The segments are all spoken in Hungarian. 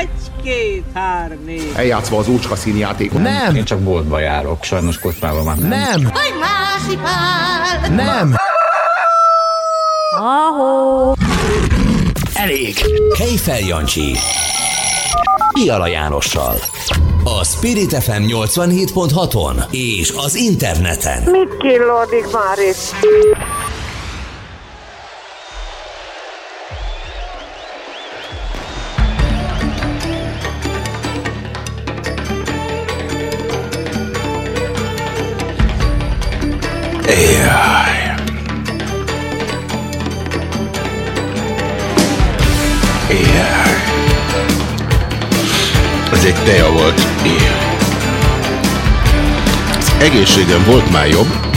Egy, két, négy. Eljátszva az úcska színjátékot. Nem. Én csak boltba járok, sajnos kocsmában már nem. Nem. Nem. Ahó. Elég! Kejfel Jancsi. Piala Jánossal. A Spirit FM 87.6-on és az interneten. Mit killódik már itt? Egészségem volt már jobb.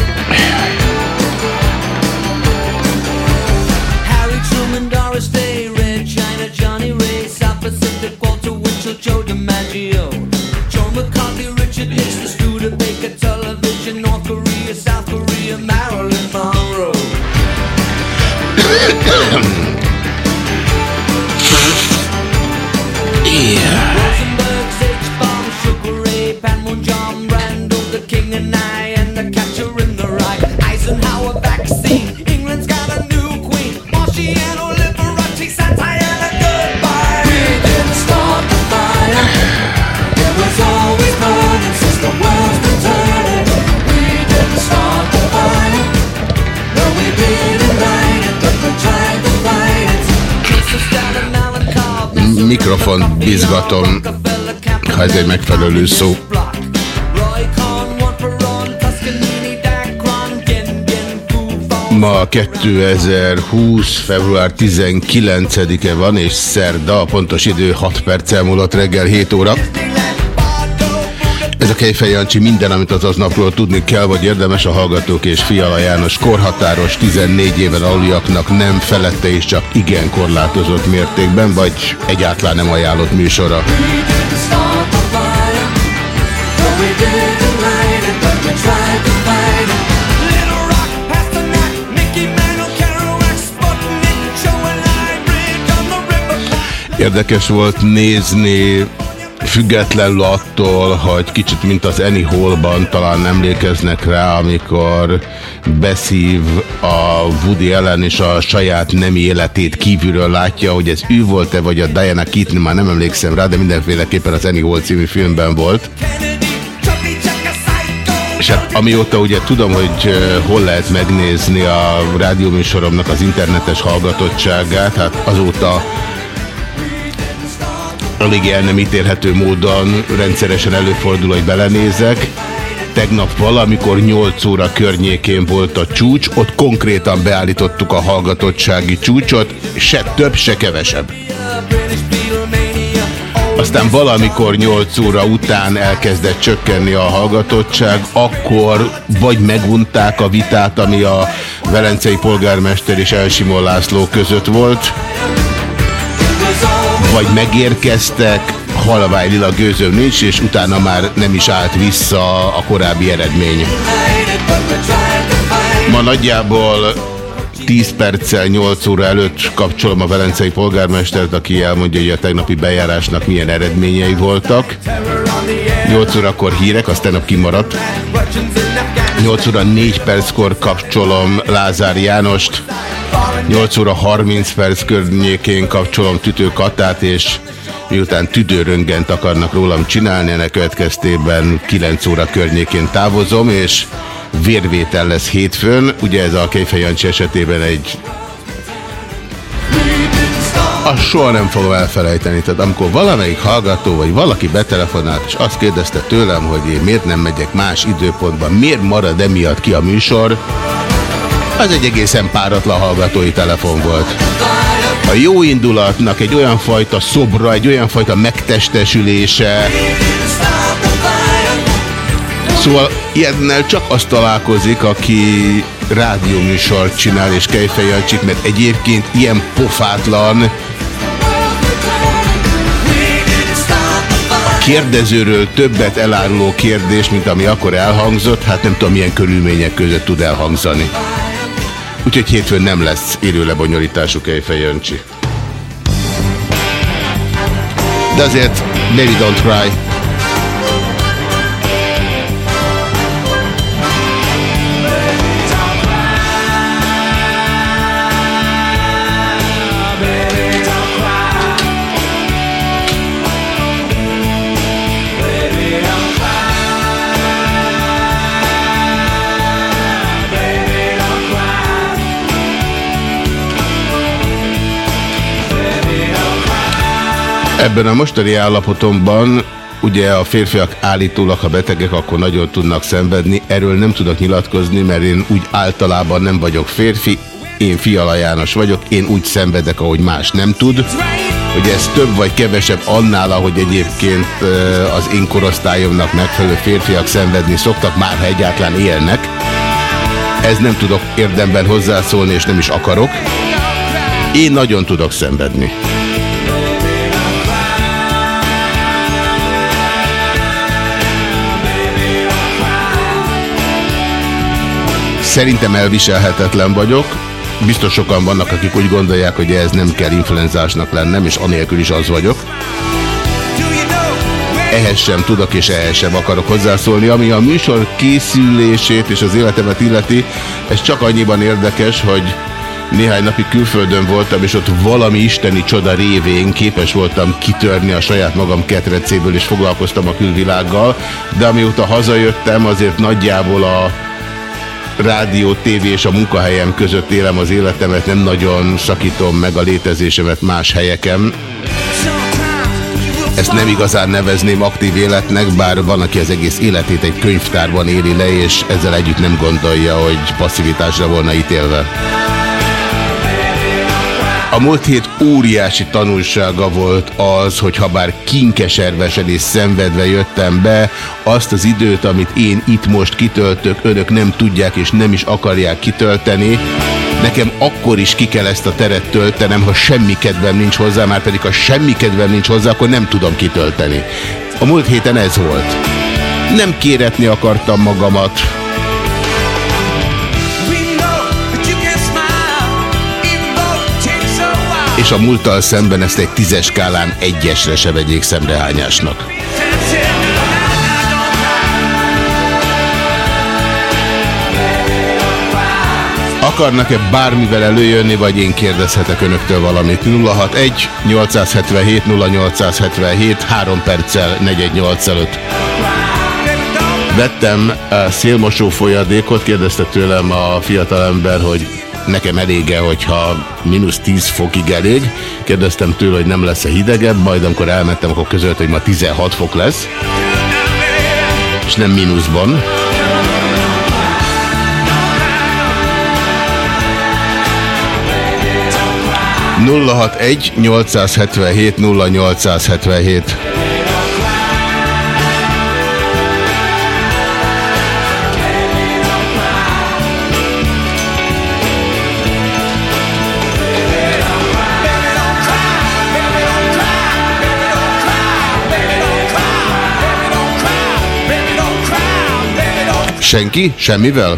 Bizgatom, ha ez egy megfelelő szó. Ma 2020. február 19-e van, és szerda, a pontos idő 6 perccel múlott reggel 7 óra. Kejfej Jancsi minden, amit az aznapról tudni kell, vagy érdemes a Hallgatók és Fiala János korhatáros 14 éven aluljaknak nem felette és csak igen korlátozott mértékben, vagy egyáltalán nem ajánlott műsora. Érdekes volt nézni, függetlenül attól, hogy kicsit mint az Annie Hallban talán emlékeznek rá, amikor beszív a Woody Allen és a saját nemi életét kívülről látja, hogy ez ő volt-e, vagy a Diana Keaton, már nem emlékszem rá, de mindenféleképpen az Annie Hall című filmben volt. És hát amióta ugye tudom, hogy hol lehet megnézni a rádióműsoromnak az internetes hallgatottságát, hát azóta alig el nem ítélhető módon rendszeresen előfordul, hogy belenézek. Tegnap valamikor 8 óra környékén volt a csúcs, ott konkrétan beállítottuk a hallgatottsági csúcsot, se több, se kevesebb. Aztán valamikor 8 óra után elkezdett csökkenni a hallgatottság, akkor vagy megunták a vitát, ami a Velencei polgármester és Elsimon László között volt, vagy megérkeztek, halvány lila gőzöm nincs, és utána már nem is állt vissza a korábbi eredmény. Ma nagyjából 10 perccel 8 óra előtt kapcsolom a velencei polgármestert, aki elmondja, hogy a tegnapi bejárásnak milyen eredményei voltak. 8 órakor hírek, az tegnap kimaradt. 8 óra 4 perckor kapcsolom Lázár Jánost. 8 óra 30 perc környékén kapcsolom Tütő Katát, és miután tüdőröngent akarnak rólam csinálni, ennek következtében 9 óra környékén távozom, és vérvétel lesz hétfőn. Ugye ez a Kejfej Jancsi esetében egy azt soha nem fogom elfelejteni. Tehát amikor valamelyik hallgató, vagy valaki betelefonált, és azt kérdezte tőlem, hogy én miért nem megyek más időpontban, miért marad emiatt ki a műsor, az egy egészen páratlan hallgatói telefon volt. A jó indulatnak egy olyan fajta szobra, egy olyan fajta megtestesülése, Szóval ilyennel csak azt találkozik, aki rádióműsort csinál és kejfejancsik, mert egyébként ilyen pofátlan kérdezőről többet eláruló kérdés, mint ami akkor elhangzott, hát nem tudom milyen körülmények között tud elhangzani. Úgyhogy hétfőn nem lesz élő lebonyolítású kejfejancsi. De azért Baby Don't Cry. Ebben a mostani állapotomban ugye a férfiak állítólag, ha betegek, akkor nagyon tudnak szenvedni. Erről nem tudok nyilatkozni, mert én úgy általában nem vagyok férfi. Én Fiala János vagyok, én úgy szenvedek, ahogy más nem tud. Hogy ez több vagy kevesebb annál, ahogy egyébként eh, az én korosztályomnak megfelelő férfiak szenvedni szoktak, már ha egyáltalán élnek. Ez nem tudok érdemben hozzászólni, és nem is akarok. Én nagyon tudok szenvedni. Szerintem elviselhetetlen vagyok. Biztos sokan vannak, akik úgy gondolják, hogy ez nem kell influenzásnak lennem, és anélkül is az vagyok. Ehhez sem tudok és ehhez sem akarok hozzászólni. Ami a műsor készülését és az életemet illeti, ez csak annyiban érdekes, hogy néhány napig külföldön voltam, és ott valami isteni csoda révén képes voltam kitörni a saját magam ketrecéből, és foglalkoztam a külvilággal, de amióta hazajöttem, azért nagyjából a rádió, tévé és a munkahelyem között élem az életemet, nem nagyon szakítom meg a létezésemet más helyeken. Ezt nem igazán nevezném aktív életnek, bár van, aki az egész életét egy könyvtárban éli le, és ezzel együtt nem gondolja, hogy passzivitásra volna ítélve. A múlt hét óriási tanulsága volt az, hogy ha bár kinkeservesen és szenvedve jöttem be, azt az időt, amit én itt most kitöltök, önök nem tudják és nem is akarják kitölteni, nekem akkor is ki kell ezt a teret töltenem, ha semmi kedvem nincs hozzá, már pedig ha semmi kedvem nincs hozzá, akkor nem tudom kitölteni. A múlt héten ez volt. Nem kéretni akartam magamat, és a múlttal szemben ezt egy tízes skálán egyesre se vegyék szemrehányásnak. Akarnak-e bármivel előjönni, vagy én kérdezhetek önöktől valamit? 061 877 0877 3 perccel 418 előtt. Vettem a szélmosó folyadékot, kérdezte tőlem a fiatalember, hogy nekem elége, hogyha mínusz 10 fokig elég. Kérdeztem tőle, hogy nem lesz-e hidegebb, majd amikor elmentem, akkor közölt, hogy ma 16 fok lesz. És nem mínuszban. nulla hat egy 877 0877 Senki? Semmivel?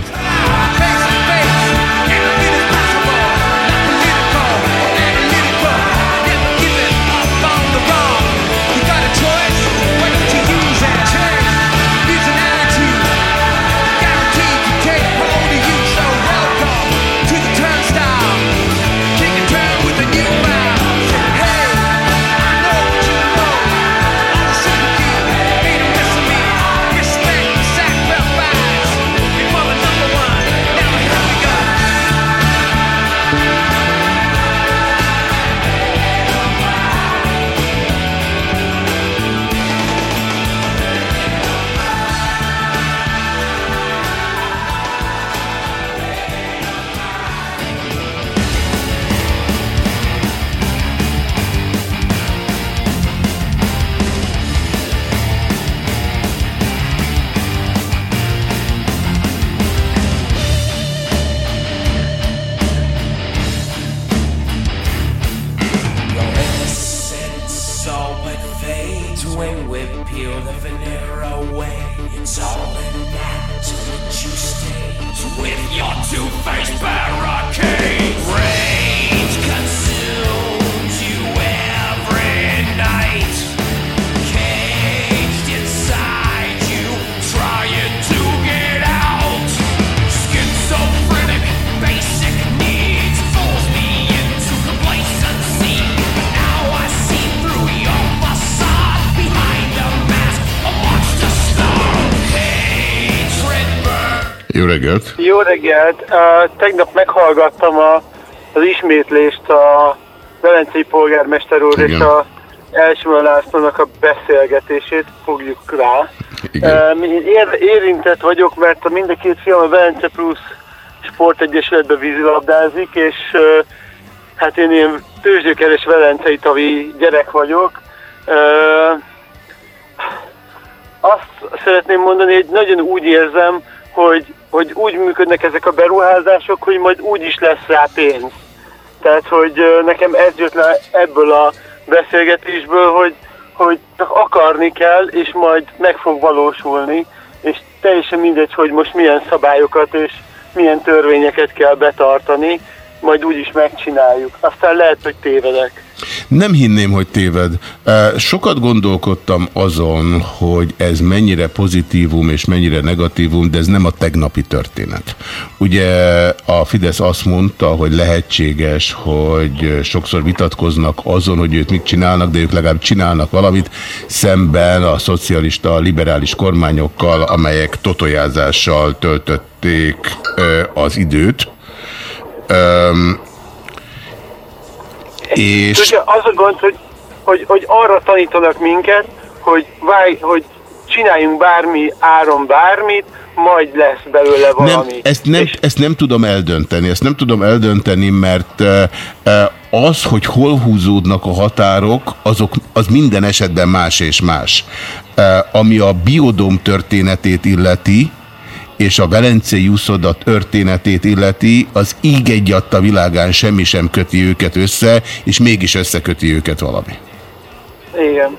Uh, tegnap meghallgattam a, az ismétlést a Velencei polgármester úr Igen. és a Elsővel Lászlónak a beszélgetését fogjuk rá. Igen. Ér, érintett vagyok, mert a mind a két fiam a Velence Plus Sportegyesületben vízilabdázik, és hát én ilyen tőzsdőkeres velencei tavi gyerek vagyok. Azt szeretném mondani, hogy nagyon úgy érzem, hogy, hogy úgy működnek ezek a beruházások, hogy majd úgy is lesz rá pénz. Tehát, hogy nekem ez jött le ebből a beszélgetésből, hogy, hogy akarni kell, és majd meg fog valósulni, és teljesen mindegy, hogy most milyen szabályokat és milyen törvényeket kell betartani, majd úgy is megcsináljuk. Aztán lehet, hogy tévedek. Nem hinném, hogy téved. Sokat gondolkodtam azon, hogy ez mennyire pozitívum és mennyire negatívum, de ez nem a tegnapi történet. Ugye a Fidesz azt mondta, hogy lehetséges, hogy sokszor vitatkoznak azon, hogy ők mit csinálnak, de ők legalább csinálnak valamit szemben a szocialista, liberális kormányokkal, amelyek totojázással töltötték az időt. És... Ugye az a gond, hogy, hogy, hogy arra tanítanak minket, hogy, válj, hogy csináljunk bármi áron bármit, majd lesz belőle valami. Nem, ezt, nem, ezt nem tudom eldönteni. Ezt nem tudom eldönteni, mert eh, eh, az, hogy hol húzódnak a határok, azok, az minden esetben más és más. Eh, Ami a biodóm történetét illeti, és a Velencei úszoda történetét illeti, az íg egyadt a világán semmi sem köti őket össze, és mégis összeköti őket valami. Igen.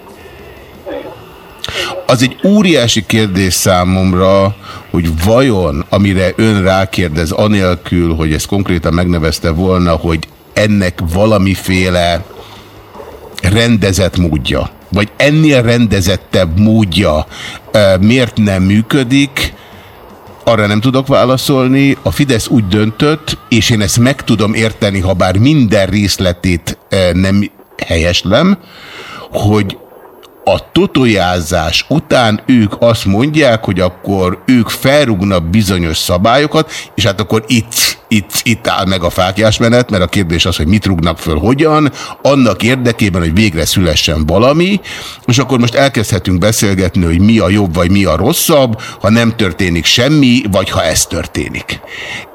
Az egy óriási kérdés számomra, hogy vajon, amire ön rákérdez, anélkül, hogy ezt konkrétan megnevezte volna, hogy ennek valamiféle rendezett módja, vagy ennél rendezettebb módja eh, miért nem működik, arra nem tudok válaszolni. A Fidesz úgy döntött, és én ezt meg tudom érteni, ha bár minden részletét eh, nem helyeslem, hogy a totojázás után ők azt mondják, hogy akkor ők felrúgnak bizonyos szabályokat, és hát akkor itt, itt, itt áll meg a fákjásmenet, mert a kérdés az, hogy mit rúgnak föl, hogyan, annak érdekében, hogy végre szülessen valami, és akkor most elkezdhetünk beszélgetni, hogy mi a jobb, vagy mi a rosszabb, ha nem történik semmi, vagy ha ez történik.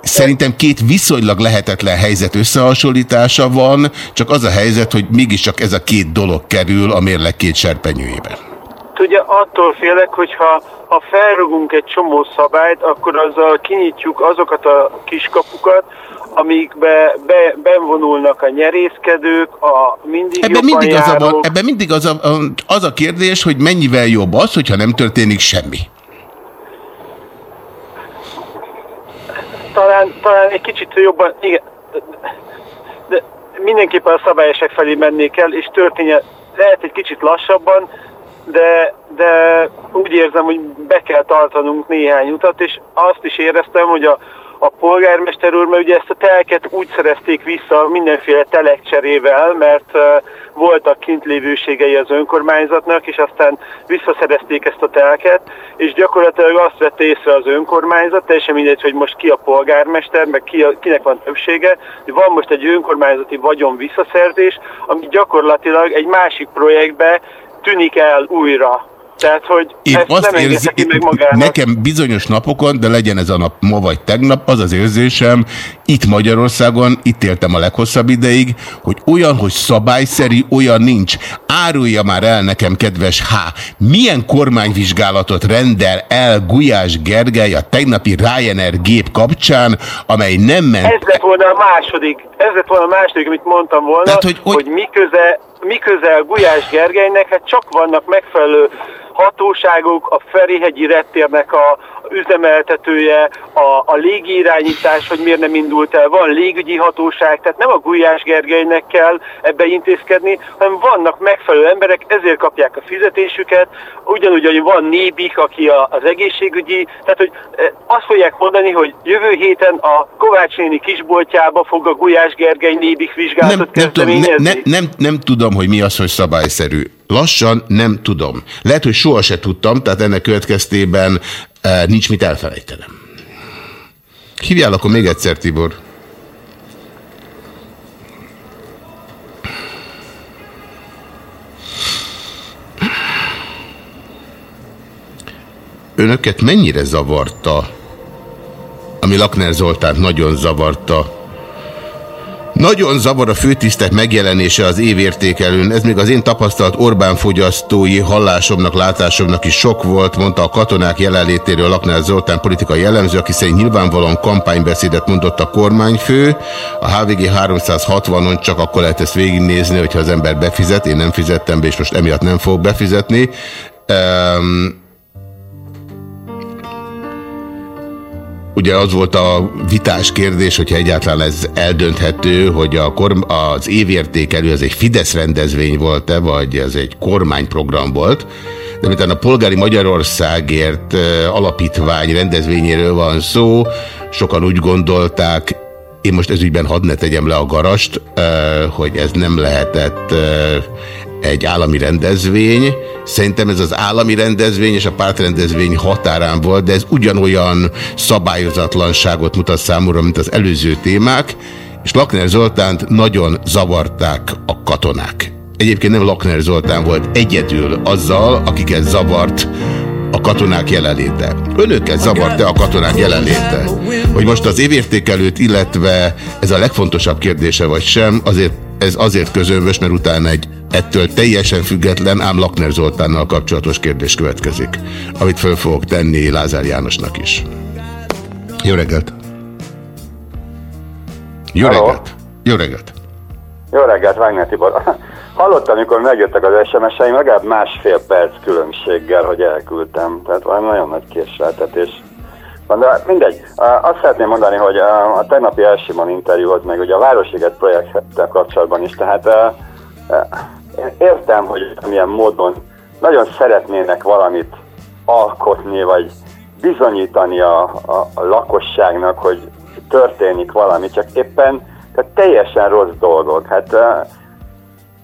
Szerintem két viszonylag lehetetlen helyzet összehasonlítása van, csak az a helyzet, hogy mégiscsak ez a két dolog kerül a mérleg két serpenyőjében. Ugye attól félek, hogy ha, felrugunk egy csomó szabályt, akkor azzal kinyitjuk azokat a kiskapukat, amikbe be, bevonulnak a nyerészkedők, a mindig Ebben jobban mindig, az a, ebben mindig az, a, az a kérdés, hogy mennyivel jobb az, hogyha nem történik semmi. talán, talán egy kicsit jobban, igen, de mindenképpen a szabályosság felé mennék el, és történje, lehet egy kicsit lassabban, de, de úgy érzem, hogy be kell tartanunk néhány utat, és azt is éreztem, hogy a, a polgármester úr, mert ugye ezt a telket úgy szerezték vissza mindenféle telekcserével, mert uh, voltak kintlévőségei az önkormányzatnak, és aztán visszaszerezték ezt a telket, és gyakorlatilag azt vette észre az önkormányzat, teljesen mindegy, hogy most ki a polgármester, meg ki a, kinek van többsége, hogy van most egy önkormányzati vagyon visszaszerzés, ami gyakorlatilag egy másik projektbe tűnik el újra. Tehát, hogy Én ezt azt nem érzi, meg magának. nekem bizonyos napokon, de legyen ez a nap ma vagy tegnap, az az érzésem, itt Magyarországon, itt éltem a leghosszabb ideig, hogy olyan, hogy szabályszerű, olyan nincs. Árulja már el nekem, kedves H. Milyen kormányvizsgálatot rendel el Gulyás Gergely a tegnapi Ryanair gép kapcsán, amely nem ment... Ez lett volna a második, ez lett volna a második, amit mondtam volna, Tehát, hogy, hogy- hogy, hogy mi, köze, mi közel Gulyás Gergelynek, hát csak vannak megfelelő hatóságok, a Ferihegyi rettérnek a üzemeltetője, a, a légirányítás, hogy miért nem indult el, van légügyi hatóság, tehát nem a Gulyás Gergelynek kell ebbe intézkedni, hanem vannak megfelelő emberek, ezért kapják a fizetésüket, ugyanúgy, hogy van Nébik, aki a, az egészségügyi, tehát hogy eh, azt fogják mondani, hogy jövő héten a Kovács néni kisboltjába fog a Gulyás Gergely Nébik vizsgálatot nem, nem, tudom, ne, ne, nem, nem tudom, hogy mi az, hogy szabályszerű. Lassan nem tudom. Lehet, hogy soha se tudtam, tehát ennek következtében e, nincs mit elfelejtenem. Hívjál akkor még egyszer, Tibor. Önöket mennyire zavarta, ami Lakner Zoltánt nagyon zavarta, nagyon zavar a főtisztek megjelenése az évértékelőn. Ez még az én tapasztalt Orbán fogyasztói hallásomnak, látásomnak is sok volt, mondta a katonák jelenlétéről Laknál Zoltán politikai jellemző, aki szerint nyilvánvalóan kampánybeszédet mondott a kormányfő. A HVG 360-on csak akkor lehet ezt végignézni, hogyha az ember befizet. Én nem fizettem be, és most emiatt nem fog befizetni. Um, Ugye az volt a vitás kérdés, hogyha egyáltalán ez eldönthető, hogy a korm az évértékelő az egy Fidesz rendezvény volt-e, vagy ez egy kormányprogram volt. De mint a Polgári Magyarországért alapítvány rendezvényéről van szó, sokan úgy gondolták, én most ezügyben hadd ne tegyem le a garast, hogy ez nem lehetett egy állami rendezvény. Szerintem ez az állami rendezvény és a pártrendezvény határán volt, de ez ugyanolyan szabályozatlanságot mutat számomra, mint az előző témák, és Lakner Zoltánt nagyon zavarták a katonák. Egyébként nem Lakner Zoltán volt egyedül azzal, akiket zavart a katonák jelenléte. Önöket zavart-e a katonák jelenléte? Hogy most az évértékelőt, illetve ez a legfontosabb kérdése vagy sem, azért, ez azért közömbös, mert utána egy ettől teljesen független, ám Lakner Zoltánnal kapcsolatos kérdés következik, amit föl fogok tenni Lázár Jánosnak is. Jó reggelt! Jó Hello. reggelt! Jó reggelt! Jó reggelt, Wagner Tibor. Hallottam, amikor megjöttek az SMS-eim, legalább másfél perc különbséggel, hogy elküldtem. Tehát valami nagyon nagy késleltetés. Van. De mindegy. Azt szeretném mondani, hogy a tegnapi Elsimon interjúhoz, meg ugye a Városliget projekttel kapcsolatban is, tehát én értem, hogy milyen módon nagyon szeretnének valamit alkotni, vagy bizonyítani a, a, a lakosságnak, hogy történik valami, csak éppen tehát teljesen rossz dolgok. Hát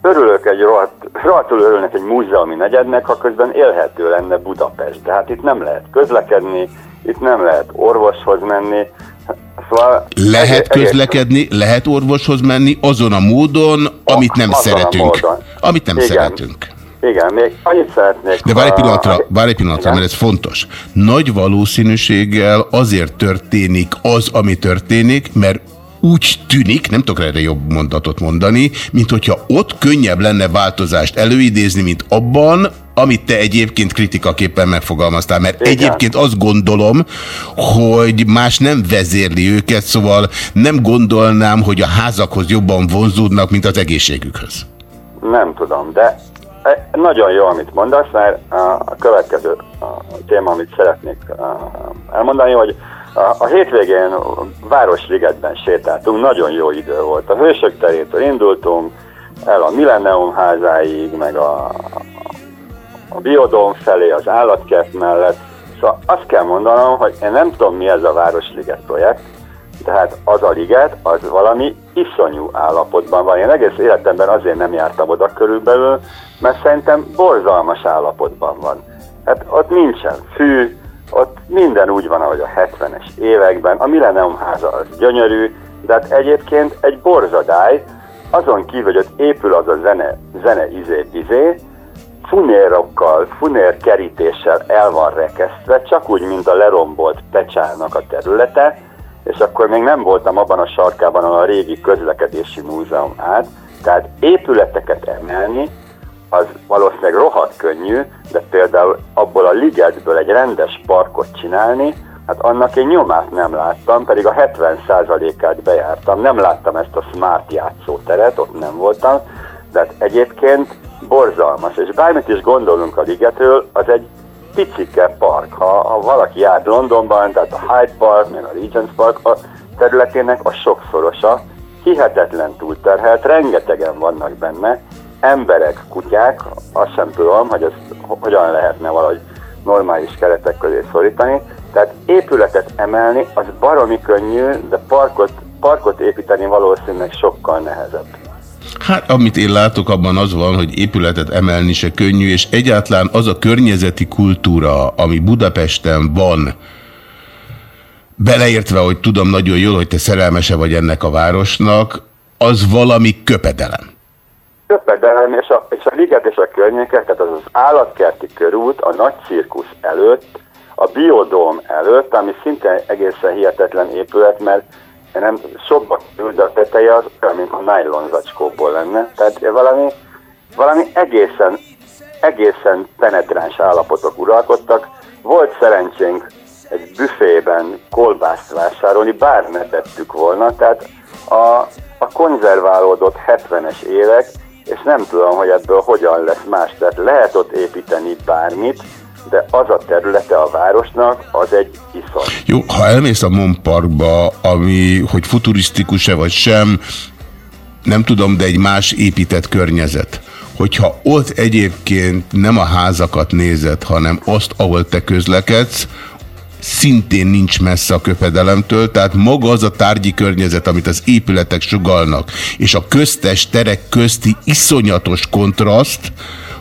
örülök egy rohadt, rohadtul örülnek egy múzeumi negyednek, ha közben élhető lenne Budapest. De hát itt nem lehet közlekedni, itt nem lehet orvoshoz menni. Szóval Lehet egész- közlekedni, lehet orvoshoz menni azon a módon, amit nem azon szeretünk. Amit nem Igen. szeretünk. Igen, még annyit szeretnék. De várj egy pillanatra, várj egy pillanatra, Igen. mert ez fontos. Nagy valószínűséggel azért történik az, ami történik, mert úgy tűnik, nem tudok erre jobb mondatot mondani, mint hogyha ott könnyebb lenne változást előidézni, mint abban, amit te egyébként kritikaképpen megfogalmaztál. Mert Igen. egyébként azt gondolom, hogy más nem vezérli őket, szóval nem gondolnám, hogy a házakhoz jobban vonzódnak, mint az egészségükhöz. Nem tudom, de e, nagyon jó, amit mondasz, mert a következő téma, amit szeretnék elmondani, hogy a, a hétvégén Városligetben sétáltunk, nagyon jó idő volt. A Hősök terétől indultunk, el a Millennium házáig, meg a, a Biodóm felé, az állatkert mellett. Szóval azt kell mondanom, hogy én nem tudom, mi ez a Városliget projekt, tehát az a liget, az valami iszonyú állapotban van. Én egész életemben azért nem jártam oda körülbelül, mert szerintem borzalmas állapotban van. Hát ott nincsen fű, ott minden úgy van, ahogy a 70-es években. A Millennium háza az gyönyörű, de hát egyébként egy borzadály, azon kívül, hogy ott épül az a zene, zene izé-bizé, funérokkal, funérkerítéssel el van rekesztve, csak úgy, mint a lerombolt pecsának a területe, és akkor még nem voltam abban a sarkában, ahol a régi közlekedési múzeum állt, tehát épületeket emelni, az valószínűleg rohadt könnyű, de például abból a ligetből egy rendes parkot csinálni, hát annak én nyomát nem láttam, pedig a 70%-át bejártam, nem láttam ezt a smart játszóteret, ott nem voltam, de hát egyébként borzalmas, és bármit is gondolunk a ligetről, az egy picike park. Ha, ha valaki járt Londonban, tehát a Hyde Park, meg a Regent's Park, a területének a sokszorosa, hihetetlen túlterhelt, rengetegen vannak benne, emberek, kutyák, azt sem tudom, hogy ezt hogyan lehetne valahogy normális keretek közé szorítani. Tehát épületet emelni, az baromi könnyű, de parkot, parkot építeni valószínűleg sokkal nehezebb. Hát, amit én látok, abban az van, hogy épületet emelni se könnyű, és egyáltalán az a környezeti kultúra, ami Budapesten van, beleértve, hogy tudom nagyon jól, hogy te szerelmese vagy ennek a városnak, az valami köpedelem. Köpedelem és a, és a liget és a környékek, tehát az az állatkerti körút a nagy cirkusz előtt, a biodóm előtt, ami szinte egészen hihetetlen épület, mert nem sokba kerül, de a teteje az olyan, mint a nylon zacskóból lenne. Tehát valami, valami egészen, egészen penetráns állapotok uralkodtak. Volt szerencsénk egy büfében kolbászt vásárolni, bár ne tettük volna, tehát a, a konzerválódott 70-es évek, és nem tudom, hogy ebből hogyan lesz más. Tehát lehet ott építeni bármit, de az a területe a városnak, az egy iszony. Jó, ha elmész a Mon Parkba, ami, hogy futurisztikus-e vagy sem, nem tudom, de egy más épített környezet. Hogyha ott egyébként nem a házakat nézed, hanem azt, ahol te közlekedsz, szintén nincs messze a köpedelemtől, tehát maga az a tárgyi környezet, amit az épületek sugalnak, és a köztes terek közti iszonyatos kontraszt,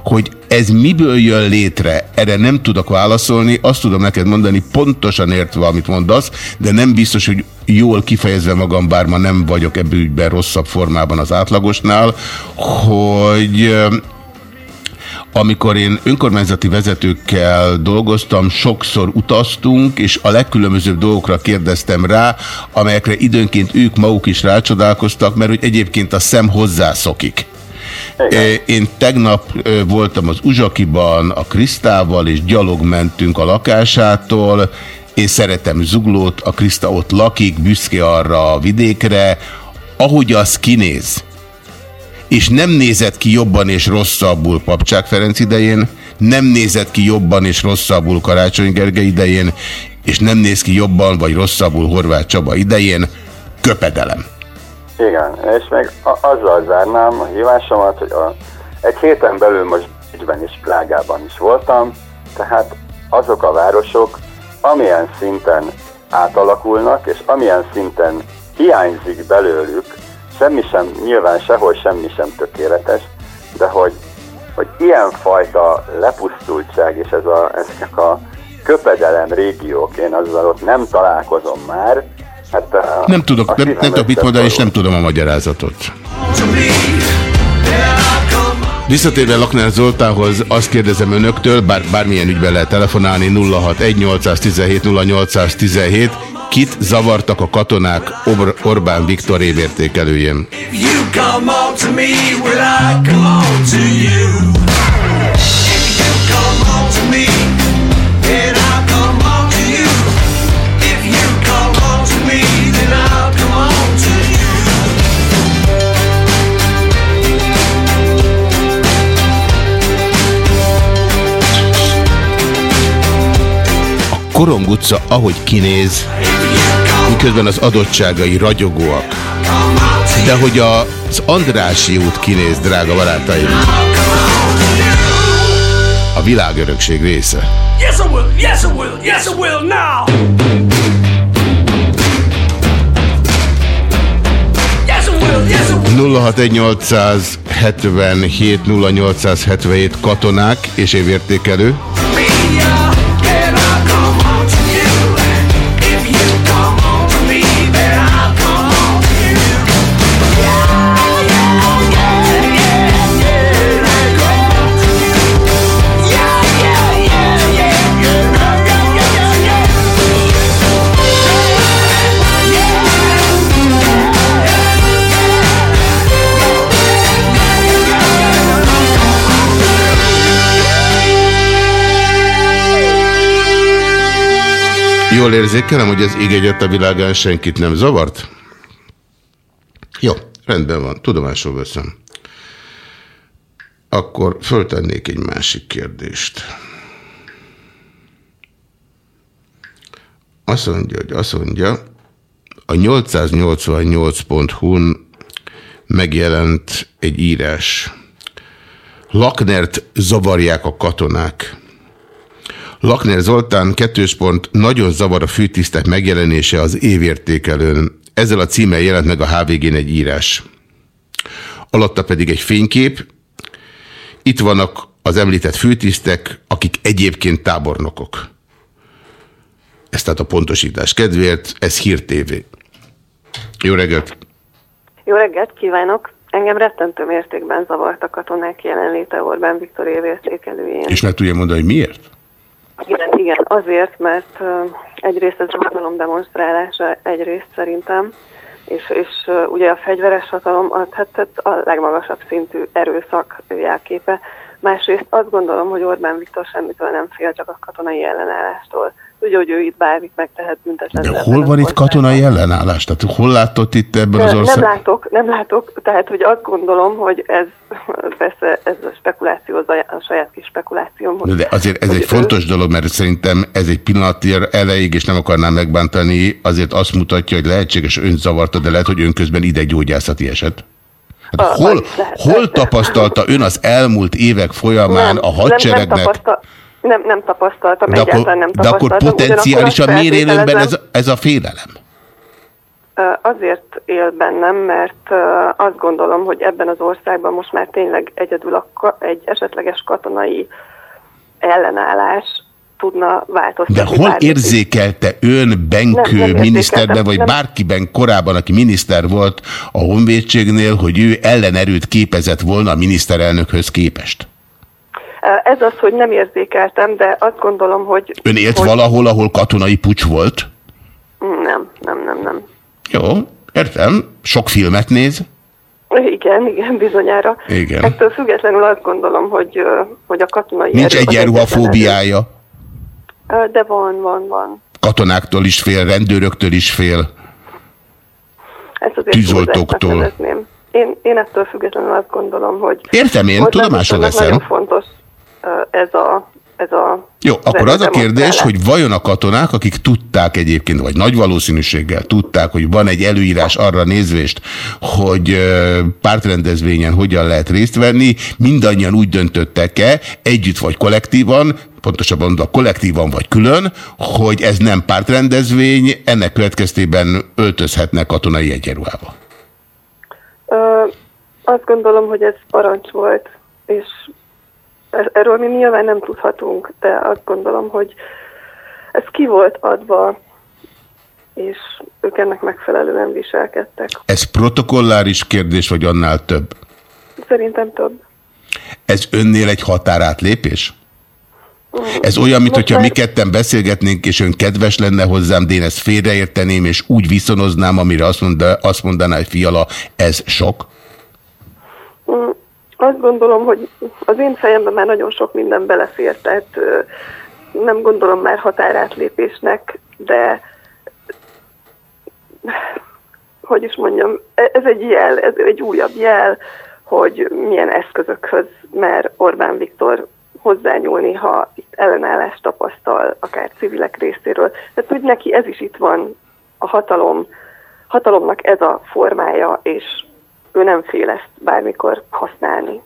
hogy ez miből jön létre, erre nem tudok válaszolni, azt tudom neked mondani, pontosan értve, amit mondasz, de nem biztos, hogy jól kifejezve magam, bár ma nem vagyok ebből rosszabb formában az átlagosnál, hogy amikor én önkormányzati vezetőkkel dolgoztam, sokszor utaztunk, és a legkülönbözőbb dolgokra kérdeztem rá, amelyekre időnként ők maguk is rácsodálkoztak, mert hogy egyébként a szem hozzászokik. Igen. Én tegnap voltam az Uzsakiban a Krisztával, és gyalog mentünk a lakásától. Én szeretem Zuglót, a Kriszta ott lakik, büszke arra a vidékre. Ahogy az kinéz, és nem nézett ki jobban és rosszabbul Papcsák Ferenc idején, nem nézett ki jobban és rosszabbul Karácsony Gergely idején, és nem néz ki jobban vagy rosszabbul Horváth Csaba idején, köpedelem. Igen, és még azzal zárnám a hívásomat, hogy a, egy héten belül most Bécsben is, Plágában is voltam, tehát azok a városok, amilyen szinten átalakulnak, és amilyen szinten hiányzik belőlük semmi sem, nyilván sehol semmi sem tökéletes, de hogy, hogy ilyenfajta lepusztultság és ez a, ezek a köpedelem régiók, én azzal ott nem találkozom már, Hát, nem tudok, nem, nem tudok mit mondani, és nem tudom a magyarázatot. Visszatérve Lakner Zoltánhoz azt kérdezem önöktől, bár bármilyen ügyben lehet telefonálni 061 0817 Kit zavartak a katonák Or Orbán Viktor évértékelőjén? Korong utca, ahogy kinéz, miközben az adottságai ragyogóak. De hogy az Andrási út kinéz, drága barátaim, a világörökség része. Yes, I will. Yes, I will. Yes, I will now. Yes, I will. Yes, I will. 061 0877 katonák és évértékelő. Jól érzékelem, hogy az ég a világán senkit nem zavart? Jó, rendben van, tudomásul veszem. Akkor föltennék egy másik kérdést. Azt mondja, hogy azt mondja, a 888.hu-n megjelent egy írás. Laknert zavarják a katonák. Lakner Zoltán kettős pont nagyon zavar a főtisztek megjelenése az évértékelőn. Ezzel a címmel jelent meg a HVG-n egy írás. Alatta pedig egy fénykép. Itt vannak az említett főtisztek, akik egyébként tábornokok. Ez tehát a pontosítás kedvéért, ez Hír TV. Jó reggelt! Jó reggelt kívánok! Engem rettentő mértékben zavart a katonák jelenléte Orbán Viktor évértékelőjén. És meg tudja mondani, hogy miért? Igen, igen, azért, mert egyrészt ez hatalom demonstrálása egyrészt szerintem, és, és ugye a fegyveres hatalom az hát, hát a legmagasabb szintű erőszak jelképe. Másrészt azt gondolom, hogy Orbán Viktor semmitől nem fél, csak a katonai ellenállástól. Tudja, hogy ő itt bármit megtehet büntetlenül. De hol az van itt katonai ellenállás? Tehát hol látott itt ebben az Nem országban? látok, nem látok, tehát hogy azt gondolom, hogy ez persze ez a spekuláció, az a a saját kis spekulációm. hogy- De azért ez egy ő- fontos dolog, mert szerintem ez egy pillanatért elejéig, és nem akarnám megbántani, azért azt mutatja, hogy lehetséges ön zavarta, de lehet, hogy ön közben ideggyógyászati eset. Hát Ah, hol, az lehet, hol tapasztalta ön az elmúlt évek folyamán a Nem, hadseregnek, nem, tapasztal, nem, nem tapasztaltam, de akkor, egyáltalán nem de akkor tapasztaltam. potenciálisan miért él önben ez, ez a félelem? Azért él bennem, mert azt gondolom, hogy ebben az országban most már tényleg egyedül a, egy esetleges katonai ellenállás tudna változtatni. De hol érzékelte ön Benkő nem miniszterben, vagy nem. bárkiben korábban, aki miniszter volt a honvédségnél, hogy ő ellenerőt képezett volna a miniszterelnökhöz képest? Ez az, hogy nem érzékeltem, de azt gondolom, hogy... Ön élt hogy valahol, ahol katonai pucs volt? Nem, nem, nem, nem. Jó, értem. Sok filmet néz. Igen, igen, bizonyára. Igen. Ettől függetlenül azt gondolom, hogy, hogy a katonai Nincs egyenruhafóbiája. De van, van, van. Katonáktól is fél, rendőröktől is fél. Ezt azért Tűzoltóktól. Én, én ettől függetlenül azt gondolom, hogy... Értem én, tudomásul veszem. Nagyon fontos ez a... Ez a Jó, akkor az a kérdés, hogy vajon a katonák, akik tudták egyébként, vagy nagy valószínűséggel tudták, hogy van egy előírás arra nézvést, hogy pártrendezvényen hogyan lehet részt venni, mindannyian úgy döntöttek-e, együtt vagy kollektívan, pontosabban mondva kollektívan vagy külön, hogy ez nem pártrendezvény, ennek következtében öltözhetnek katonai egyenruhába. Ö, azt gondolom, hogy ez parancs volt, és erről mi nyilván nem tudhatunk, de azt gondolom, hogy ez ki volt adva, és ők ennek megfelelően viselkedtek. Ez protokolláris kérdés, vagy annál több? Szerintem több. Ez önnél egy határátlépés? Ez olyan, mint Most hogyha mi ketten beszélgetnénk, és ön kedves lenne hozzám, de én ezt félreérteném, és úgy viszonoznám, amire azt, mondta, azt mondaná, hogy fiala, ez sok. Mm, Azt gondolom, hogy az én fejemben már nagyon sok minden belefér, tehát nem gondolom már határátlépésnek, de hogy is mondjam, e- ez egy jel, ez egy újabb jel, hogy milyen eszközökhöz mer Orbán Viktor hozzányúlni, ha itt ellenállást tapasztal, akár civilek részéről. Tehát, hogy neki ez is itt van, a hatalom, hatalomnak ez a formája, és ő nem fél ezt bármikor használni.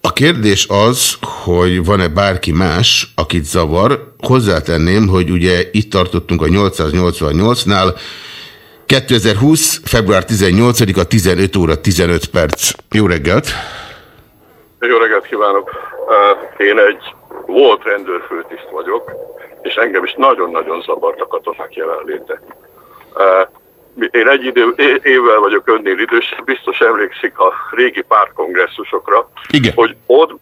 A kérdés az, hogy van-e bárki más, akit zavar. Hozzátenném, hogy ugye itt tartottunk a 888-nál, 2020. február 18-a 15 óra 15 perc. Jó reggelt! Jó reggelt kívánok! Én egy volt rendőrfőtiszt vagyok, és engem is nagyon-nagyon zavart a katonák jelenléte. Én egy idő, évvel vagyok önnél idősebb, biztos emlékszik a régi pártkongresszusokra, Igen. hogy ott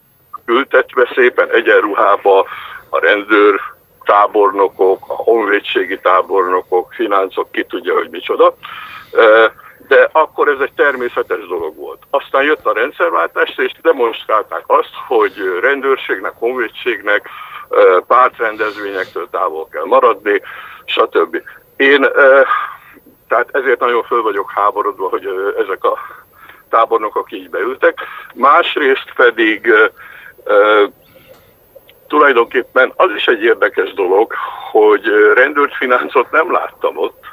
ültetve szépen egyenruhába a rendőr tábornokok, a honvédségi tábornokok, fináncok, ki tudja, hogy micsoda. De akkor ez egy természetes dolog volt. Aztán jött a rendszerváltás, és demonstrálták azt, hogy rendőrségnek, honvédségnek, pártrendezvényektől távol kell maradni, stb. Én tehát ezért nagyon föl vagyok háborodva, hogy ezek a tábornokok így beültek. Másrészt pedig tulajdonképpen az is egy érdekes dolog, hogy rendőrt fináncot nem láttam ott,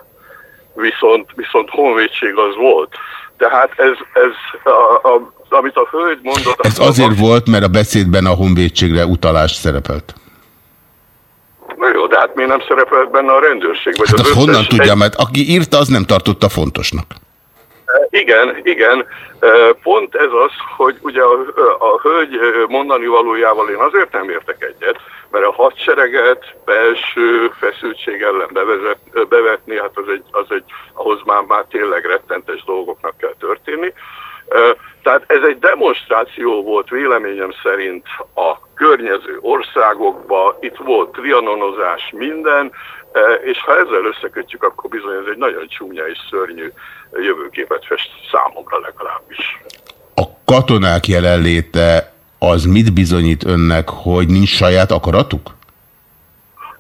viszont, viszont honvédség az volt. Tehát ez, ez a, a, amit a hölgy mondott... Ez az azért volt, mert a beszédben a honvédségre utalás szerepelt. Na jó, de hát miért nem szerepelt benne a rendőrség? Vagy Hát az honnan tudja, mert aki írta, az nem tartotta fontosnak. Igen, igen. Pont ez az, hogy ugye a, a hölgy mondani valójával én azért nem értek egyet, mert a hadsereget belső feszültség ellen bevezet, bevetni, hát az egy, az egy, ahhoz már, már tényleg rettentes dolgoknak kell történni. Ö, Tehát ez egy demonstráció volt véleményem szerint a környező országokba, itt volt trianonozás, minden, ö, és ha ezzel összekötjük, akkor bizony ez egy nagyon csúnya és szörnyű jövőképet fest számomra legalábbis. A katonák jelenléte az mit bizonyít önnek, hogy nincs saját akaratuk?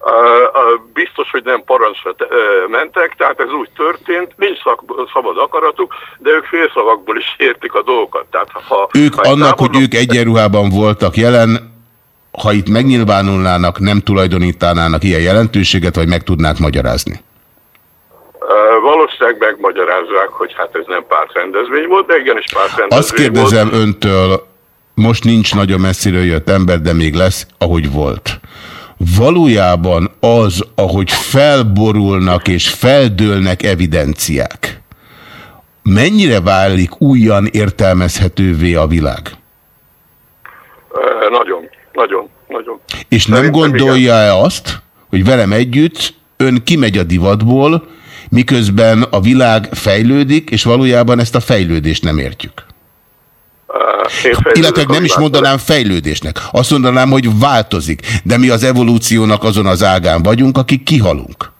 Ö, ö, Biztos, hogy nem parancsra mentek, tehát ez úgy történt, nincs szak, szabad akaratuk, de ők félszavakból is értik a dolgokat. Tehát, ha, Ők ha annak, hogy tábornok- ők egyenruhában voltak jelen, ha itt megnyilvánulnának, nem tulajdonítanának ilyen jelentőséget, vagy meg tudnák magyarázni? Valószínűleg megmagyarázzák, hogy hát ez nem pártrendezvény volt, de igenis pártrendezvény Azt kérdezem volt. öntől, most nincs nagyon messziről jött ember, de még lesz, ahogy volt. Valójában az, ahogy felborulnak és feldőlnek evidenciák, mennyire válik újan értelmezhetővé a világ? Nagyon, nagyon, nagyon. És nem Szerintem igen. gondolja-e azt, hogy velem együtt ön kimegy a divatból, miközben a világ fejlődik, és valójában ezt a fejlődést nem értjük? Fejlődök Illetve nem is mondanám fejlődésnek. Azt mondanám, hogy változik. De mi az evolúciónak azon az ágán vagyunk, akik kihalunk.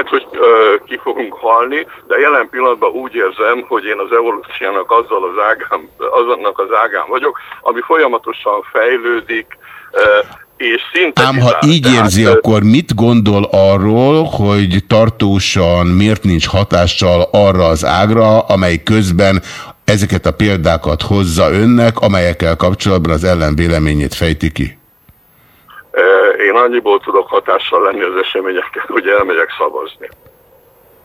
Lehet, hogy ö, ki fogunk halni, de jelen pillanatban úgy érzem, hogy én az evolúciónak azzal az ágán, azonnak az ágán vagyok, ami folyamatosan fejlődik, ö, és szinte... Ám ha így érzi, akkor mit gondol arról, hogy tartósan miért nincs hatással arra az ágra, amely közben ezeket a példákat hozza önnek, amelyekkel kapcsolatban az ellenvéleményét fejti ki? Én annyiból tudok hatással lenni az eseményekkel, hogy elmegyek szavazni.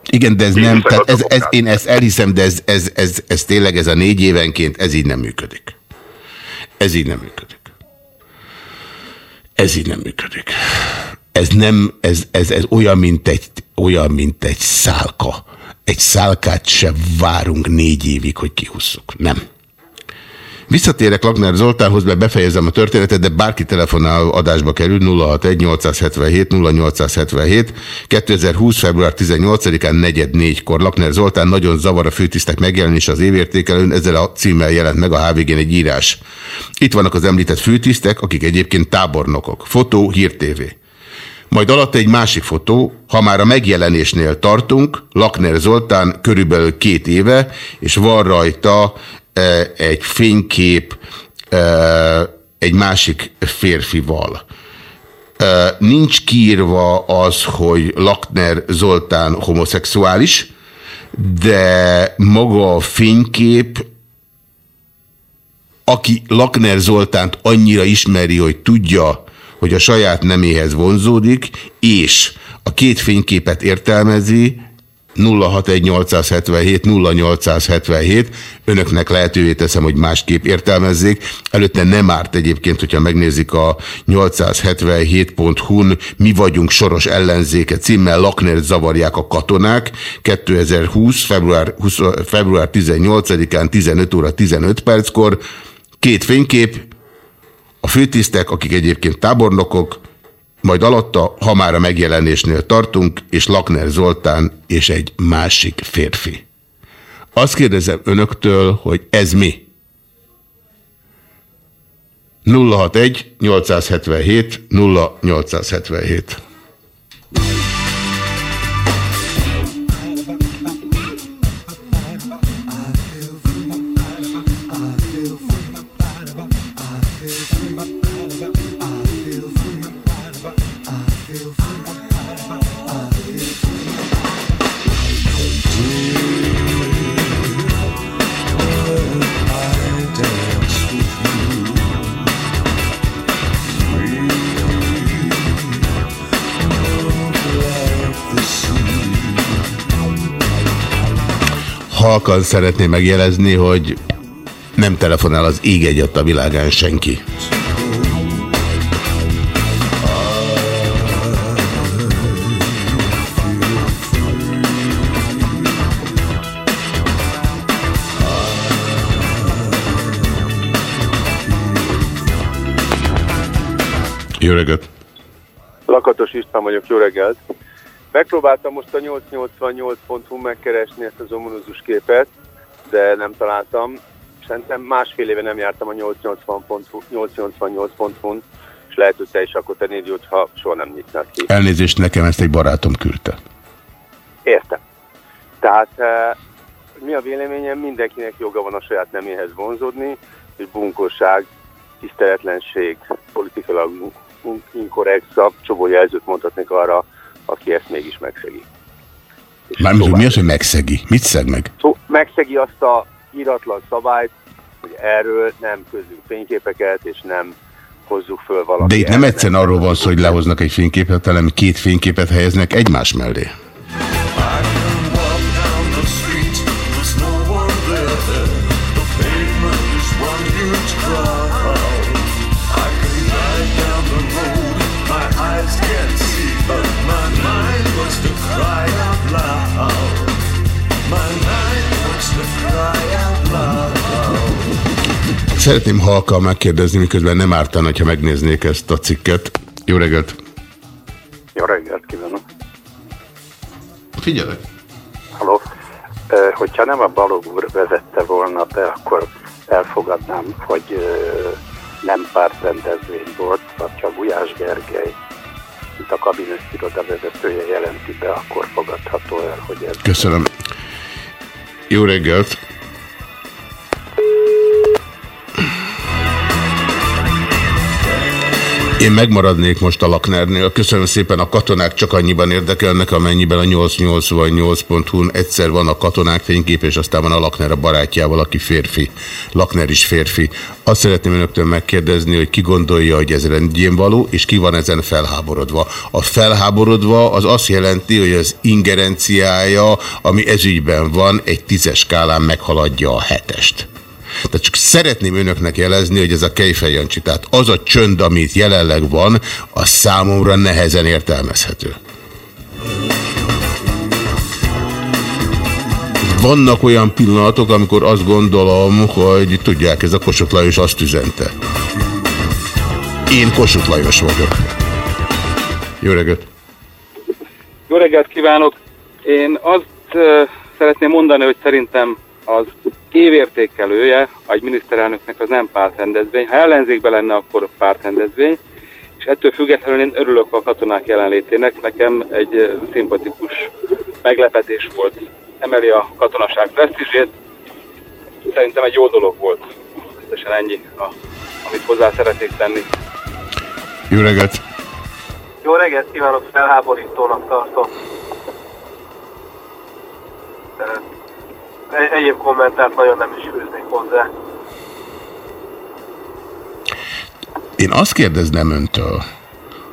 Igen, de ez nem, Hiszek a tehát ez, ez, én ezt elhiszem, de ez, ez, ez, ez tényleg ez a négy évenként, ez így nem működik. Ez így nem működik. Ez így nem működik. Ez nem, ez, ez, ez olyan, mint egy, olyan, mint egy szálka. Egy szálkát se várunk négy évig, hogy kihusszuk. Nem. Visszatérek Lagner Zoltánhoz, mert befejezem a történetet, de bárki telefonál adásba kerül 061 877 0877 2020. február 18-án negyed négykor. Lakner Zoltán nagyon zavar a főtisztek megjelenése az évértékelőn, ezzel a címmel jelent meg a HVG-n egy írás. Itt vannak az említett főtisztek, akik egyébként tábornokok. Fotó, Hír TV. Majd alatta egy másik fotó, ha már a megjelenésnél tartunk, Lakner Zoltán körülbelül két éve, és van rajta egy fénykép egy másik férfival. Nincs kiírva az, hogy Lakner Zoltán homoszexuális, de maga a fénykép aki Lakner Zoltánt annyira ismeri, hogy tudja, hogy a saját neméhez vonzódik, és a két fényképet értelmezi, 061877 0877, önöknek lehetővé teszem, hogy másképp értelmezzék. Előtte nem árt egyébként, hogyha megnézik a 877.hu-n Mi vagyunk soros ellenzéke címmel, Laknert zavarják a katonák. 2020. február, 20, február 18-án 15 óra 15 perckor két fénykép, a főtisztek, akik egyébként tábornokok, majd alatta, ha már a megjelenésnél tartunk, és Lakner Zoltán és egy másik férfi. Azt kérdezem önöktől, hogy ez mi? 061 877 0877 halkan szeretném megjelezni, hogy nem telefonál az ég egyet a világán senki. Jó reggelt! Lakatos István vagyok, jó reggelt. Megpróbáltam most a 888.hu megkeresni ezt az ominózus képet, de nem találtam. Szerintem másfél éve nem jártam a 880.hu 888.hu-n, és lehet, hogy te is akkor tennéd, hogyha soha nem nyitnád ki. Elnézést, nekem ezt egy barátom küldte. Értem. Tehát eh, mi a véleményem, mindenkinek joga van a saját neméhez vonzódni, és bunkosság, tiszteletlenség, politikailag inkorrekt szab, csoboljjelzőt mondhatnék arra, aki ezt mégis megszegi. Mármint, mi az, hogy megszegi? Mit szeg meg? Szó, megszegi azt a íratlan szabályt, hogy erről nem közünk fényképeket, és nem hozzuk föl valami. De itt nem egyszerűen arról van szó, hogy lehoznak egy fényképet, hanem két fényképet helyeznek egymás mellé. Szeretném halkan megkérdezni, miközben nem ártana, ha megnéznék ezt a cikket. Jó reggelt! Jó reggelt kívánok! Figyelek! Halló! Hogyha nem a Balog úr vezette volna be, akkor elfogadnám, hogy nem pártrendezvény volt, vagy csak Gulyás Gergely, mint a kabinet iroda vezetője jelenti be, akkor fogadható el, hogy ez... Köszönöm. Jó reggelt! Én megmaradnék most a Laknernél. Köszönöm szépen, a katonák csak annyiban érdekelnek, amennyiben a 888.hu-n egyszer van a katonák fénykép, és aztán van a Lakner a barátjával, aki férfi. Lakner is férfi. Azt szeretném önöktől megkérdezni, hogy ki gondolja, hogy ez rendjén való, és ki van ezen felháborodva. A felháborodva az azt jelenti, hogy az ingerenciája, ami ezügyben van, egy tízes skálán meghaladja a hetest. Tehát csak szeretném önöknek jelezni, hogy ez a Kejfej Jancsi, tehát az a csönd, amit jelenleg van, az számomra nehezen értelmezhető. Vannak olyan pillanatok, amikor azt gondolom, hogy tudják, ez a Kossuth Lajos azt üzente. Én Kossuth Lajos vagyok. Jó reggelt! Jó reggelt kívánok! Én azt uh, szeretném mondani, hogy szerintem az évértékelője egy miniszterelnöknek az nem pártrendezvény. Ha ellenzékben lenne, akkor pártrendezvény, és ettől függetlenül én örülök a katonák jelenlétének. Nekem egy szimpatikus meglepetés volt. Emeli a katonaság presztízsét. Szerintem egy jó dolog volt. Összesen ennyi, a, amit hozzá szeretnék tenni. Jó reggelt! Jó reggelt kívánok, felháborítónak tartom. Egyéb kommentárt nagyon nem is fűznék hozzá. Én azt kérdezném öntől,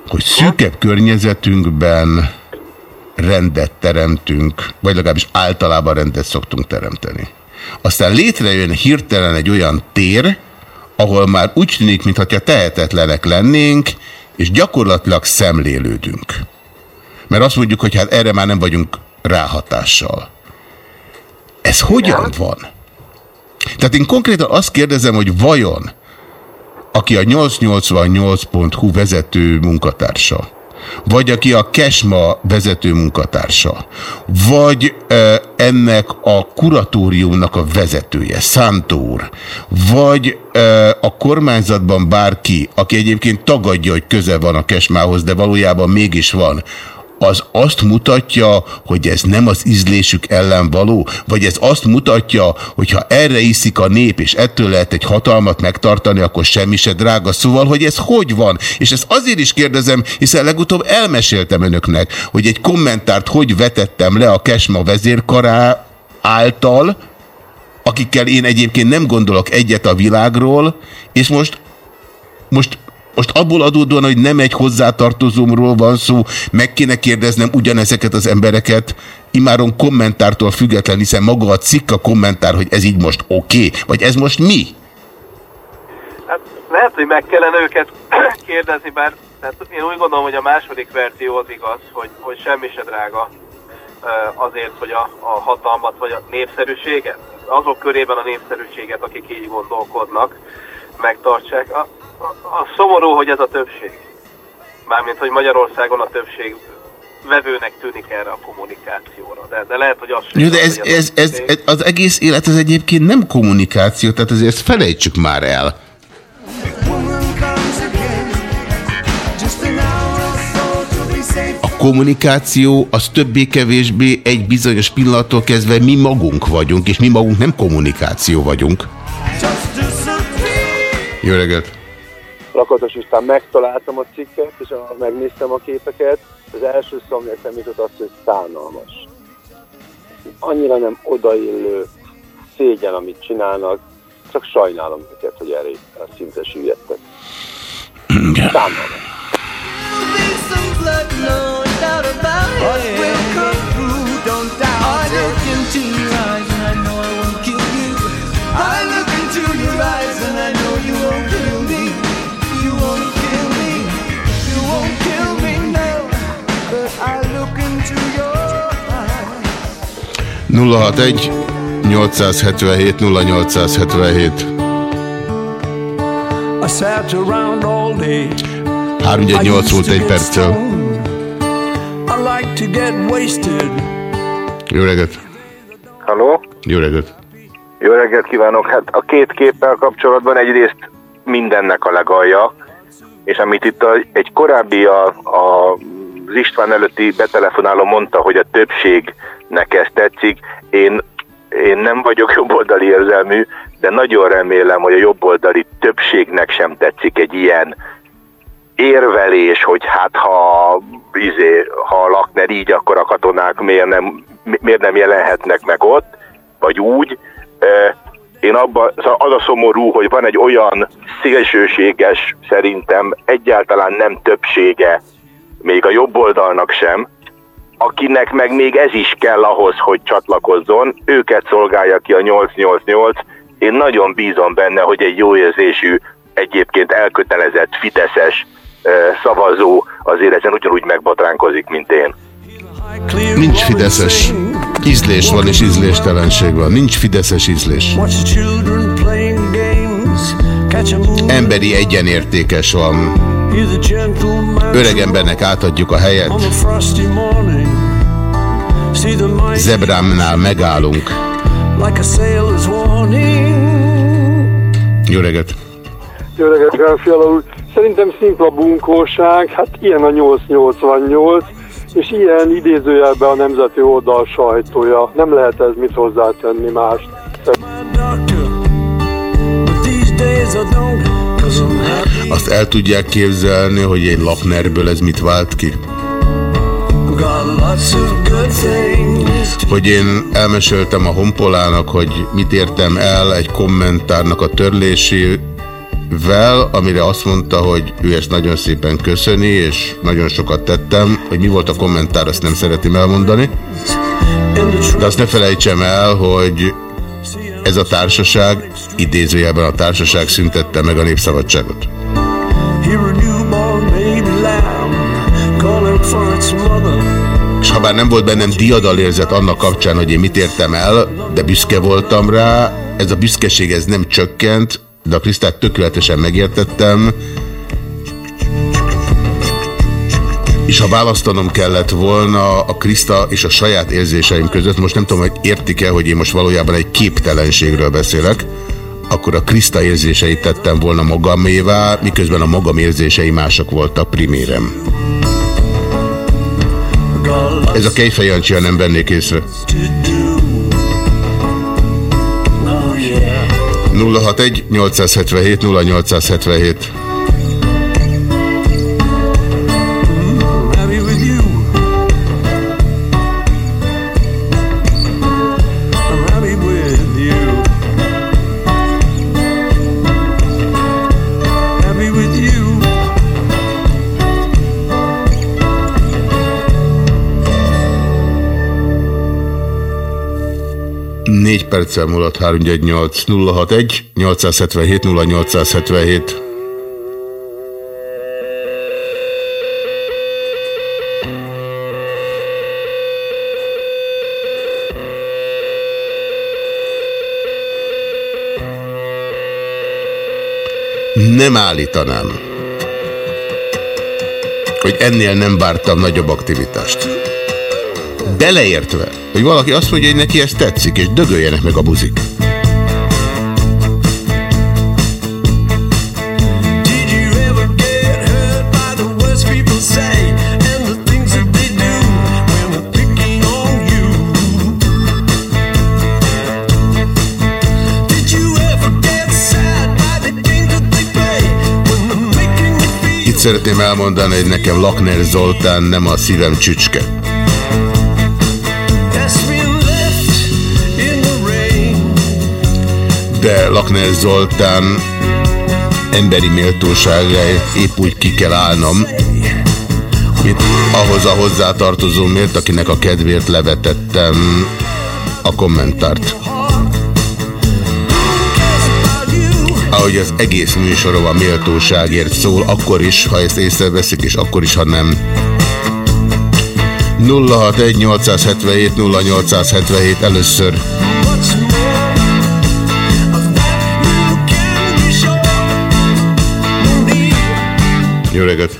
hogy szűkebb környezetünkben rendet teremtünk, vagy legalábbis általában rendet szoktunk teremteni. Aztán létrejön hirtelen egy olyan tér, ahol már úgy tűnik, mintha tehetetlenek lennénk, és gyakorlatilag szemlélődünk. Mert azt mondjuk, hogy hát erre már nem vagyunk ráhatással. Ez hogyan van? Tehát én konkrétan azt kérdezem, hogy vajon, aki a 888.hu vezető munkatársa, vagy aki a Kesma vezető munkatársa, vagy e, ennek a kuratóriumnak a vezetője, Szántó vagy e, a kormányzatban bárki, aki egyébként tagadja, hogy köze van a Kesmához, de valójában mégis van, az azt mutatja, hogy ez nem az ízlésük ellen való? Vagy ez azt mutatja, hogy ha erre iszik a nép, és ettől lehet egy hatalmat megtartani, akkor semmi se drága. Szóval, hogy ez hogy van? És ezt azért is kérdezem, hiszen legutóbb elmeséltem önöknek, hogy egy kommentárt hogy vetettem le a Kesma vezérkará által, akikkel én egyébként nem gondolok egyet a világról, és most most most abból adódóan, hogy nem egy hozzátartozómról van szó, meg kéne kérdeznem ugyanezeket az embereket, imáron kommentártól független, hiszen maga a cikk a kommentár, hogy ez így most oké, okay, vagy ez most mi? Hát lehet, hogy meg kellene őket kérdezni, bár tehát én úgy gondolom, hogy a második verzió az igaz, hogy, hogy semmi se drága azért, hogy a, a hatalmat vagy a népszerűséget, azok körében a népszerűséget, akik így gondolkodnak, megtartsák. A, a, szomorú, hogy ez a többség. Mármint, hogy Magyarországon a többség vevőnek tűnik erre a kommunikációra. De, de lehet, hogy az Jó, de ez, hogy az ez, ez, ez, az egész élet az egyébként nem kommunikáció, tehát azért ezt felejtsük már el. A kommunikáció az többé-kevésbé egy bizonyos pillanattól kezdve mi magunk vagyunk, és mi magunk nem kommunikáció vagyunk. Jó reggelt! Lakatos István megtaláltam a cikket, és a, megnéztem a képeket. Az első szomjak említett azt, hogy szánalmas. Annyira nem odaillő szégyen, amit csinálnak, csak sajnálom őket, hogy erre szinte süllyedtek. Szánalmas. I look into your eyes and I know you won't 061 877 0877 318 volt egy perccel. Jó reggelt! Halló? Jó reggelt! Jó reggelt kívánok! Hát a két képpel kapcsolatban egyrészt mindennek a legalja, és amit itt a, egy korábbi a, a, az István előtti betelefonáló mondta, hogy a többség többségnek ez tetszik, én, én nem vagyok jobboldali érzelmű, de nagyon remélem, hogy a jobboldali többségnek sem tetszik egy ilyen érvelés, hogy hát ha, izé, ha a Lakner így, akkor a katonák miért nem, miért nem jelenhetnek meg ott, vagy úgy. Én abban, szóval az a szomorú, hogy van egy olyan szélsőséges, szerintem egyáltalán nem többsége, még a jobb oldalnak sem, akinek meg még ez is kell ahhoz, hogy csatlakozzon, őket szolgálja ki a 888. Én nagyon bízom benne, hogy egy jó érzésű, egyébként elkötelezett, fideszes szavazó azért ezen ugyanúgy megbotránkozik, mint én. Nincs fideszes. Ízlés van és ízléstelenség van. Nincs fideszes ízlés. Emberi egyenértékes van. Öreg embernek átadjuk a helyet. Zebrámnál megállunk. like a sailor's warning. Jó reggelt! Jó reggelt, Gráfiala úr! Szerintem szimpla bunkóság, hát ilyen a 888, és ilyen idézőjelben a nemzeti oldal sajtója. Nem lehet ez mit hozzátenni happy. Azt el tudják képzelni, hogy egy Lachnerből ez mit vált ki? Hogy én elmeséltem a honpolának, hogy mit értem el egy kommentárnak a törlésével, amire azt mondta, hogy ő ezt nagyon szépen köszöni, és nagyon sokat tettem. Hogy mi volt a kommentár, azt nem szeretném elmondani. De azt ne felejtsem el, hogy ez a társaság, idézőjelben a társaság szüntette meg a népszabadságot. És ha bár nem volt bennem diadalérzet annak kapcsán, hogy én mit értem el, de büszke voltam rá, ez a büszkeség ez nem csökkent, de a Krisztát tökéletesen megértettem, és ha választanom kellett volna a Kriszta és a saját érzéseim között, most nem tudom, hogy értik-e, hogy én most valójában egy képtelenségről beszélek, akkor a Kriszta érzéseit tettem volna magamévá, miközben a magam érzései mások voltak primérem. Ez a Kejfej Jancsi, nem vennék észre. 061 877 0877 4 perccel múlott 318 061 877 0877 nem állítanám, hogy ennél nem vártam nagyobb aktivitást. Beleértve, hogy valaki azt mondja, hogy neki ez tetszik, és dögöljenek meg a buzik. Szeretném elmondani, hogy nekem Lakner Zoltán nem a szívem csücske. De Lakner Zoltán emberi méltóságáért épp úgy ki kell állnom, mint ahhoz a hozzátartozómért, akinek a kedvéért levetettem a kommentárt. Ahogy az egész műsorom a méltóságért szól, akkor is, ha ezt észreveszik, és akkor is, ha nem. 061 877 0877 először. Jó reggelt!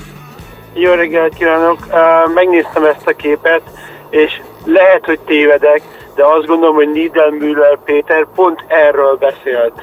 Jó reggelt kívánok! Uh, Megnéztem ezt a képet, és lehet, hogy tévedek, de azt gondolom, hogy Niedermüller Péter pont erről beszélt.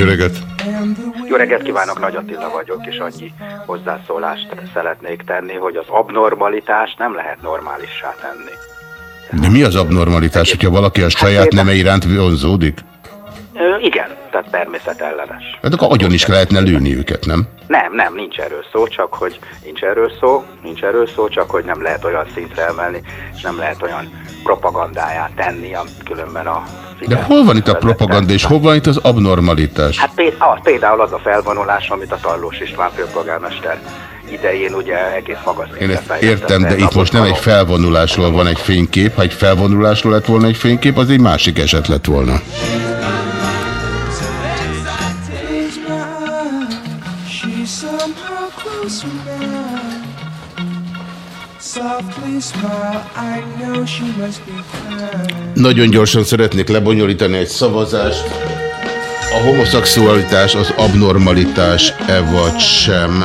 Jó reggelt! Jó reggelt kívánok, Nagy Attila vagyok, és annyi hozzászólást szeretnék tenni, hogy az abnormalitást nem lehet normálissá tenni. De mi az abnormalitás, hogyha valaki a saját neme iránt vonzódik? Igen, tehát természetellenes. Hát akkor agyon is lehetne lőni őket, nem? Nem, nem, nincs erről szó, csak hogy nincs erről szó, nincs erről szó, csak hogy nem lehet olyan szintre emelni, és nem lehet olyan propagandáját tenni, különben a De hol van itt a propaganda, és hol van itt az abnormalitás? Hát ah, például az a felvonulás, amit a Tarlós István főpolgármester idején ugye egész magas Én ezt értem, de itt most nem egy felvonulásról van egy fénykép. Ha egy felvonulásról lett volna egy fénykép, az egy másik eset lett volna. She's somehow closer now. Nagyon gyorsan szeretnék lebonyolítani egy szavazást. A homoszexualitás az abnormalitás-e vagy sem?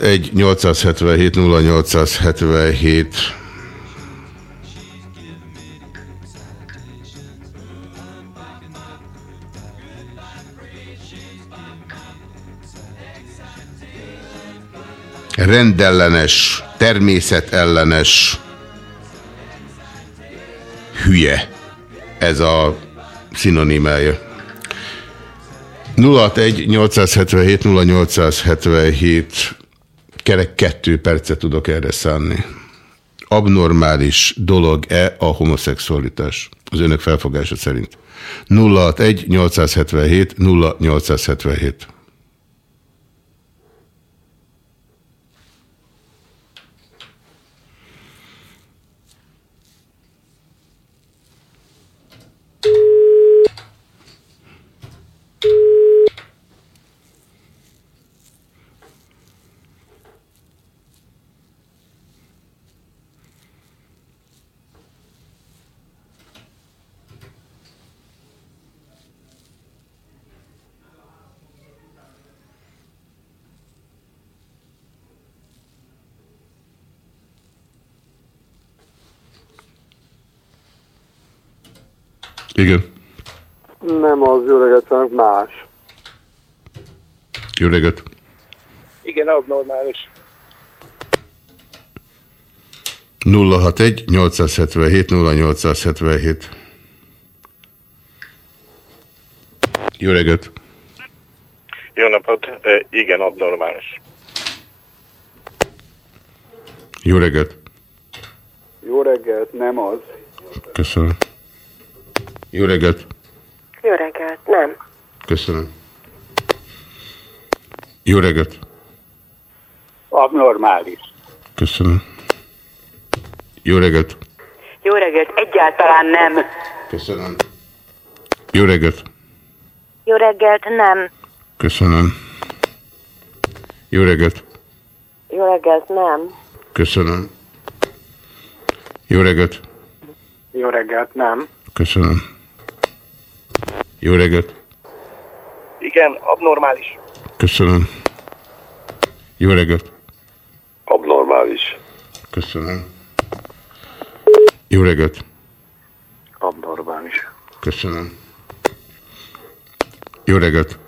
egy 877 0877 rendellenes, természetellenes hülye. Ez a szinonimája. 061 877 0877 kerek kettő percet tudok erre szánni. Abnormális dolog-e a homoszexualitás? Az önök felfogása szerint. 061 877 0877 Igen. Nem az jó reggelt, hanem más. Jó reggelt. Igen, abnormális. 061 877 0877 Jó reggelt! Jó napot, Ö, igen, abnormális. Jó reggelt! Jó reggelt, nem az. Köszönöm. Jó reggelt! Jó reggelt, nem. Köszönöm. Jó reggelt! Abnormális. Köszönöm. Jó reggelt! Jó reggelt, egyáltalán nem. Köszönöm. Jó reggelt! Jó reggelt, nem. Köszönöm. Jó reggelt! Jó reggelt, nem. Köszönöm. Jó reggelt! Jó reggelt, nem. Köszönöm. Jó reggelt! Igen, abnormális. Köszönöm. Jó reggelt! Abnormális. Köszönöm. Jó reggelt! Abnormális. Köszönöm. Jó reggelt!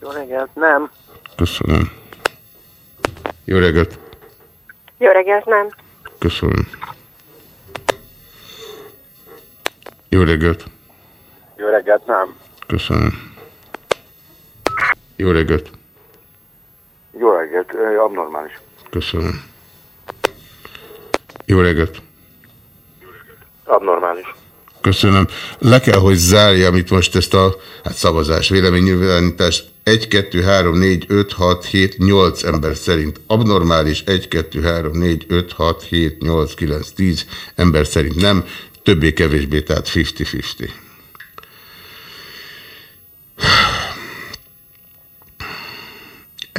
Jó reggelt, nem. Köszönöm. Jó reggelt! Jó reggelt, nem. Köszönöm. Jó reggelt! Jó reggelt, nem. Köszönöm. Jó reggelt! Jó reggelt, abnormális. Köszönöm. Jó reggelt! Abnormális. Köszönöm. Le kell, hogy zárjam itt most ezt a hát szavazás, véleménynyilvánítást. 1, 2, 3, 4, 5, 6, 7, 8 ember szerint abnormális, 1, 2, 3, 4, 5, 6, 7, 8, 9, 10 ember szerint nem, többé-kevésbé, tehát 50-50.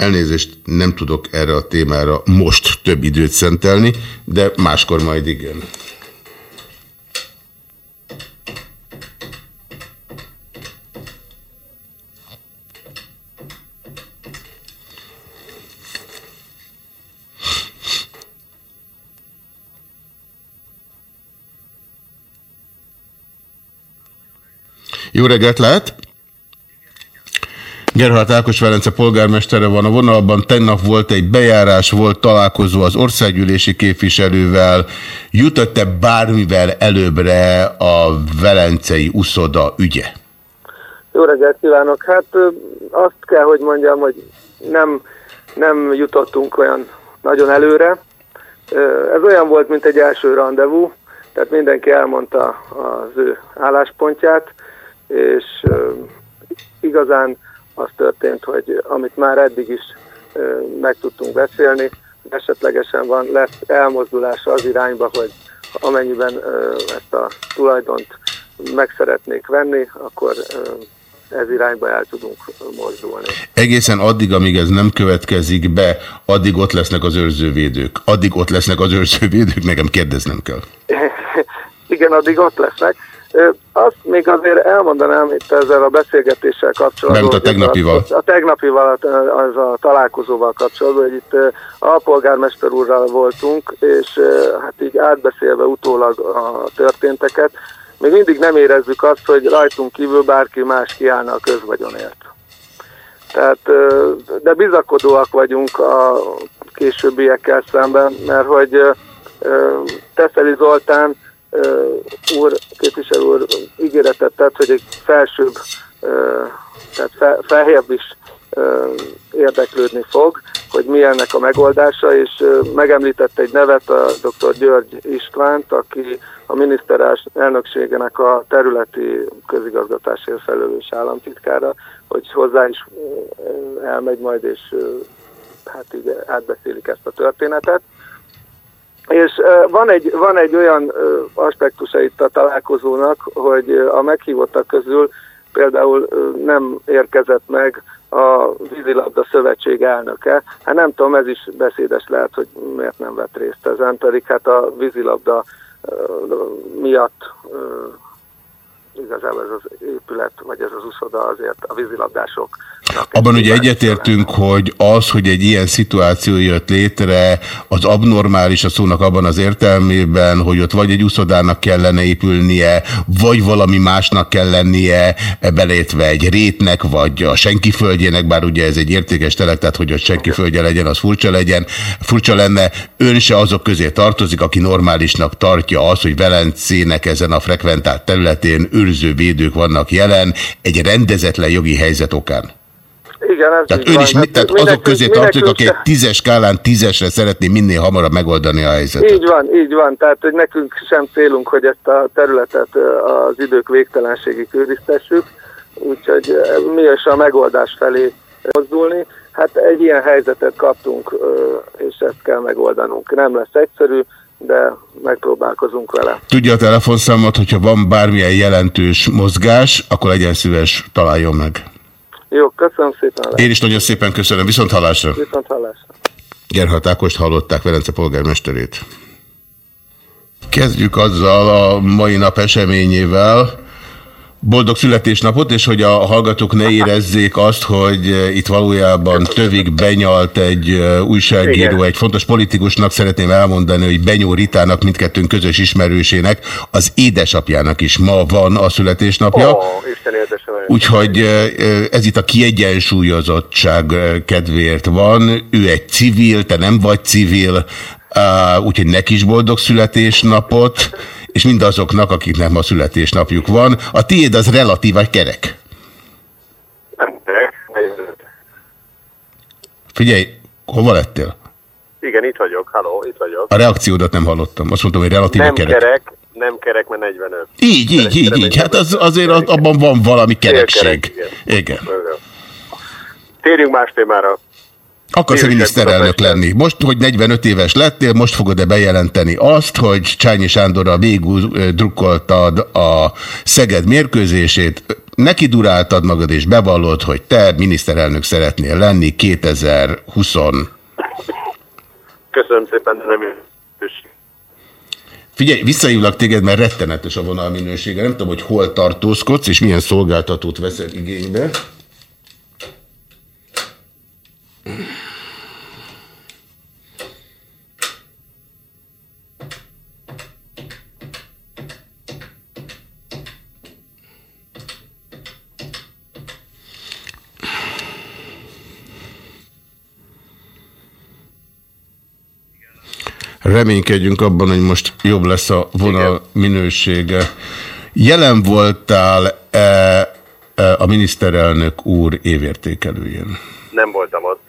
Elnézést, nem tudok erre a témára most több időt szentelni, de máskor majd igen. Jó reggelt lehet! Gerhard Ákos Velence polgármestere van a vonalban. Tegnap volt egy bejárás, volt találkozó az országgyűlési képviselővel. Jutott-e bármivel előbbre a velencei uszoda ügye? Jó reggelt kívánok! Hát azt kell, hogy mondjam, hogy nem, nem jutottunk olyan nagyon előre. Ez olyan volt, mint egy első rendezvú, tehát mindenki elmondta az ő álláspontját, és igazán az történt, hogy amit már eddig is meg tudtunk beszélni, esetlegesen van, lesz elmozdulása az irányba, hogy amennyiben ezt a tulajdont meg szeretnék venni, akkor ez irányba el tudunk mozdulni. Egészen addig, amíg ez nem következik be, addig ott lesznek az őrzővédők. Addig ott lesznek az őrzővédők, nekem kérdeznem kell. Igen, addig ott lesznek. Azt még azért elmondanám itt ezzel a beszélgetéssel kapcsolatban. Mármint a tegnapival. A, a tegnapival, az a találkozóval kapcsolatban, hogy itt alpolgármester úrral voltunk, és hát így átbeszélve utólag a történteket, még mindig nem érezzük azt, hogy rajtunk kívül bárki más kiállna a közvagyonért. Tehát, de bizakodóak vagyunk a későbbiekkel szemben, mert hogy Teszeli Zoltán úr, képviselő úr ígéretet tett, hogy egy felsőbb, tehát fel, feljebb is érdeklődni fog, hogy mi ennek a megoldása, és megemlített egy nevet, a dr. György Istvánt, aki a miniszterás elnökségenek a területi közigazgatásért felelős államtitkára, hogy hozzá is elmegy majd, és hát így átbeszélik ezt a történetet. És van egy, van egy olyan aspektusa itt a találkozónak, hogy a meghívottak közül például nem érkezett meg a vízilabda szövetség elnöke. Hát nem tudom, ez is beszédes lehet, hogy miért nem vett részt ezen, pedig hát a vízilabda miatt igazából ez az épület, vagy ez az uszoda azért a vízilabdások. Abban ugye egyetértünk, hogy az, hogy egy ilyen szituáció jött létre, az abnormális a szónak abban az értelmében, hogy ott vagy egy uszodának kellene épülnie, vagy valami másnak kell lennie, belétve egy rétnek, vagy a senki földjének, bár ugye ez egy értékes telek, tehát hogy ott senki földje legyen, az furcsa legyen, furcsa lenne. Ön se azok közé tartozik, aki normálisnak tartja az, hogy Velencének ezen a frekventált területén őrző védők vannak jelen, egy rendezetlen jogi helyzet okán. Igen, ez Tehát ön is, van. tehát Hát azok közé tartozik, aki mindenki- egy tízes skálán tízesre szeretné minél hamarabb megoldani a helyzetet. Így van, így van. Tehát, hogy nekünk sem célunk, hogy ezt a területet az idők végtelenségig őriztessük, úgyhogy mi is a megoldás felé mozdulni. Hát egy ilyen helyzetet kaptunk, és ezt kell megoldanunk. Nem lesz egyszerű, de megpróbálkozunk vele. Tudja a telefonszámot, hogyha van bármilyen jelentős mozgás, akkor legyen szíves, találjon meg. Jó, köszönöm szépen. Én is nagyon szépen köszönöm. Viszont hallásra. Viszont hallásra. Gerhard Ákost hallották, Velence polgármesterét. Kezdjük azzal a mai nap eseményével. Boldog születésnapot, és hogy a hallgatók ne érezzék azt, hogy eh, itt valójában tövig benyalt egy eh, újságíró, Igen. egy fontos politikusnak szeretném elmondani, hogy Benyó Ritának, mindkettőnk közös ismerősének, az édesapjának is ma van a születésnapja. Ó, Isten. Úgyhogy ez itt a kiegyensúlyozottság kedvéért van. Ő egy civil, te nem vagy civil, úgyhogy neki is boldog születésnapot, és mindazoknak, akiknek ma születésnapjuk van. A tiéd az relatív vagy kerek? Figyelj, hova lettél? Igen, itt vagyok, halló, itt vagyok. A reakciódat nem hallottam. Azt mondtam, hogy relatív Nem kerek, nem kerek, mert 45. Így, így, így, így. Hát az, azért az- abban van valami kerekség. Igen. Térjünk más témára. Is miniszterelnök lenni? Most, hogy 45 éves lettél, most fogod-e bejelenteni azt, hogy Csányi Sándorral végül drukkoltad a Szeged mérkőzését, neki duráltad magad és bevallod, hogy te miniszterelnök szeretnél lenni 2020 Köszönöm szépen, de nem is. Figyelj, visszahívlak téged, mert rettenetes a vonalminősége. Nem tudom, hogy hol tartózkodsz, és milyen szolgáltatót veszel igénybe. Reménykedjünk abban, hogy most jobb lesz a vonal minősége. Jelen voltál-e e, a miniszterelnök úr évértékelőjén? Nem voltam ott.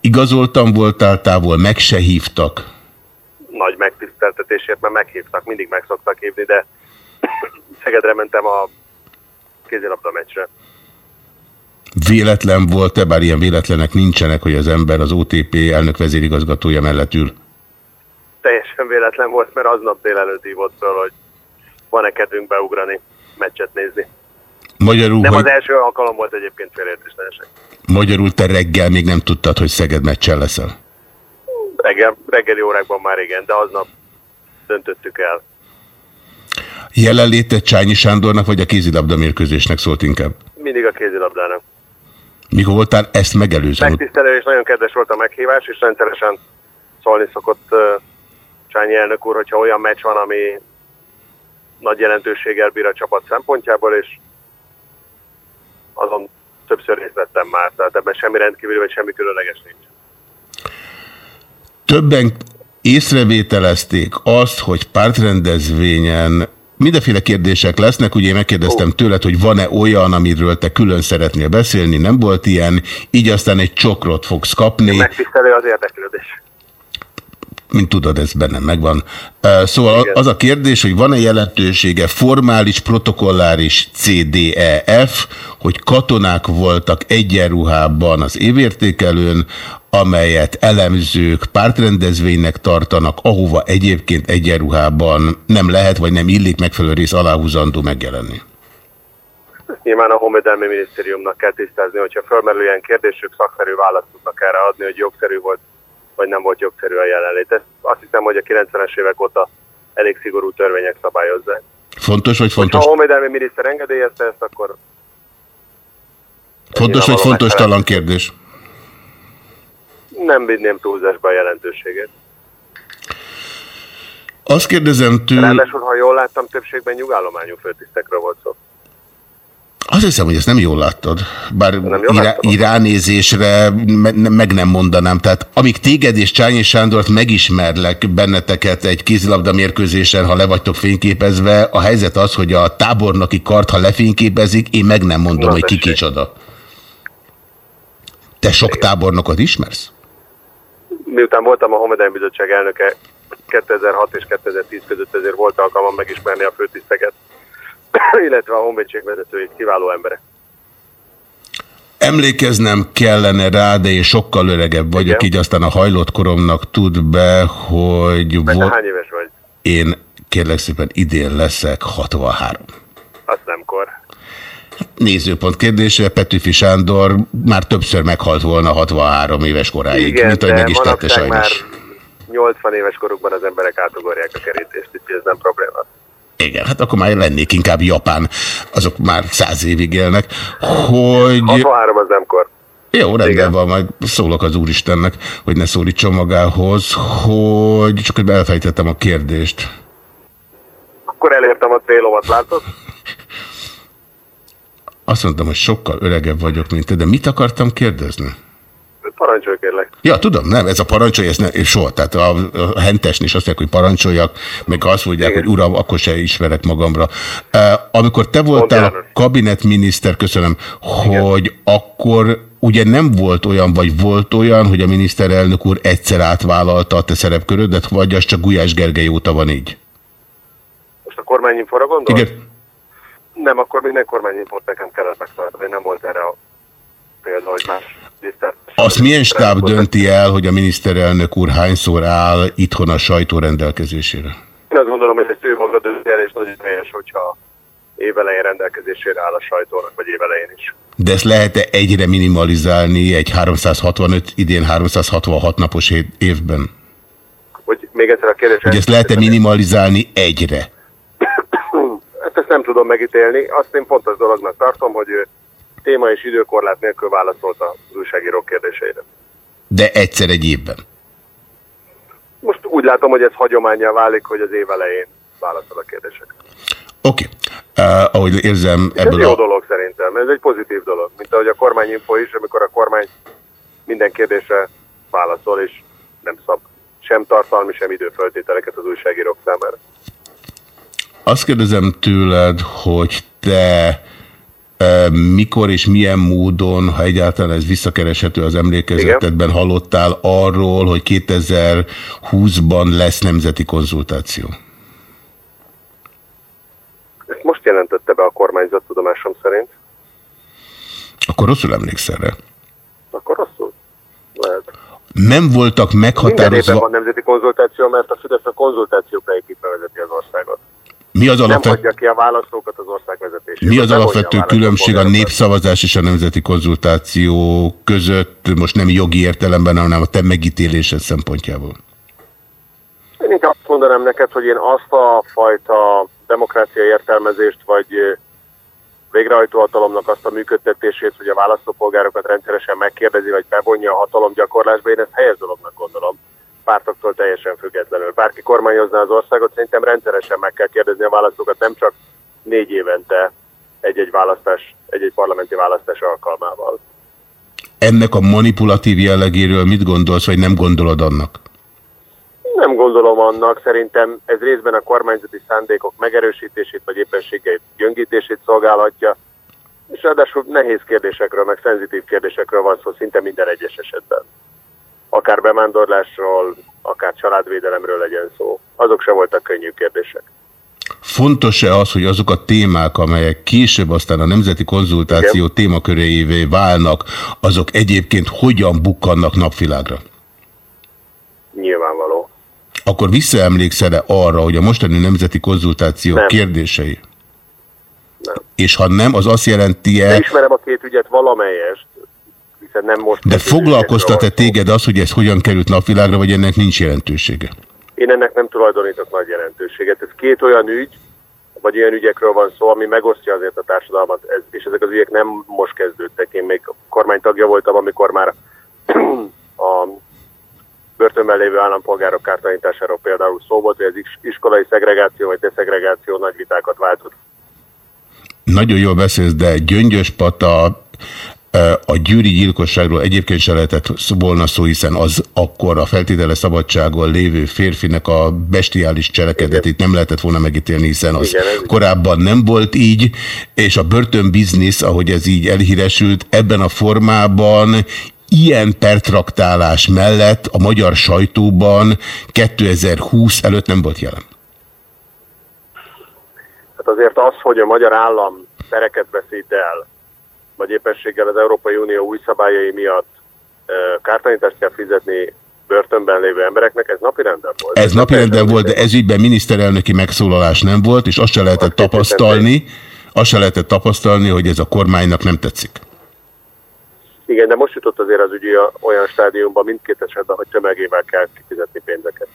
Igazoltan voltál távol, meg se hívtak. Nagy megtiszteltetésért, mert meghívtak, mindig meg szoktak hívni, de Szegedre mentem a kézilabda meccsre. Véletlen volt-e, bár ilyen véletlenek nincsenek, hogy az ember az OTP elnök vezérigazgatója mellett ül? Teljesen véletlen volt, mert aznap délelőtt hívott föl, hogy van-e kedvünk beugrani, meccset nézni. Magyarul, Nem hogy, az első alkalom volt egyébként félértés ne esek. magyarul te reggel még nem tudtad, hogy Szeged meccsen leszel. Reggel, reggeli órákban már igen, de aznap döntöttük el. Jelenléte Csányi Sándornak, vagy a kézilabda mérkőzésnek szólt inkább? Mindig a kézilabdának. Mikor voltál ezt megelőzően? Megtisztelő és nagyon kedves volt a meghívás, és rendszeresen szólni szokott Csányi elnök úr, hogyha olyan meccs van, ami nagy jelentőséggel bír a csapat szempontjából, és azon többször részt vettem már, tehát ebben semmi rendkívül, vagy semmi különleges nincs. Többen észrevételezték azt, hogy pártrendezvényen mindenféle kérdések lesznek, ugye én megkérdeztem tőled, hogy van-e olyan, amiről te külön szeretnél beszélni, nem volt ilyen, így aztán egy csokrot fogsz kapni. Megtisztelő az érdeklődés. Mint tudod, ez bennem megvan. Szóval Igen. az a kérdés, hogy van-e jelentősége formális, protokolláris CDEF, hogy katonák voltak egyenruhában az évértékelőn, amelyet elemzők pártrendezvénynek tartanak, ahova egyébként egyenruhában nem lehet, vagy nem illik megfelelő rész aláhúzandó megjelenni. Nyilván a Honvédelmi Minisztériumnak kell tisztázni, hogyha fölmerül ilyen kérdésük, szakszerű választ tudnak erre adni, hogy jogszerű volt, vagy nem volt jogszerű a jelenlét. Ezt azt hiszem, hogy a 90-es évek óta elég szigorú törvények szabályozzák. Fontos vagy Ha fontos? a honvédelmi miniszter engedélyezte ezt, akkor Fontos vagy fontos talan kérdés? nem vinném túlzásba a jelentőségét. Azt kérdezem tőle, Ráadásul, ha jól láttam, többségben nyugállományú főtisztekről volt szó. Azt hiszem, hogy ezt nem jól láttad. Bár Nem jól irá, iránézésre me, meg nem mondanám. Tehát amíg téged és Csányi Sándort megismerlek benneteket egy kézilabda mérkőzésen, ha le vagytok fényképezve, a helyzet az, hogy a tábornoki kart, ha lefényképezik, én meg nem mondom, Na, hogy ki kicsoda. Te sok tábornokot ismersz? Miután voltam a Honvédelmi Bizottság elnöke 2006 és 2010 között, ezért volt alkalmam megismerni a főtiszteket, illetve a honvédség vezetőit, kiváló emberek. Emlékeznem kellene rá, de én sokkal öregebb vagyok, Igen. így aztán a hajlott koromnak tud be, hogy Meg volt, hány éves vagy? én kérlek szépen idén leszek 63. Azt nem kor. Nézőpont kérdése, Petőfi Sándor már többször meghalt volna 63 éves koráig, Igen, mint ahogy meg is tette már sajnos. 80 éves korukban az emberek átugorják a kerítést, úgyhogy ez nem probléma. Igen, hát akkor már lennék inkább Japán, azok már száz évig élnek, hogy... 63 az nem kor. Jó, rendben van, majd szólok az Úristennek, hogy ne szólítson magához, hogy csak hogy elfejtettem a kérdést. Akkor elértem a célomat, látod? Azt mondtam, hogy sokkal öregebb vagyok, mint te, de mit akartam kérdezni? Parancsolj kérlek. Ja, tudom, nem, ez a parancsolj, ez nem, soha, tehát a, a hentesn is azt mondják, hogy parancsoljak, meg azt mondják, hogy uram, akkor se ismerek magamra. Uh, amikor te voltál a kabinetminiszter, köszönöm, hogy akkor ugye nem volt olyan, vagy volt olyan, hogy a miniszterelnök úr egyszer átvállalta a te szerepkörödet, vagy az csak Gulyás Gergely óta van így? Most a kormányinfóra gondol? Igen. Nem, akkor minden kormányinfót nekem kellett megtartani, nem volt erre a példa, hogy más. Azt milyen stáb dönti el, hogy a miniszterelnök úr hányszor áll itthon a sajtó rendelkezésére? Én azt gondolom, hogy ezt ő maga dönti el, és nagyon helyes, hogyha évelején rendelkezésére áll a sajtónak, vagy évelején is. De ezt lehet-e egyre minimalizálni egy 365, idén 366 napos évben? Hogy még egyszer a kérdés... Hogy ezt lehet-e minimalizálni egyre? Hát ezt nem tudom megítélni. Azt én fontos dolognak tartom, hogy téma és időkorlát nélkül válaszolt az újságírók kérdéseire. De egyszer egy évben. Most úgy látom, hogy ez hagyományá válik, hogy az év elején válaszol a kérdésekre. Oké. Okay. Uh, ahogy érzem Ez ebből jó a... dolog szerintem, ez egy pozitív dolog. Mint ahogy a kormányinfo is, amikor a kormány minden kérdésre válaszol, és nem szab sem tartalmi, sem időföltételeket az újságírók számára. Azt kérdezem tőled, hogy te mikor és milyen módon, ha egyáltalán ez visszakereshető az emlékezetedben, hallottál arról, hogy 2020-ban lesz nemzeti konzultáció? Ezt most jelentette be a kormányzat tudomásom szerint. Akkor rosszul emlékszel rá. Akkor rosszul? Lehet. Nem voltak Minden évben meghatározva... van nemzeti konzultáció, mert a Fidesz a konzultációkra építve vezeti az országot. Mi az, Nem alapvet... hagyja ki a választókat az ország vezetésében. Mi az Nem alapvető különbség a népszavazás és a nemzeti konzultáció között, most nem jogi értelemben, hanem a te megítélésed szempontjából? Én inkább azt mondanám neked, hogy én azt a fajta demokrácia értelmezést, vagy ö, végrehajtóhatalomnak azt a működtetését, hogy a választópolgárokat rendszeresen megkérdezi, vagy bevonja a hatalomgyakorlásba, én ezt helyes dolognak gondolom. Pártoktól teljesen függetlenül. Bárki kormányozná az országot, szerintem rendszeresen meg kell kérdezni a választókat, nem csak négy évente egy-egy választás, egy-egy parlamenti választás alkalmával. Ennek a manipulatív jellegéről mit gondolsz, vagy nem gondolod annak? Nem gondolom annak, szerintem ez részben a kormányzati szándékok megerősítését, vagy éppenséggel gyöngítését szolgálhatja, és ráadásul nehéz kérdésekről, meg szenzitív kérdésekről van szó szinte minden egyes esetben. Akár bevándorlásról, akár családvédelemről legyen szó. Azok sem voltak könnyű kérdések. Fontos-e az, hogy azok a témák, amelyek később aztán a nemzeti konzultáció Igen. témakörévé válnak, azok egyébként hogyan bukkannak napvilágra? Nyilvánvaló. Akkor visszaemlékszel-e arra, hogy a mostani nemzeti konzultáció Nem. kérdései? Nem. És ha nem, az azt jelenti-e, De ismerem a két ügyet valamelyest, hiszen nem most... de foglalkoztat-e téged az, hogy ez hogyan került napvilágra, vagy ennek nincs jelentősége? Én ennek nem tulajdonítok nagy jelentőséget. Ez két olyan ügy, vagy olyan ügyekről van szó, ami megosztja azért a társadalmat, ez, és ezek az ügyek nem most kezdődtek. Én még kormánytagja voltam, amikor már a börtönben lévő állampolgárok kártalanításáról például szó volt, hogy az is- iskolai szegregáció vagy deszegregáció nagy vitákat váltott. Nagyon jól beszélsz, de Gyöngyös Pata a gyűri gyilkosságról egyébként se lehetett volna szó, hiszen az akkor a feltétele szabadságon lévő férfinek a bestiális cselekedetét nem lehetett volna megítélni, hiszen az Igen, korábban nem volt így, és a börtönbiznisz, ahogy ez így elhíresült, ebben a formában ilyen pertraktálás mellett a magyar sajtóban 2020 előtt nem volt jelen. Hát azért az, hogy a magyar állam tereket veszít el, vagy éppenséggel az Európai Unió új szabályai miatt kártalanítást kell fizetni börtönben lévő embereknek, ez napirenden volt. Ez napirenden volt, de ezügyben miniszterelnöki megszólalás nem volt, és azt se lehetett tapasztalni, azt se lehetett tapasztalni, hogy ez a kormánynak nem tetszik. Igen, de most jutott azért az ügy olyan stádiumban mindkét esetben, hogy tömegével kell kifizetni pénzeket.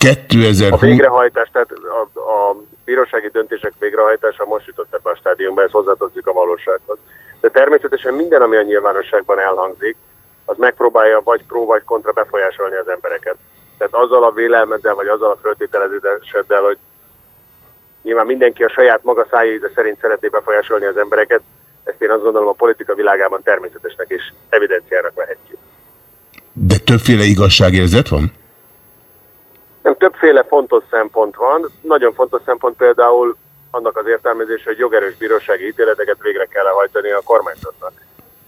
A 2020... végrehajtás, tehát a, a bírósági döntések végrehajtása most jutott ebbe a stádiumba, ez hozzátartozik a valósághoz. De természetesen minden, ami a nyilvánosságban elhangzik, az megpróbálja vagy pró vagy kontra befolyásolni az embereket. Tehát azzal a vélelmeddel, vagy azzal a föltételezéseddel, hogy nyilván mindenki a saját maga szájéze szerint szeretné befolyásolni az embereket, ezt én azt gondolom a politika világában természetesnek és evidenciának vehetjük. De többféle igazságérzet van? Nem, többféle fontos szempont van. Nagyon fontos szempont például annak az értelmezése, hogy jogerős bírósági ítéleteket végre kell hajtani a kormányzatnak.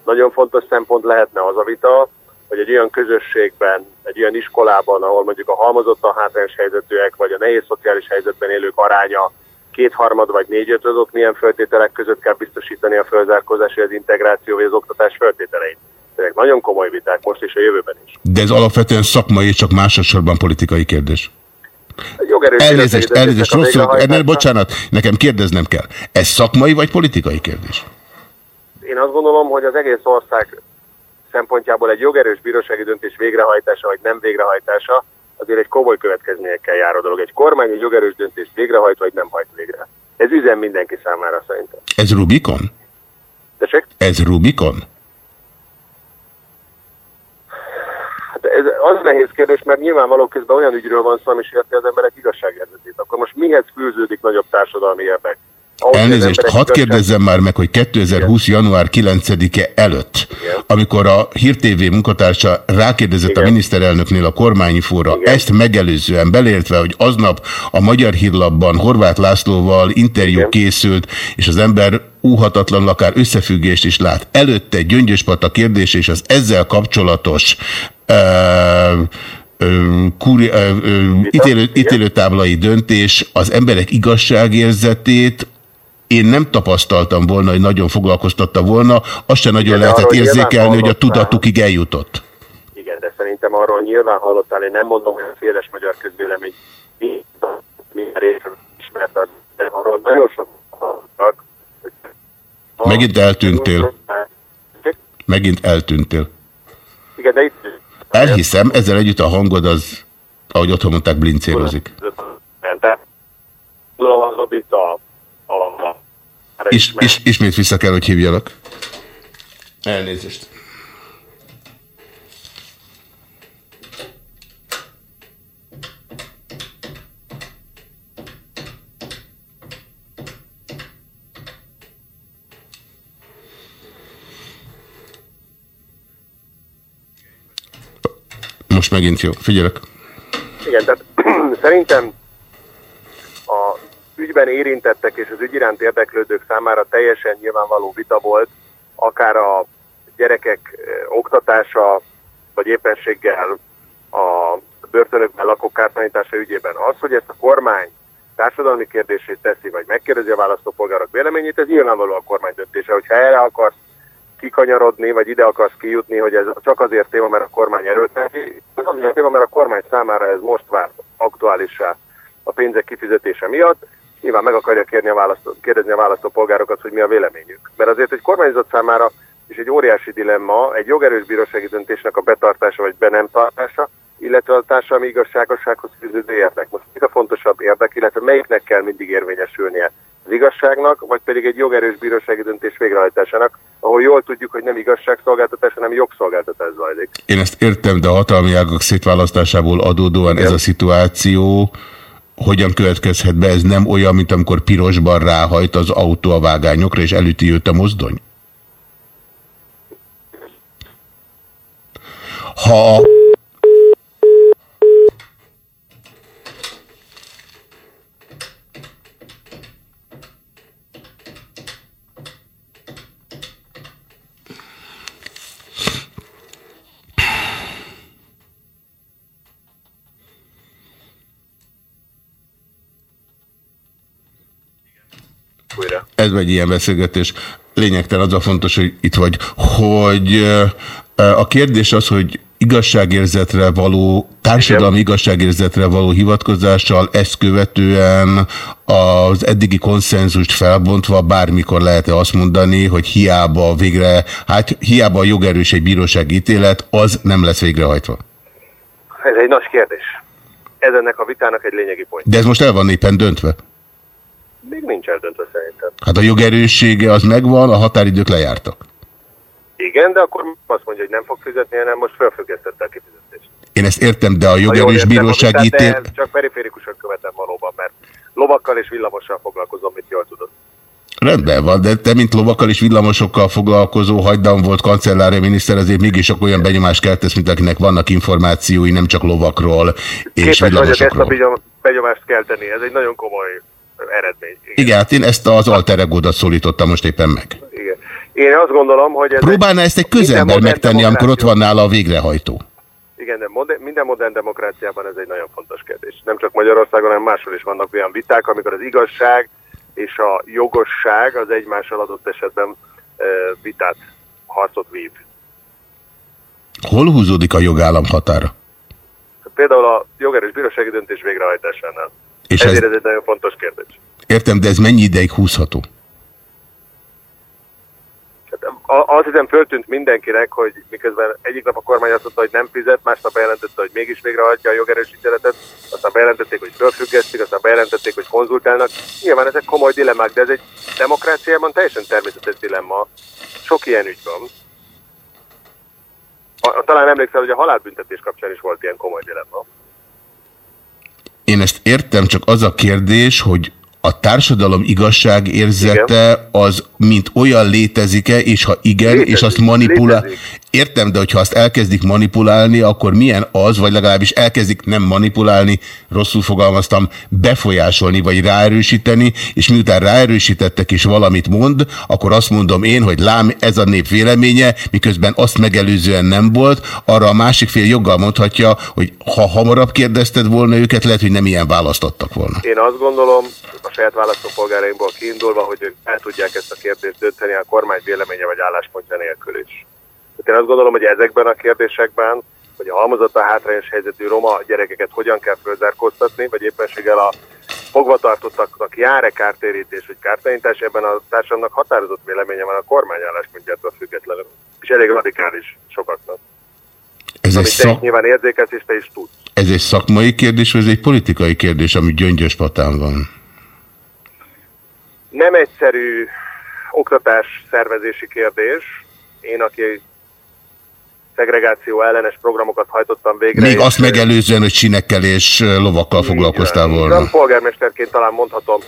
Nagyon fontos szempont lehetne az a vita, hogy egy olyan közösségben, egy olyan iskolában, ahol mondjuk a halmozottan hátrányos helyzetűek, vagy a nehéz szociális helyzetben élők aránya kétharmad vagy négyötödök, milyen feltételek között kell biztosítani a fölzárkózási, az integráció vagy az oktatás feltételeit. Ezek nagyon komoly viták most és a jövőben is. De ez alapvetően szakmai és csak másodszorban politikai kérdés. A Elnézést, elnézést, a rosszul, ennél bocsánat, nekem kérdeznem kell. Ez szakmai vagy politikai kérdés? Én azt gondolom, hogy az egész ország szempontjából egy jogerős bírósági döntés végrehajtása vagy nem végrehajtása azért egy komoly következményekkel járó dolog. Egy kormány egy jogerős döntést végrehajt vagy nem hajt végre. Ez üzen mindenki számára szerintem. Ez Rubikon? Tessék? Ez Rubikon? Hát ez az nehéz kérdés, mert nyilvánvaló közben olyan ügyről van szó, ami sérti az emberek igazságérzetét. Akkor most mihez fűződik nagyobb társadalmi érdek? Ahhoz, hogy az Elnézést, hadd kérdezzem már meg, hogy 2020. január 9-e előtt, amikor a Hír TV munkatársa rákérdezett a miniszterelnöknél a kormányfóra, ezt megelőzően belértve, hogy aznap a Magyar Hírlapban Horváth Lászlóval interjú készült, és az ember úhatatlan akár összefüggést is lát. Előtte Gyöngyös Pata kérdés és az ezzel kapcsolatos ö, ítélő, ítélőtáblai döntés az emberek igazságérzetét én nem tapasztaltam volna, hogy nagyon foglalkoztatta volna, azt se nagyon Igen, lehetett érzékelni, hogy a tudatukig eljutott. Igen, de szerintem arról nyilván hallottál, én nem mondom, hogy a széles magyar közvélemény mi- milyen részről ismert, de arról nagyon sok hallottak. Megint eltűntél. Megint eltűntél. Igen, de itt Elhiszem, ezzel együtt a hangod az, ahogy otthon mondták, blincérozik. Is, is, ismét vissza kell, hogy hívjalak. Elnézést. Most megint jó. Figyelek. Igen, tehát szerintem a ügyben érintettek és az ügy iránt érdeklődők számára teljesen nyilvánvaló vita volt, akár a gyerekek eh, oktatása, vagy éppenséggel a börtönökben lakók kártalanítása ügyében. Az, hogy ezt a kormány társadalmi kérdését teszi, vagy megkérdezi a választópolgárok véleményét, ez nyilvánvaló a kormány döntése. Hogyha erre akarsz kikanyarodni, vagy ide akarsz kijutni, hogy ez csak azért téma, mert a kormány erőlteti, az azért téma, mert a kormány számára ez most vált aktuálissá a pénzek kifizetése miatt, nyilván meg akarja kérni a választó, kérdezni a választópolgárokat, hogy mi a véleményük. Mert azért egy kormányzat számára is egy óriási dilemma, egy jogerős bírósági döntésnek a betartása vagy be nem tartása, illetve a társadalmi igazságossághoz fűződő érdek. Most melyik a fontosabb érdek, illetve melyiknek kell mindig érvényesülnie? Az igazságnak, vagy pedig egy jogerős bírósági döntés végrehajtásának, ahol jól tudjuk, hogy nem igazságszolgáltatás, hanem jogszolgáltatás zajlik. Én ezt értem, de a hatalmi ágak szétválasztásából adódóan ez a szituáció hogyan következhet be? Ez nem olyan, mint amikor pirosban ráhajt az autó a vágányokra, és elüti őt a mozdony? Ha a Újra. Ez egy ilyen beszélgetés. Lényegtelen az a fontos, hogy itt vagy. Hogy a kérdés az, hogy igazságérzetre való, társadalmi igazságérzetre való hivatkozással ezt követően az eddigi konszenzust felbontva bármikor lehet-e azt mondani, hogy hiába végre, hát hiába a jogerős egy bírósági ítélet, az nem lesz végrehajtva. Ez egy nagy kérdés. Ez ennek a vitának egy lényegi pont. De ez most el van éppen döntve. Még nincs eldöntve szerintem. Hát a jogerőssége az megvan, a határidők lejártak. Igen, de akkor azt mondja, hogy nem fog fizetni, hanem most felfüggesztette a kifizetést. Én ezt értem, de a jogerős ítélet... ezt csak periférikusan követem valóban, mert lovakkal és villamossal foglalkozom, mint jól tudod. Rendben van, de te, mint lovakkal és villamosokkal foglalkozó hagydam volt kancellária miniszter, azért mégis sok olyan benyomást keltesz, mint akinek vannak információi, nem csak lovakról és Képes vagyok ezt a villamosokról. benyomást kelteni, ez egy nagyon komoly eredmény. Igen, hát én ezt az alter egódat szólítottam most éppen meg. Igen. Én azt gondolom, hogy ez Próbálná ezt egy modern megtenni, amikor ott van nála a végrehajtó. Igen, de moder- minden modern demokráciában ez egy nagyon fontos kérdés. Nem csak Magyarországon, hanem máshol is vannak olyan viták, amikor az igazság és a jogosság az egymással adott esetben e, vitát, harcot vív. Hol húzódik a jogállam határa? Például a jogerős bírósági döntés végrehajtásánál. És Ezért ez- ez egy nagyon fontos kérdés. Értem, de ez mennyi ideig húzható? A- Azt hiszem föltűnt mindenkinek, hogy miközben egyik nap a kormány azt mondta, hogy nem fizet, másnap bejelentette, hogy mégis végrehajtja a jogerős ítéletet, aztán bejelentették, hogy fölfüggesztik, aztán bejelentették, hogy konzultálnak. Nyilván ezek komoly dilemmák, de ez egy demokráciában teljesen természetes dilemma. Sok ilyen ügy van. A- Talán emlékszel, hogy a halálbüntetés kapcsán is volt ilyen komoly dilemma. Én ezt értem, csak az a kérdés, hogy a társadalom igazságérzete az mint olyan létezik-e, és ha igen, Létezik, és azt manipulál... létezik. Értem, de hogyha azt elkezdik manipulálni, akkor milyen az, vagy legalábbis elkezdik nem manipulálni, rosszul fogalmaztam, befolyásolni, vagy ráerősíteni, és miután ráerősítettek és valamit mond, akkor azt mondom én, hogy lám, ez a nép véleménye, miközben azt megelőzően nem volt, arra a másik fél joggal mondhatja, hogy ha hamarabb kérdezted volna őket, lehet, hogy nem ilyen választottak volna. Én azt gondolom, a saját választópolgáraimból kiindulva, hogy ők el tudják ezt a kérdést dönteni a kormány véleménye vagy álláspontja nélkül is. Én azt gondolom, hogy ezekben a kérdésekben, hogy a halmozata hátrányos helyzetű roma gyerekeket hogyan kell fölzárkóztatni, vagy éppenséggel a fogvatartottaknak jár-e kártérítés vagy kártalanítás, ebben a társadalomnak határozott véleménye van a kormány álláspontjától függetlenül. És elég radikális sokaknak. Ez egy, Amit szak, nyilván érzékelsz, és te is tudsz. ez egy szakmai kérdés, vagy ez egy politikai kérdés, ami gyöngyös patán van? nem egyszerű oktatás szervezési kérdés. Én, aki szegregáció ellenes programokat hajtottam végre. Még azt megelőzően, hogy sinekkel és lovakkal foglalkoztál volna. van. Polgármesterként talán mondhatom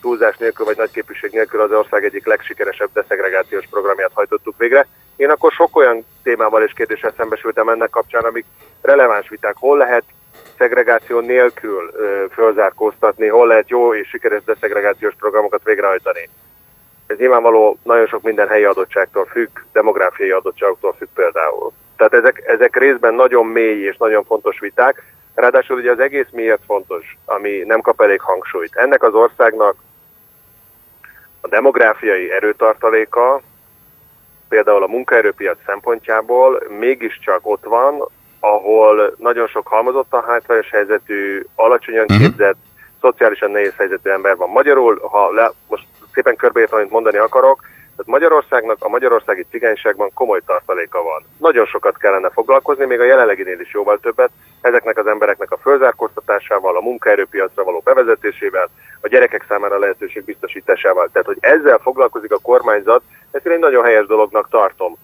túlzás nélkül, vagy nagy képviség nélkül az ország egyik legsikeresebb deszegregációs programját hajtottuk végre. Én akkor sok olyan témával és kérdéssel szembesültem ennek kapcsán, amik releváns viták. Hol lehet szegregáció nélkül ö, fölzárkóztatni, hol lehet jó és sikeres deszegregációs programokat végrehajtani. Ez nyilvánvaló nagyon sok minden helyi adottságtól függ, demográfiai adottságoktól függ például. Tehát ezek, ezek részben nagyon mély és nagyon fontos viták, ráadásul ugye az egész miért fontos, ami nem kap elég hangsúlyt. Ennek az országnak a demográfiai erőtartaléka például a munkaerőpiac szempontjából mégiscsak ott van, ahol nagyon sok halmozottan hátrányos helyzetű, alacsonyan képzett, szociálisan nehéz helyzetű ember van. Magyarul, ha le, most szépen körbeértem, amit mondani akarok, Tehát Magyarországnak a magyarországi cigányságban komoly tartaléka van. Nagyon sokat kellene foglalkozni, még a jelenleginél is jóval többet, ezeknek az embereknek a fölzárkóztatásával, a munkaerőpiacra való bevezetésével, a gyerekek számára lehetőség biztosításával. Tehát, hogy ezzel foglalkozik a kormányzat, ezt én egy nagyon helyes dolognak tartom.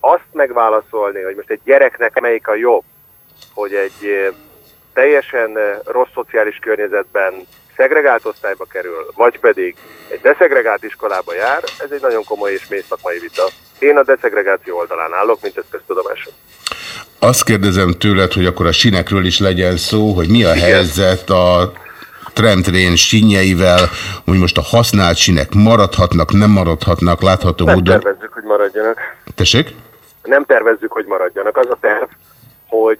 Azt megválaszolni, hogy most egy gyereknek melyik a jobb, hogy egy eh, teljesen eh, rossz szociális környezetben szegregált osztályba kerül, vagy pedig egy deszegregált iskolába jár, ez egy nagyon komoly és mély szakmai vita. Én a deszegregáció oldalán állok, mint ez köztudomásom. Azt kérdezem tőled, hogy akkor a sinekről is legyen szó, hogy mi a helyzet a trendrén sinjeivel, hogy most a használt sinek maradhatnak, nem maradhatnak, látható Nem módon. tervezzük, hogy maradjanak. Tessék? Nem tervezzük, hogy maradjanak. Az a terv, hogy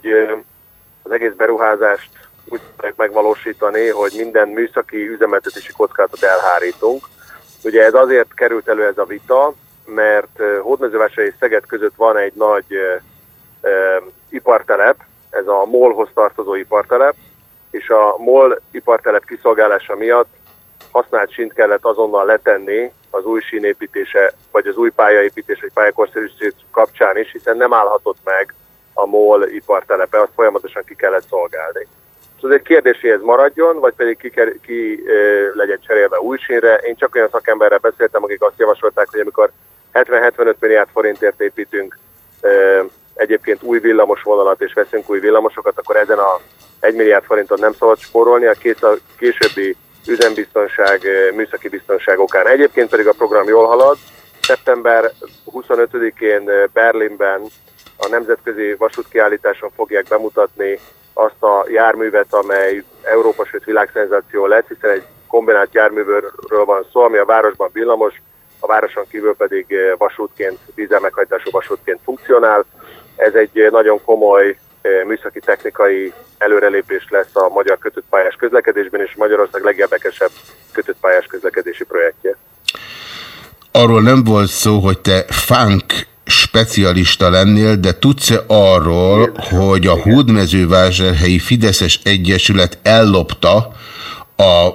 az egész beruházást úgy tudják megvalósítani, hogy minden műszaki üzemeltetési kockázatot elhárítunk. Ugye ez azért került elő ez a vita, mert ö, Hódmezővásárhely és Szeged között van egy nagy ö, ö, ipartelep, ez a MOL-hoz tartozó ipartelep, és a MOL ipartelep kiszolgálása miatt használt sínt kellett azonnal letenni az új sínépítése, vagy az új pályaépítés, vagy pályakorszerűsítés kapcsán is, hiszen nem állhatott meg a MOL ipartelepe, azt folyamatosan ki kellett szolgálni. Az egy kérdés, ez maradjon, vagy pedig ki, ki ö, legyen cserélve új sínre. Én csak olyan szakemberrel beszéltem, akik azt javasolták, hogy amikor 70-75 milliárd forintért építünk ö, egyébként új villamos vonalat és veszünk új villamosokat, akkor ezen a 1 milliárd forintot nem szabad spórolni, a későbbi üzembiztonság, műszaki biztonság okán. Egyébként pedig a program jól halad. Szeptember 25-én ö, Berlinben a nemzetközi vasútkiállításon fogják bemutatni azt a járművet, amely Európa, sőt világszenzáció lesz, hiszen egy kombinált járművről van szó, ami a városban villamos, a városon kívül pedig eh, vasútként, dízelmeghajtású vasútként funkcionál. Ez egy eh, nagyon komoly eh, műszaki technikai előrelépés lesz a magyar kötött közlekedésben, és Magyarország legérdekesebb kötött pályás közlekedési projektje. Arról nem volt szó, hogy te funk specialista lennél, de tudsz-e arról, hogy a Hódmezővásárhelyi Fideszes Egyesület ellopta a,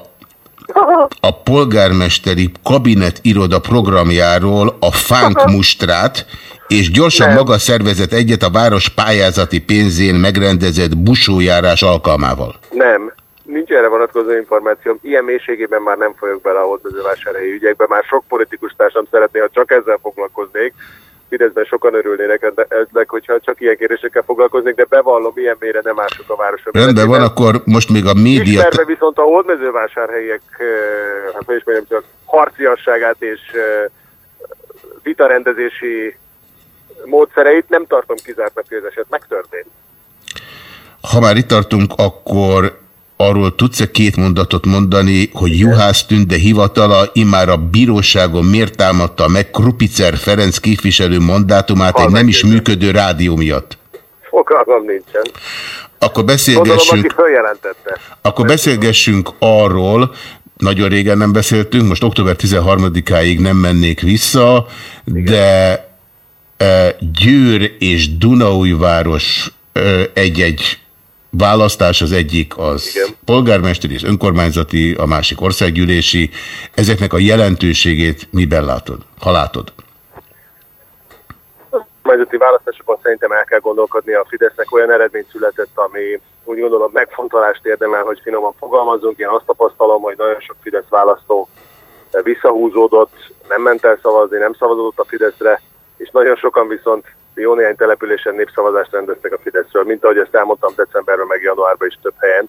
a polgármesteri kabinet iroda programjáról a funk mustrát, és gyorsan Nem. maga szervezett egyet a város pályázati pénzén megrendezett busójárás alkalmával. Nem, nincs erre vonatkozó információm. Ilyen mélységében már nem folyok bele a hódmezővásárhelyi ügyekbe. Már sok politikus társam szeretné, ha csak ezzel foglalkoznék. Fideszben sokan örülnének ennek, hogyha csak ilyen kérdésekkel foglalkoznék, de bevallom, ilyen mélyre nem ások a városra. Rendben van, akkor most még a média... Ismerve viszont a hódmezővásárhelyiek, eh, hát hogy is mondjam, csak harciasságát és eh, vitarendezési módszereit nem tartom kizártnak, hogy ez eset megtörtént. Ha már itt tartunk, akkor arról tudsz-e két mondatot mondani, hogy Juhász Tünde hivatala immár a bíróságon miért támadta meg Krupicer Ferenc képviselő mandátumát egy nem is működő rádió miatt? Fogalmam nincsen. Akkor Gondolom, beszélgessünk, följelentette. akkor beszélgessünk arról, nagyon régen nem beszéltünk, most október 13-áig nem mennék vissza, de e, Győr és Dunaújváros e, egy-egy választás, az egyik az Igen. polgármesteri és önkormányzati, a másik országgyűlési. Ezeknek a jelentőségét miben látod, ha látod? kormányzati választásokon szerintem el kell gondolkodni, a Fidesznek olyan eredmény született, ami úgy gondolom megfontolást érdemel, hogy finoman fogalmazzunk. Én azt tapasztalom, hogy nagyon sok Fidesz választó visszahúzódott, nem ment el szavazni, nem szavazott a Fideszre, és nagyon sokan viszont jó néhány településen népszavazást rendeztek a Fideszről, mint ahogy ezt elmondtam decemberben, meg januárban is több helyen.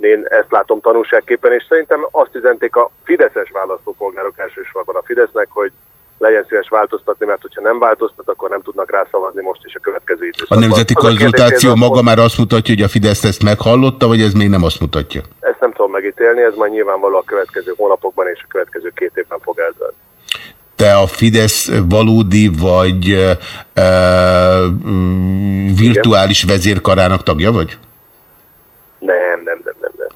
Én ezt látom tanulságképpen, és szerintem azt üzenték a fideszes választópolgárok elsősorban a Fidesznek, hogy legyen szíves változtatni, mert hogyha nem változtat, akkor nem tudnak rászavazni most is a következő A időszakban. nemzeti Az a konzultáció a- maga már azt mutatja, hogy a Fidesz ezt meghallotta, vagy ez még nem azt mutatja? Ezt nem tudom megítélni, ez majd nyilvánvaló a következő hónapokban és a következő két évben fog eldőlni. Te a Fidesz valódi vagy e, virtuális vezérkarának tagja vagy? Nem, nem, nem, nem, nem.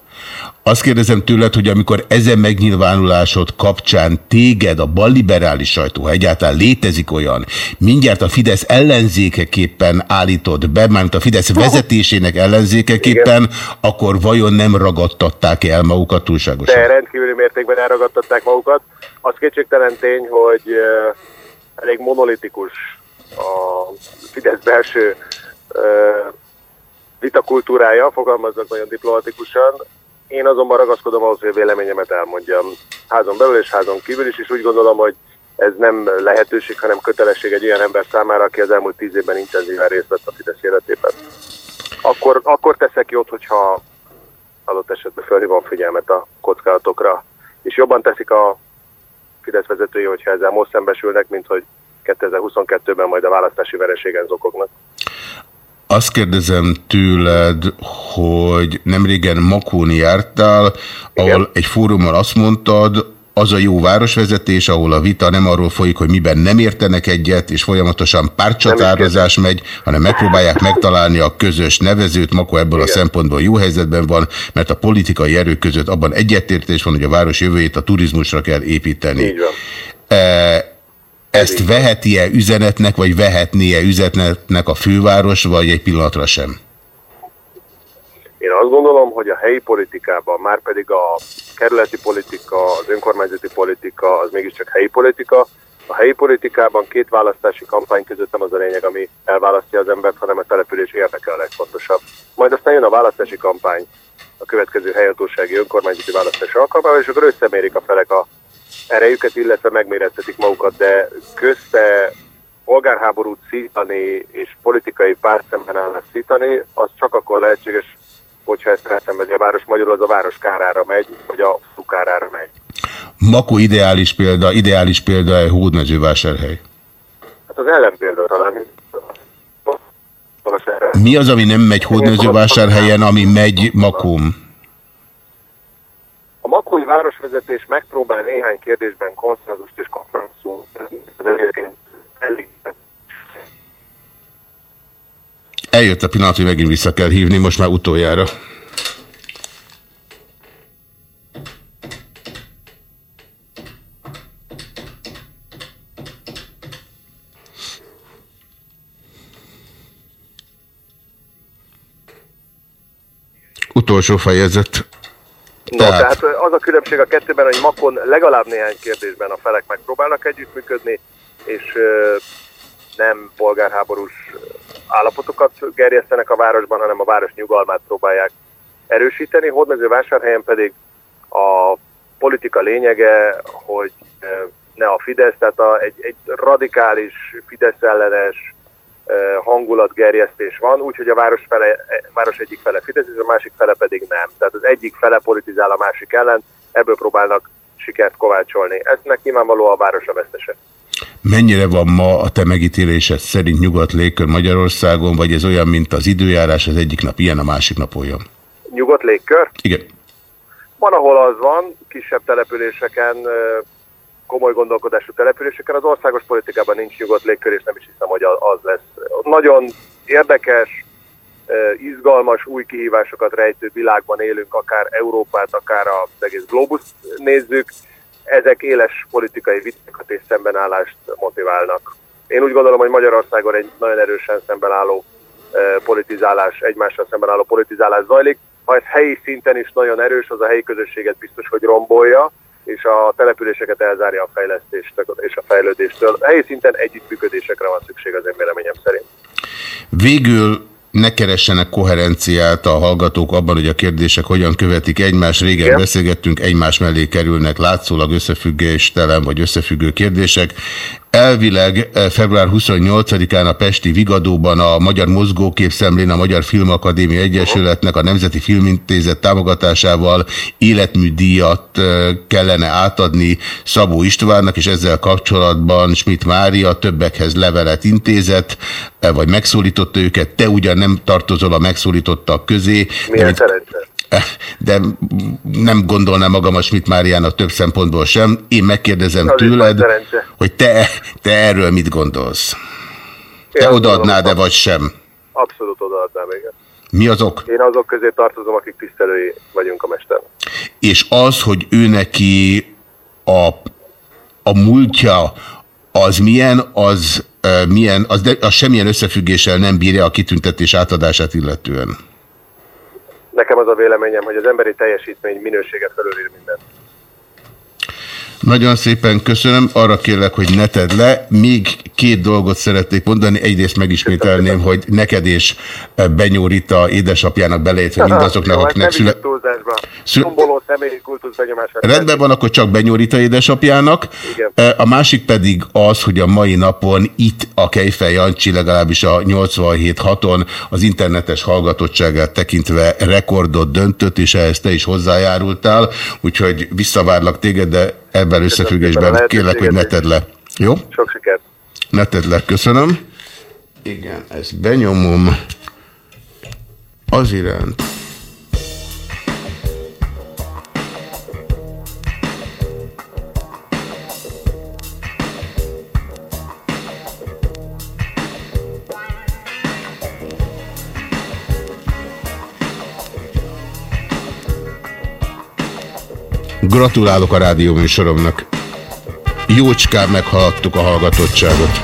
Azt kérdezem tőled, hogy amikor ezen megnyilvánulásod kapcsán téged a balliberális sajtó, ha egyáltalán létezik olyan, mindjárt a Fidesz ellenzékeképpen állított be, mármint a Fidesz vezetésének ellenzékeképpen, akkor vajon nem ragadtatták el magukat túlságosan? De rendkívüli mértékben elragadtatták magukat. Az kétségtelen tény, hogy elég monolitikus a Fidesz belső vitakultúrája, fogalmazzak nagyon diplomatikusan. Én azonban ragaszkodom ahhoz, hogy a véleményemet elmondjam házon belül és házon kívül is, és úgy gondolom, hogy ez nem lehetőség, hanem kötelesség egy olyan ember számára, aki az elmúlt tíz évben intenzíven részt vett a Fidesz életében. Akkor, akkor teszek jót, hogyha adott esetben fölhívom a figyelmet a kockázatokra, és jobban teszik a Fidesz vezetői, hogyha ezzel most szembesülnek, mint hogy 2022-ben majd a választási vereségen zokognak. Azt kérdezem tőled, hogy nemrégen Makón jártál, ahol egy fórumon azt mondtad, az a jó városvezetés, ahol a vita nem arról folyik, hogy miben nem értenek egyet, és folyamatosan pártcsatározás megy, hanem megpróbálják megtalálni a közös nevezőt. Makó ebből a szempontból jó helyzetben van, mert a politikai erők között abban egyetértés van, hogy a város jövőjét a turizmusra kell építeni. Így van. E, ezt veheti-e üzenetnek, vagy vehetné-e üzenetnek a főváros, vagy egy pillanatra sem? Én azt gondolom, hogy a helyi politikában, már pedig a kerületi politika, az önkormányzati politika, az mégiscsak helyi politika. A helyi politikában két választási kampány között nem az a lényeg, ami elválasztja az embert, hanem a település érdeke a legfontosabb. Majd aztán jön a választási kampány a következő helyhatósági önkormányzati választás alkalmával, és akkor összemérik a felek a erejüket, illetve megmérettetik magukat, de közte polgárháborút szítani és politikai pártszembenállást szítani, az csak akkor lehetséges, hogyha ezt elszenvedi a város, magyarul az a város kárára megy, vagy a fukárára megy. Makó ideális példa, ideális példa egy hódmezővásárhely. Hát az ellenpélda talán. Mi az, ami nem megy hódmezővásárhelyen, ami megy Makón? Makói városvezetés megpróbál néhány kérdésben konszenzust és kompromisszumot. Elég Eljött a pillanat, hogy megint vissza kell hívni, most már utoljára. Utolsó fejezet. No, tehát... tehát az a különbség a kettőben, hogy Makon legalább néhány kérdésben a felek megpróbálnak együttműködni, és nem polgárháborús állapotokat gerjesztenek a városban, hanem a város nyugalmát próbálják erősíteni. Hódmezővásárhelyen pedig a politika lényege, hogy ne a Fidesz, tehát a, egy, egy radikális Fidesz ellenes hangulatgerjesztés van, úgyhogy a város, fele, város egyik fele Fidesz, és a másik fele pedig nem. Tehát az egyik fele politizál a másik ellen, ebből próbálnak sikert kovácsolni. Eznek nyilvánvalóan a város a vesztese. Mennyire van ma a te megítélésed szerint nyugat légkör Magyarországon, vagy ez olyan, mint az időjárás, az egyik nap ilyen, a másik nap olyan? Nyugodt légkör? Igen. Van, ahol az van, kisebb településeken, komoly gondolkodású településeken. Az országos politikában nincs nyugodt légkör, és nem is hiszem, hogy az lesz. Nagyon érdekes, izgalmas, új kihívásokat rejtő világban élünk, akár Európát, akár az egész globus nézzük. Ezek éles politikai vitákat és szembenállást motiválnak. Én úgy gondolom, hogy Magyarországon egy nagyon erősen szembenálló politizálás, egymással szembenálló politizálás zajlik. Ha ez helyi szinten is nagyon erős, az a helyi közösséget biztos, hogy rombolja, és a településeket elzárja a fejlesztést és a fejlődéstől. Helyi szinten együttműködésekre van szükség az én véleményem szerint. Végül ne keressenek koherenciát a hallgatók abban, hogy a kérdések hogyan követik egymást. Régen Igen. beszélgettünk, egymás mellé kerülnek látszólag összefüggéstelen vagy összefüggő kérdések. Elvileg eh, február 28-án a Pesti Vigadóban a Magyar Mozgóképszemlén a Magyar Filmakadémia Egyesületnek a Nemzeti Filmintézet támogatásával életműdíjat eh, kellene átadni Szabó Istvánnak, és ezzel kapcsolatban Schmidt Mária többekhez levelet intézett, eh, vagy megszólította őket. Te ugyan nem tartozol a megszólítottak közé. Milyen szerencsés de nem gondolnám magam Schmidt Máriának több szempontból sem. Én megkérdezem Az tőled, hogy te, te erről mit gondolsz? Te odaadnád-e vagy sem? Abszolút odaadnám, igen. Mi az ok? Én azok közé tartozom, akik tisztelői vagyunk a mesternek. És az, hogy ő neki a, a múltja az milyen, az uh, milyen, az, de, az semmilyen összefüggéssel nem bírja a kitüntetés átadását illetően. Nekem az a véleményem, hogy az emberi teljesítmény minőséget felülír mindent. Nagyon szépen köszönöm, arra kérlek, hogy ne tedd le. Még két dolgot szeretnék mondani. Egyrészt megismételném, hogy neked és Benyó Rita édesapjának beleértve mindazoknak, hát akiknek ne szüle... Szüle-. Rendben van, akkor csak Benyó Rita édesapjának. Igen. A másik pedig az, hogy a mai napon itt a Kejfej Jancsi legalábbis a 87.6-on az internetes hallgatottságát tekintve rekordot döntött, és ehhez te is hozzájárultál, úgyhogy visszavárlak téged, de ebben összefüggésben kérlek, hogy ne tedd le. Jó? Sok sikert. Ne tedd le, köszönöm. Igen, ezt benyomom az iránt. Gratulálok a rádió műsoromnak. Jócskán meghaladtuk a hallgatottságot.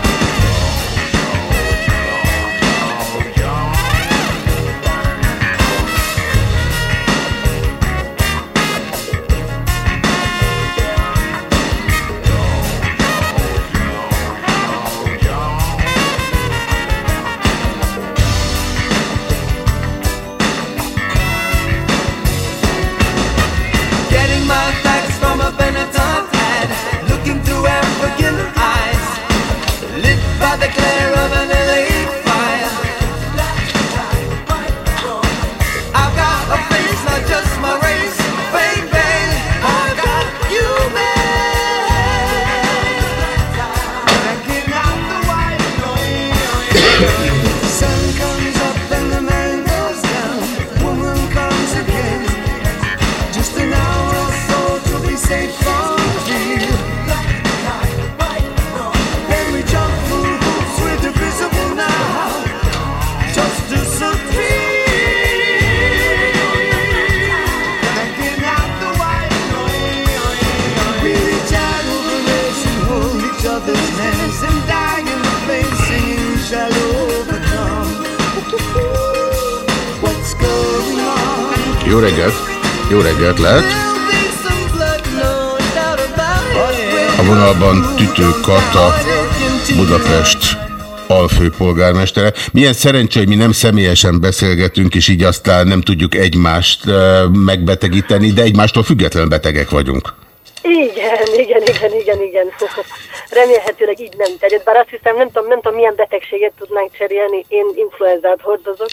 Alfőpolgármestere. Milyen szerencsé, hogy mi nem személyesen beszélgetünk, és így aztán nem tudjuk egymást megbetegíteni, de egymástól független betegek vagyunk. Igen, igen, igen, igen, igen. Remélhetőleg így nem terjed, bár azt hiszem, nem tudom, nem tudom milyen betegséget tudnánk cserélni. Én influenzát hordozok.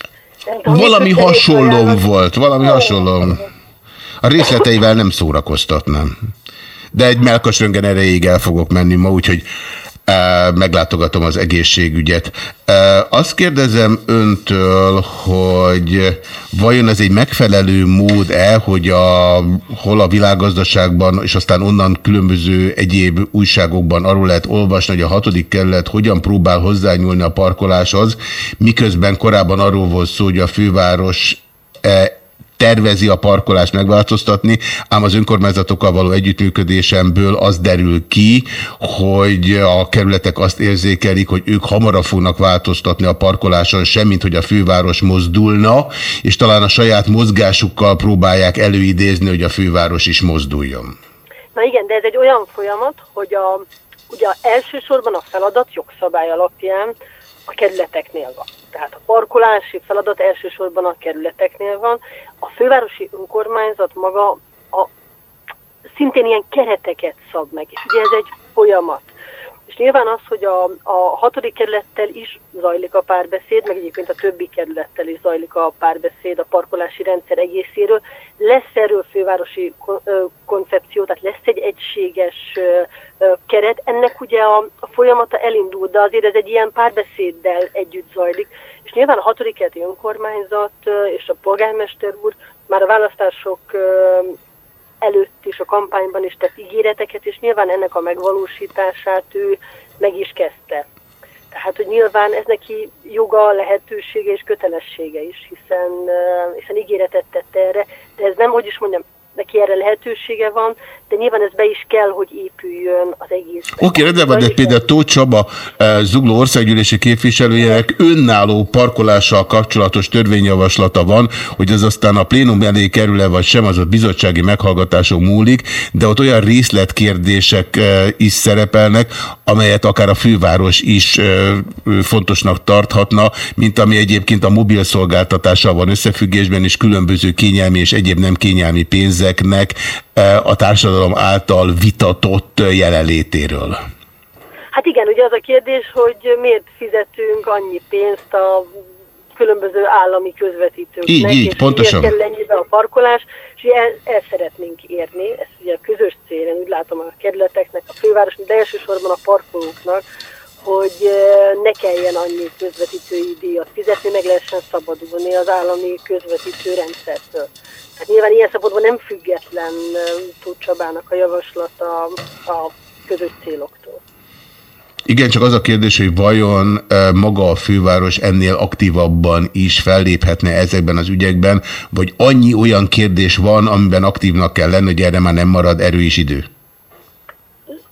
Tudom, Valami hasonlóm volt, valami hasonlóm. A részleteivel nem szórakoztatnám. De egy melkasröngen erejéig el fogok menni ma, úgyhogy meglátogatom az egészségügyet. Azt kérdezem öntől, hogy vajon ez egy megfelelő mód-e, hogy a, hol a világgazdaságban, és aztán onnan különböző egyéb újságokban arról lehet olvasni, hogy a hatodik kerület hogyan próbál hozzányúlni a parkoláshoz, miközben korábban arról volt szó, hogy a főváros e, tervezi a parkolást megváltoztatni, ám az önkormányzatokkal való együttműködésemből az derül ki, hogy a kerületek azt érzékelik, hogy ők hamarabb fognak változtatni a parkoláson, semmint hogy a főváros mozdulna, és talán a saját mozgásukkal próbálják előidézni, hogy a főváros is mozduljon. Na igen, de ez egy olyan folyamat, hogy a, ugye elsősorban a feladat jogszabály alapján a kerületeknél van. Tehát a parkolási feladat elsősorban a kerületeknél van. A fővárosi önkormányzat maga a, szintén ilyen kereteket szab meg, és ugye ez egy folyamat. És nyilván az, hogy a, a hatodik kerülettel is zajlik a párbeszéd, meg egyébként a többi kerülettel is zajlik a párbeszéd a parkolási rendszer egészéről. Lesz erről fővárosi koncepció, tehát lesz egy egységes keret. Ennek ugye a, folyamata elindult, de azért ez egy ilyen párbeszéddel együtt zajlik. És nyilván a hatodik kerületi önkormányzat és a polgármester úr már a választások előtt is a kampányban is tett ígéreteket, és nyilván ennek a megvalósítását ő meg is kezdte. Tehát, hogy nyilván ez neki joga, lehetősége és kötelessége is, hiszen, hiszen ígéretet tett erre, de ez nem, hogy is mondjam, neki erre lehetősége van, de nyilván ez be is kell, hogy épüljön az egész. Oké, rendben van, de például Tóth Csaba eh, Zugló országgyűlési képviselőjének önálló parkolással kapcsolatos törvényjavaslata van, hogy az aztán a plénum elé kerül-e vagy sem, az a bizottsági meghallgatáson múlik, de ott olyan részletkérdések eh, is szerepelnek, amelyet akár a főváros is eh, fontosnak tarthatna, mint ami egyébként a mobil szolgáltatással van összefüggésben, és különböző kényelmi és egyéb nem kényelmi pénzeknek eh, a társadalom által vitatott jelenlétéről. Hát igen, ugye az a kérdés, hogy miért fizetünk annyi pénzt a különböző állami közvetítőknek, Így, így, és pontosan. miért kell ennyibe a parkolás, és el, el szeretnénk érni, ez ugye a közös cél, én úgy látom a kerületeknek, a fővárosnak, de elsősorban a parkolóknak, hogy ne kelljen annyi közvetítői díjat fizetni, meg lehessen szabadulni az állami közvetítő rendszertől. Hát nyilván ilyen szabadban nem független Tóth Csabának a javaslata a közös céloktól. Igen, csak az a kérdés, hogy vajon maga a főváros ennél aktívabban is felléphetne ezekben az ügyekben, vagy annyi olyan kérdés van, amiben aktívnak kell lenni, hogy erre már nem marad erő és idő?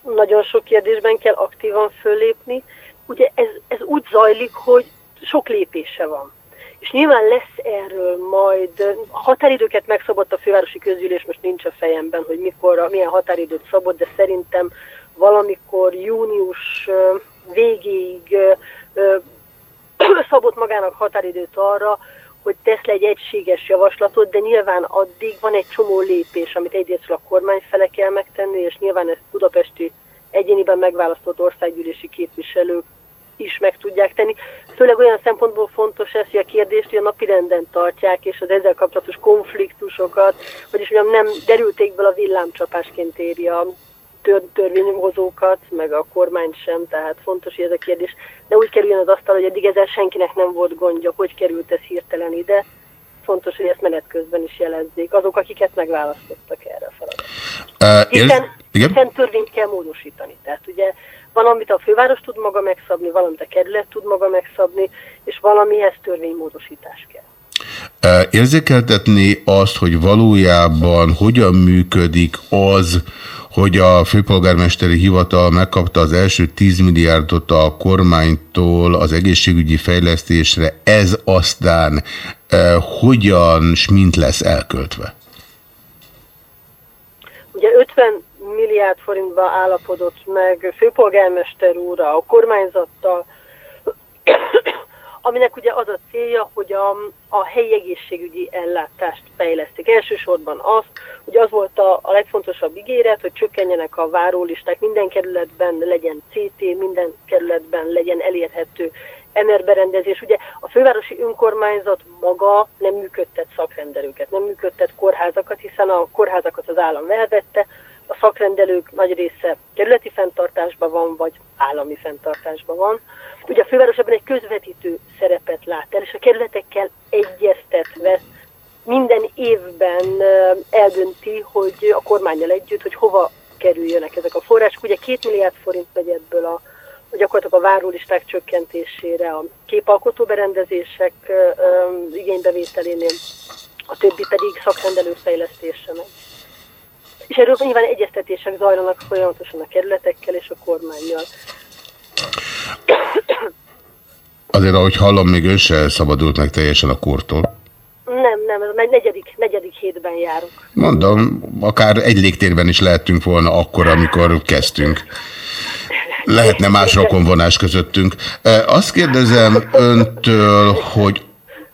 Nagyon sok kérdésben kell aktívan föllépni. Ugye ez, ez úgy zajlik, hogy sok lépése van. És nyilván lesz erről majd, határidőket megszabott a fővárosi közgyűlés, most nincs a fejemben, hogy mikor, milyen határidőt szabott, de szerintem valamikor június végéig szabott magának határidőt arra, hogy tesz le egy egységes javaslatot, de nyilván addig van egy csomó lépés, amit egyrészt a kormány fele kell megtenni, és nyilván ezt budapesti egyéniben megválasztott országgyűlési képviselők is meg tudják tenni. Főleg olyan szempontból fontos ez, hogy a kérdést hogy a napirenden tartják, és az ezzel kapcsolatos konfliktusokat, vagyis mondjam, nem derültékből a villámcsapásként éri a tör, törvényhozókat, meg a kormány sem, tehát fontos, ez a kérdés ne úgy kerüljön az asztal, hogy eddig ezzel senkinek nem volt gondja, hogy került ez hirtelen ide. Fontos, hogy ezt menet közben is jelezzék azok, akiket megválasztottak erre a feladatra. Uh, Hiszen, igen? hiszen törvényt kell módosítani. Tehát ugye valamit a főváros tud maga megszabni, valamit a kerület tud maga megszabni, és valamihez törvénymódosítás kell. Érzékeltetni azt, hogy valójában hogyan működik az, hogy a főpolgármesteri hivatal megkapta az első 10 milliárdot a kormánytól az egészségügyi fejlesztésre, ez aztán eh, hogyan, s mint lesz elköltve? Ugye 50 milliárd forintba állapodott meg főpolgármester úrra, a kormányzattal, aminek ugye az a célja, hogy a, a helyi egészségügyi ellátást fejlesztik. Elsősorban az, hogy az volt a, a legfontosabb ígéret, hogy csökkenjenek a várólisták, minden kerületben legyen CT, minden kerületben legyen elérhető MR berendezés. Ugye a fővárosi önkormányzat maga nem működtet szakrendelőket, nem működtet kórházakat, hiszen a kórházakat az állam elvette, a szakrendelők nagy része kerületi fenntartásban van, vagy állami fenntartásban van. Ugye a főváros ebben egy közvetítő szerepet lát el, és a kerületekkel egyeztetve minden évben eldönti, hogy a kormányjal együtt, hogy hova kerüljönek ezek a források. Ugye két milliárd forint megy ebből a, a gyakorlatilag a várólisták csökkentésére, a képalkotó berendezések igénybevételénél, a többi pedig szakrendelő fejlesztése megy. És erről nyilván egyeztetések zajlanak folyamatosan a kerületekkel és a kormányjal. Azért, ahogy hallom, még ő se szabadult meg teljesen a kortól. Nem, nem, ez a negyedik, negyedik hétben járunk. Mondom, akár egy légtérben is lehettünk volna akkor, amikor kezdtünk. Lehetne más rokonvonás közöttünk. Azt kérdezem öntől, hogy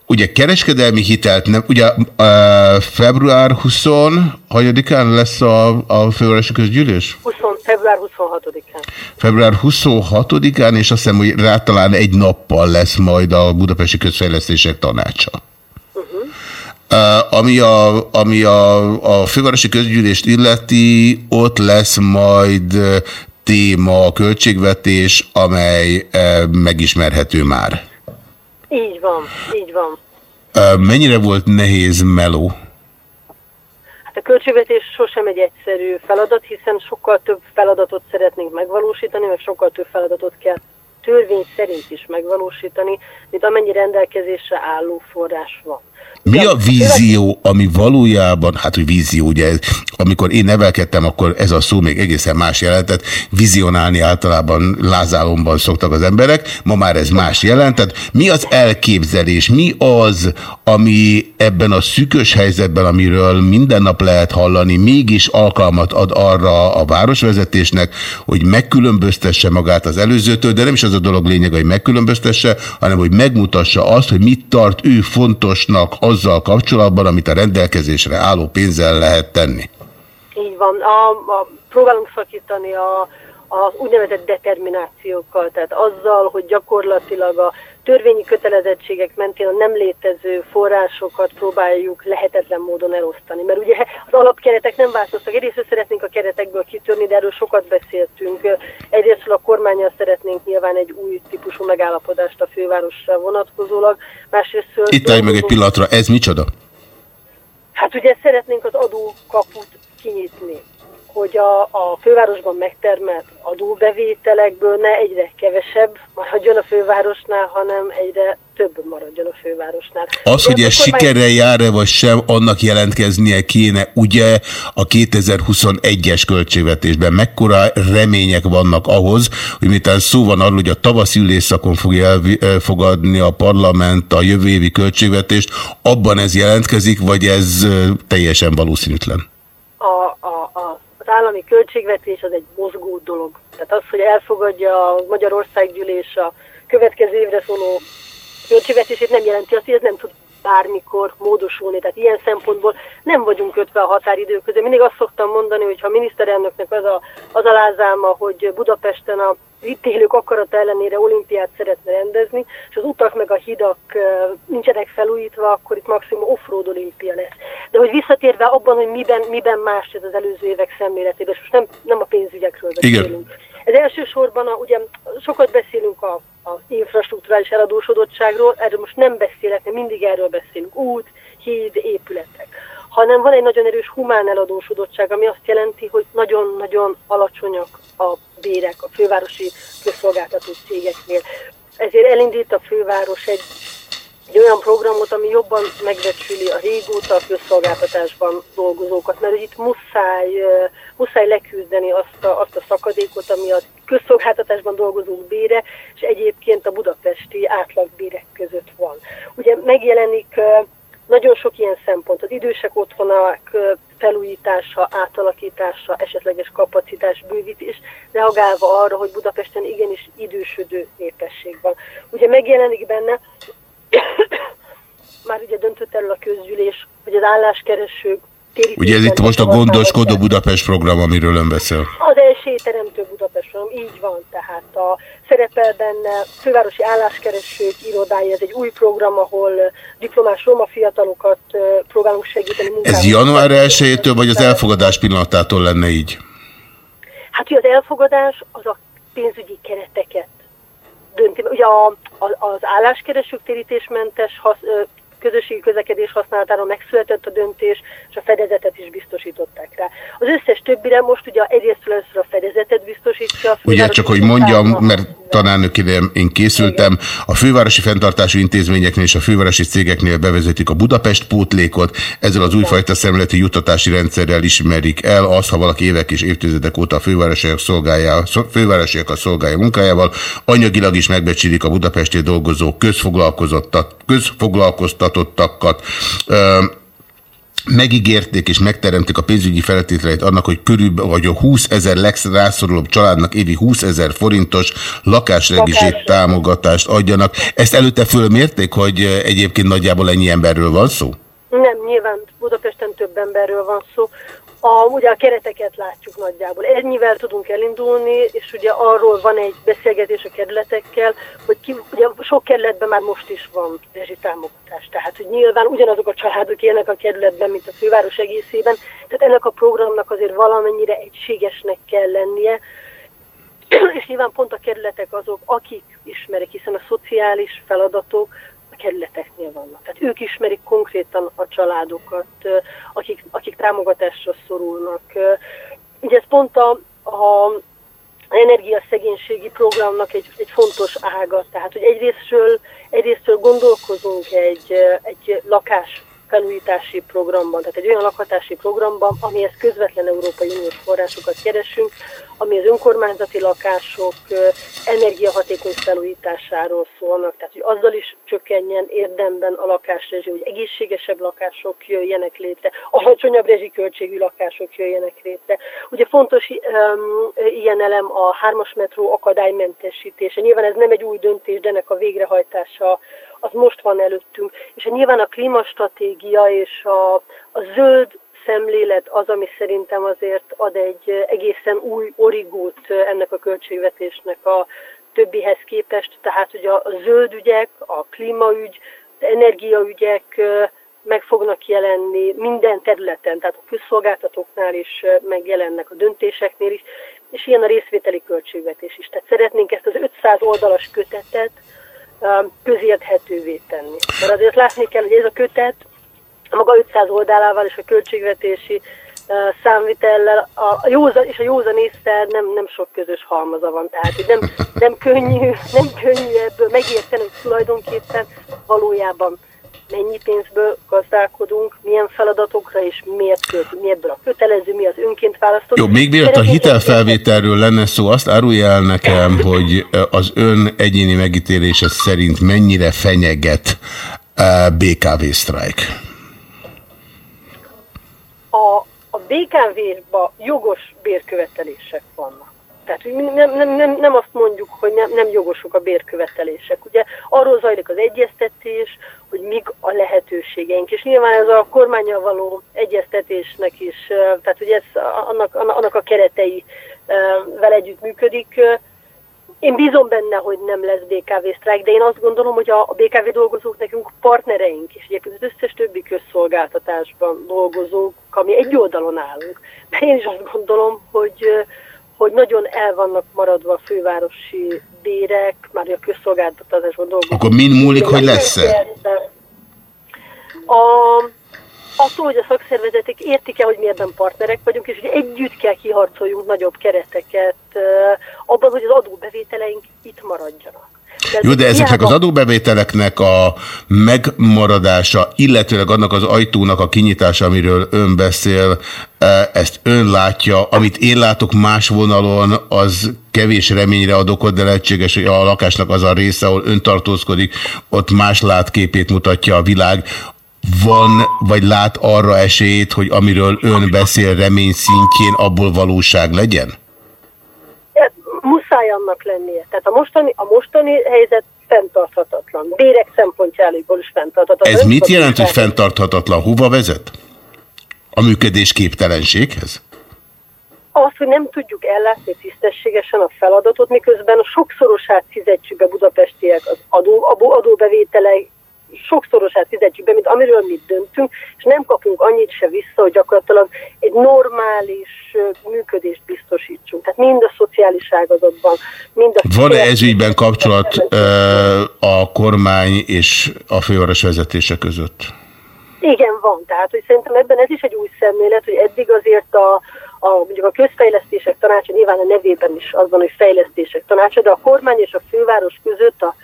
ugye kereskedelmi hitelt nem, ugye e, február 20-án lesz a, a fővárosi közgyűlés? 20, február 26-án. Február 26-án, és azt hiszem, hogy rá talán egy nappal lesz majd a Budapesti Közfejlesztések Tanácsa. Uh, ami a, ami a, a fővárosi közgyűlést illeti, ott lesz majd téma a költségvetés, amely megismerhető már. Így van, így van. Mennyire volt nehéz meló? Hát a költségvetés sosem egy egyszerű feladat, hiszen sokkal több feladatot szeretnénk megvalósítani, meg sokkal több feladatot kell törvény szerint is megvalósítani, mint amennyi rendelkezésre álló forrás van. Mi a vízió, ami valójában, hát hogy vízió, ugye, amikor én nevelkedtem, akkor ez a szó még egészen más jelentett, vizionálni általában lázálomban szoktak az emberek, ma már ez más jelent, tehát mi az elképzelés, mi az, ami ebben a szükös helyzetben, amiről minden nap lehet hallani, mégis alkalmat ad arra a városvezetésnek, hogy megkülönböztesse magát az előzőtől, de nem is az a dolog lényeg, hogy megkülönböztesse, hanem hogy megmutassa azt, hogy mit tart ő fontosnak azzal kapcsolatban, amit a rendelkezésre álló pénzzel lehet tenni. Így van. A, a, próbálunk szakítani a, az úgynevezett determinációkkal, tehát azzal, hogy gyakorlatilag a törvényi kötelezettségek mentén a nem létező forrásokat próbáljuk lehetetlen módon elosztani. Mert ugye az alapkeretek nem változtak. Egyrészt szeretnénk a keretekből kitörni, de erről sokat beszéltünk. Egyrészt a kormányjal szeretnénk nyilván egy új típusú megállapodást a fővárosra vonatkozólag. Másrészt Itt állj meg egy pillanatra, ez micsoda? Hát ugye szeretnénk az adókaput kinyitni, hogy a, a fővárosban megtermelt adóbevételekből ne egyre kevesebb maradjon a fővárosnál, hanem egyre több maradjon a fővárosnál. Az, hogy ez Akkor már- jár-e vagy sem, annak jelentkeznie kéne, ugye a 2021-es költségvetésben mekkora remények vannak ahhoz, hogy miután szó van arról, hogy a tavaszi ülésszakon fogja elfogadni a parlament a jövő évi költségvetést, abban ez jelentkezik, vagy ez teljesen valószínűtlen? a, a, állami költségvetés az egy mozgó dolog. Tehát az, hogy elfogadja a Magyarországgyűlés a következő évre szóló költségvetését nem jelenti azt, hogy ez nem tud bármikor módosulni. Tehát ilyen szempontból nem vagyunk kötve a határidők közé. Mindig azt szoktam mondani, hogy ha miniszterelnöknek az a, az a lázálma, hogy Budapesten a itt élők akarata ellenére olimpiát szeretne rendezni, és az utak meg a hidak nincsenek felújítva, akkor itt maximum offroad olimpia lesz. De hogy visszatérve abban, hogy miben, miben más ez az előző évek szemléletében, és most nem, nem a pénzügyekről Igen. beszélünk. Ez elsősorban, a, ugye sokat beszélünk a, az infrastruktúrális eladósodottságról, erről most nem beszélek, mert mindig erről beszélünk, út, híd, épületek, hanem van egy nagyon erős humán eladósodottság, ami azt jelenti, hogy nagyon-nagyon alacsonyak a bérek a fővárosi közszolgáltató cégeknél. Ezért elindít a főváros egy egy olyan programot, ami jobban megbecsüli a régóta a közszolgáltatásban dolgozókat, mert itt muszáj, muszáj leküzdeni azt a, azt a szakadékot, ami a közszolgáltatásban dolgozók bére, és egyébként a budapesti átlagbérek között van. Ugye megjelenik nagyon sok ilyen szempont, az idősek otthonák felújítása, átalakítása, esetleges kapacitás bővítés, reagálva arra, hogy Budapesten igenis idősödő népesség van. Ugye megjelenik benne, már ugye döntött erről a közgyűlés, hogy az álláskeresők Ugye ez itt most a gondoskodó Budapest program, amiről ön beszél. az esélyteremtő Budapest program, így van, tehát a szerepel benne fővárosi álláskeresők irodája, ez egy új program, ahol diplomás roma fiatalokat próbálunk segíteni. Ez január 1-től vagy az elfogadás pillanatától lenne így? Hát, hogy az elfogadás az a pénzügyi kereteket dönti. Ugye a, a, az álláskeresők térítésmentes hasz, közösségi közlekedés használatára megszületett a döntés, és a fedezetet is biztosították rá. Az összes többire most ugye egyrészt először a fedezetet biztosítja. Ugye csak, hogy mondjam, mert tanárnök én készültem, a fővárosi fenntartású intézményeknél és a fővárosi cégeknél bevezetik a Budapest pótlékot, ezzel az újfajta szemléleti juttatási rendszerrel ismerik el azt, ha valaki évek és évtizedek óta a fővárosiak, szolgálja, fővárosiakat szolgálja munkájával, anyagilag is megbecsülik a budapesti dolgozók közfoglalkozottat, közfoglalkoztatottakat, ö, megígérték és megteremtik a pénzügyi feltételeit annak, hogy körülbelül vagy a 20 ezer legrászorulóbb családnak évi 20 ezer forintos lakásregizsét támogatást adjanak. Ezt előtte fölmérték, hogy egyébként nagyjából ennyi emberről van szó? Nem, nyilván Budapesten több emberről van szó. A, ugye a kereteket látjuk nagyjából. Ennyivel tudunk elindulni, és ugye arról van egy beszélgetés a kerületekkel, hogy ki, ugye sok kerületben már most is van rezsitámogatás. Tehát, hogy nyilván ugyanazok a családok élnek a kerületben, mint a főváros egészében. Tehát ennek a programnak azért valamennyire egységesnek kell lennie, és nyilván pont a kerületek azok, akik ismerik, hiszen a szociális feladatok kerületeknél vannak. Tehát ők ismerik konkrétan a családokat, akik, akik támogatásra szorulnak. Ugye ez pont a, a energiaszegénységi programnak egy, egy fontos ága. Tehát, hogy egyrésztről, egyrésztről gondolkozunk egy, egy lakás felújítási programban, tehát egy olyan lakhatási programban, amihez közvetlen Európai Uniós forrásokat keresünk, ami az önkormányzati lakások energiahatékony felújításáról szólnak, tehát hogy azzal is csökkenjen érdemben a lakásrezsi, hogy egészségesebb lakások jöjjenek létre, alacsonyabb rezsiköltségű lakások jöjjenek létre. Ugye fontos um, ilyen elem a hármas metró akadálymentesítése. Nyilván ez nem egy új döntés, de ennek a végrehajtása az most van előttünk. És nyilván a klímastratégia és a, a zöld szemlélet az, ami szerintem azért ad egy egészen új origót ennek a költségvetésnek a többihez képest. Tehát, hogy a, zöld ügyek, a klímaügy, az energiaügyek meg fognak jelenni minden területen, tehát a közszolgáltatóknál is megjelennek, a döntéseknél is, és ilyen a részvételi költségvetés is. Tehát szeretnénk ezt az 500 oldalas kötetet közérthetővé tenni. Mert azért látni kell, hogy ez a kötet maga 500 oldalával és a költségvetési számvitellel a, a józan, és a józan észre nem, nem sok közös halmaza van, tehát nem, nem, könnyű, nem könnyű ebből megérteni, hogy tulajdonképpen valójában mennyi pénzből gazdálkodunk, milyen feladatokra és miért költünk, mi ebből a kötelező, mi az önként választott. Jó, még mielőtt a hitelfelvételről lenne szó, azt árulja el nekem, hogy az ön egyéni megítélése szerint mennyire fenyeget eh, BKV-sztrájk? a, a BKV-ba jogos bérkövetelések vannak. Tehát hogy nem, nem, nem, nem azt mondjuk, hogy nem, nem jogosok a bérkövetelések. Ugye arról zajlik az egyeztetés, hogy mik a lehetőségeink. És nyilván ez a kormányjal való egyeztetésnek is, eh, tehát hogy ez annak, annak a keretei vel együtt működik. Én bízom benne, hogy nem lesz BKV sztrájk, de én azt gondolom, hogy a BKV dolgozók nekünk partnereink, és egyébként az összes többi közszolgáltatásban dolgozók, ami egy oldalon állunk. De én is azt gondolom, hogy, hogy nagyon el vannak maradva a fővárosi bérek, már a közszolgáltatásban dolgozók. Akkor mind múlik, hogy lesz-e? A, attól, hogy a szakszervezetek értik-e, hogy mi ebben partnerek vagyunk, és hogy együtt kell kiharcoljunk nagyobb kereteket abban, hogy az adóbevételeink itt maradjanak. Jó, de ezeknek az adóbevételeknek a megmaradása, illetőleg annak az ajtónak a kinyitása, amiről ön beszél, eh, ezt ön látja, amit én látok más vonalon, az kevés reményre ad okot, de lehetséges, hogy a lakásnak az a része, ahol ön tartózkodik, ott más látképét mutatja a világ. Van, vagy lát arra esélyt, hogy amiről ön beszél remény szintjén, abból valóság legyen? Muszáj annak lennie. Tehát a mostani, a mostani helyzet fenntarthatatlan. Bérek szempontjából is fenntarthatatlan. Ez mit jelent, hogy fenntarthatatlan? Hova vezet? A működés képtelenséghez? Az, hogy nem tudjuk ellátni tisztességesen a feladatot, miközben a sokszorosát fizetjük be budapestiek az adó, adóbevételei, sokszorosát fizetjük be, mint amiről mi döntünk, és nem kapunk annyit se vissza, hogy gyakorlatilag egy normális működést biztosítsunk. Tehát mind a szociális ágazatban, mind a... Van-e ezügyben kapcsolat ö, a kormány és a főváros vezetése között? Igen, van. Tehát, hogy szerintem ebben ez is egy új szemlélet, hogy eddig azért a, a, mondjuk a közfejlesztések tanácsa, nyilván a nevében is az van, hogy fejlesztések tanácsa, de a kormány és a főváros között a,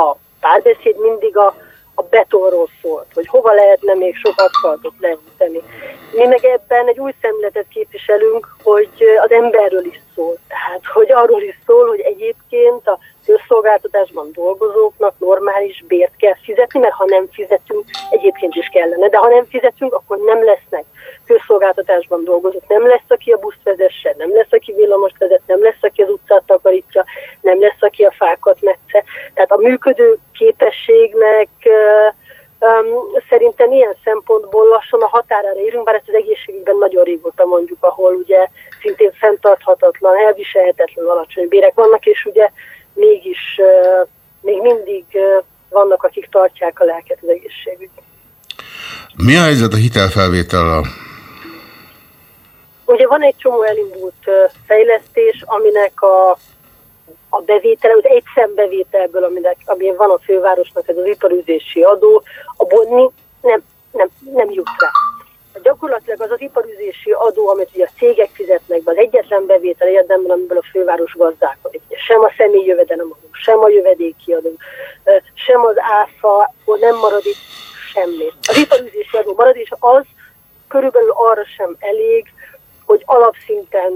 a párbeszéd mindig a, a betonról szólt, hogy hova lehetne még sok aszfaltot leüteni. Mi meg ebben egy új szemléletet képviselünk, hogy az emberről is szól. Tehát, hogy arról is szól, hogy egyébként a közszolgáltatásban dolgozóknak normális bért kell fizetni, mert ha nem fizetünk, egyébként is kellene. De ha nem fizetünk, akkor nem lesznek közszolgáltatásban dolgozók. Nem lesz, aki a buszt vezesse, nem lesz, aki villamost vezet, nem lesz, aki az utcát takarítja, nem lesz, aki a fákat metsze. Tehát a működő képességnek um, szerintem ilyen szempontból lassan a határára érünk, bár ezt az egészségügyben nagyon régóta mondjuk, ahol ugye szintén fenntarthatatlan, elviselhetetlen alacsony bérek vannak, és ugye mégis uh, még mindig uh, vannak, akik tartják a lelket az egészségügy. Mi a helyzet a hitelfelvétellel? Ugye van egy csomó elindult fejlesztés, aminek a, a bevétele, az egy szembevételből, aminek, amilyen van a fővárosnak ez az iparüzési adó, abból ni, nem, nem, nem jut rá. Gyakorlatilag az az iparüzési adó, amit ugye a cégek fizetnek be, az egyetlen bevétel érdemben, amiből a főváros gazdálkodik. Sem a személy jövedelem adó, sem a jövedéki adó, sem az áfa, nem marad itt semmi. Az iparüzési adó marad, és az körülbelül arra sem elég, hogy alapszinten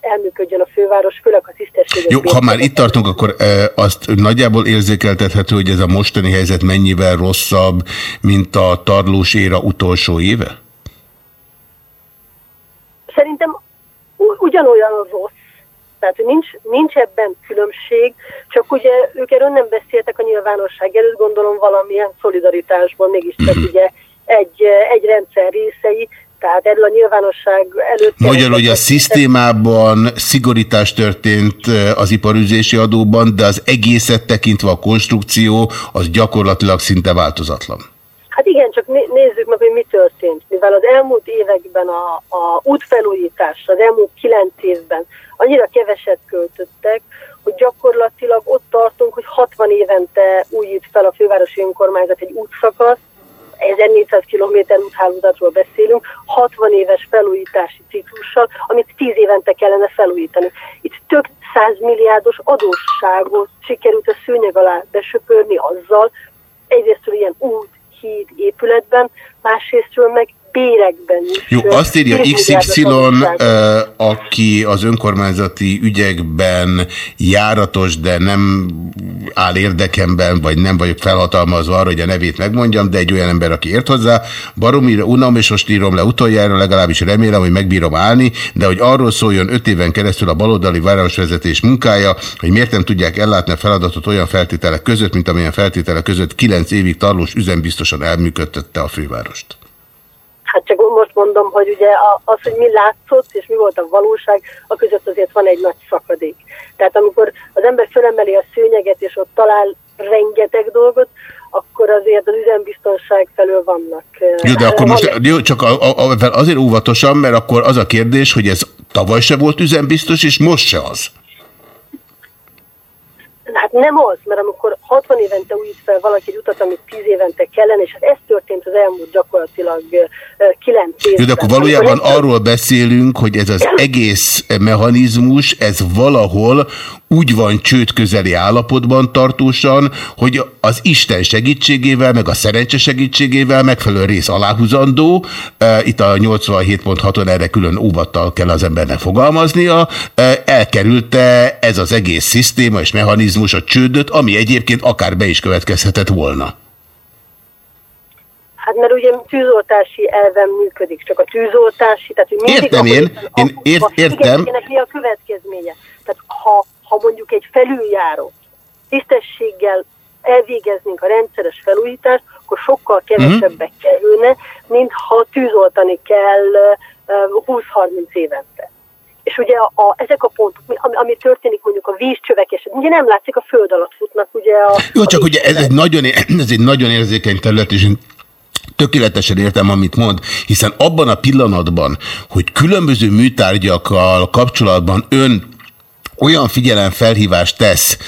elműködjön a főváros, főleg a tisztességes Jó, ha már itt tartunk, akkor e, azt nagyjából érzékeltethető, hogy ez a mostani helyzet mennyivel rosszabb, mint a tarlós éra utolsó éve? Szerintem ugyanolyan rossz. Tehát nincs, nincs ebben különbség, csak ugye ők erről nem beszéltek a nyilvánosság előtt, gondolom valamilyen szolidaritásban mégiscsak ugye egy, egy rendszer részei, tehát erről a nyilvánosság előtt... Magyarul, hogy a szisztémában szigorítás történt az iparüzési adóban, de az egészet tekintve a konstrukció az gyakorlatilag szinte változatlan. Hát igen, csak né- nézzük meg, hogy mi történt. Mivel az elmúlt években a, a útfelújításra, az elmúlt kilenc évben annyira keveset költöttek, hogy gyakorlatilag ott tartunk, hogy 60 évente újít fel a fővárosi önkormányzat egy útszakasz, 1400 km úthálózatról beszélünk, 60 éves felújítási ciklussal, amit 10 évente kellene felújítani. Itt több 100 milliárdos adósságot sikerült a szőnyeg alá besöpörni azzal, egyrésztről ilyen út, híd épületben, másrésztről meg bérekben is. Jó, azt írja 10 XY, aki az önkormányzati ügyekben járatos, de nem áll érdekemben, vagy nem vagyok felhatalmazva arra, hogy a nevét megmondjam, de egy olyan ember, aki ért hozzá, baromira unom, és most írom le utoljára, legalábbis remélem, hogy megbírom állni, de hogy arról szóljon öt éven keresztül a baloldali városvezetés munkája, hogy miért nem tudják ellátni a feladatot olyan feltételek között, mint amilyen feltételek között kilenc évig tarlós üzembiztosan elműködtette a fővárost. Hát csak most mondom, hogy ugye az, hogy mi látszott, és mi volt a valóság, a között azért van egy nagy szakadék. Tehát amikor az ember fölemeli a szőnyeget, és ott talál rengeteg dolgot, akkor azért az üzembiztonság felől vannak. Jó, de akkor most jó, csak a, a, a, azért óvatosan, mert akkor az a kérdés, hogy ez tavaly se volt üzembiztos, és most se az. Hát nem az, mert amikor 60 évente újít fel valaki egy utat, amit 10 évente kellene, és hát ez történt az elmúlt gyakorlatilag 9 évben. De akkor valójában arról beszélünk, hogy ez az egész mechanizmus, ez valahol úgy van csőd közeli állapotban tartósan, hogy az Isten segítségével, meg a szerencse segítségével megfelelő rész aláhúzandó. E, Itt a 87.6-on erre külön óvattal kell az embernek fogalmaznia. E, Elkerülte ez az egész szisztéma és mechanizmus a csődöt, ami egyébként akár be is következhetett volna. Hát mert ugye tűzoltási elven működik, csak a tűzoltási, tehát hogy mindig... Értem én, én ért, értem. Igen, ennek mi a következménye? Tehát ha, ha mondjuk egy felüljáró tisztességgel elvégeznénk a rendszeres felújítást, akkor sokkal kevesebbe Mhm. kerülne, mint ha tűzoltani kell ö, 20-30 évente. És ugye a, a, ezek a pontok, mi- ami, ami történik mondjuk a vízcsövek esetén, ugye nem látszik, a föld alatt futnak ugye a... Jó, csak ugye ez egy nagyon, ez egy nagyon érzékeny terület, és én tökéletesen értem, amit mond, hiszen abban a pillanatban, hogy különböző műtárgyakkal kapcsolatban ön olyan figyelemfelhívást tesz,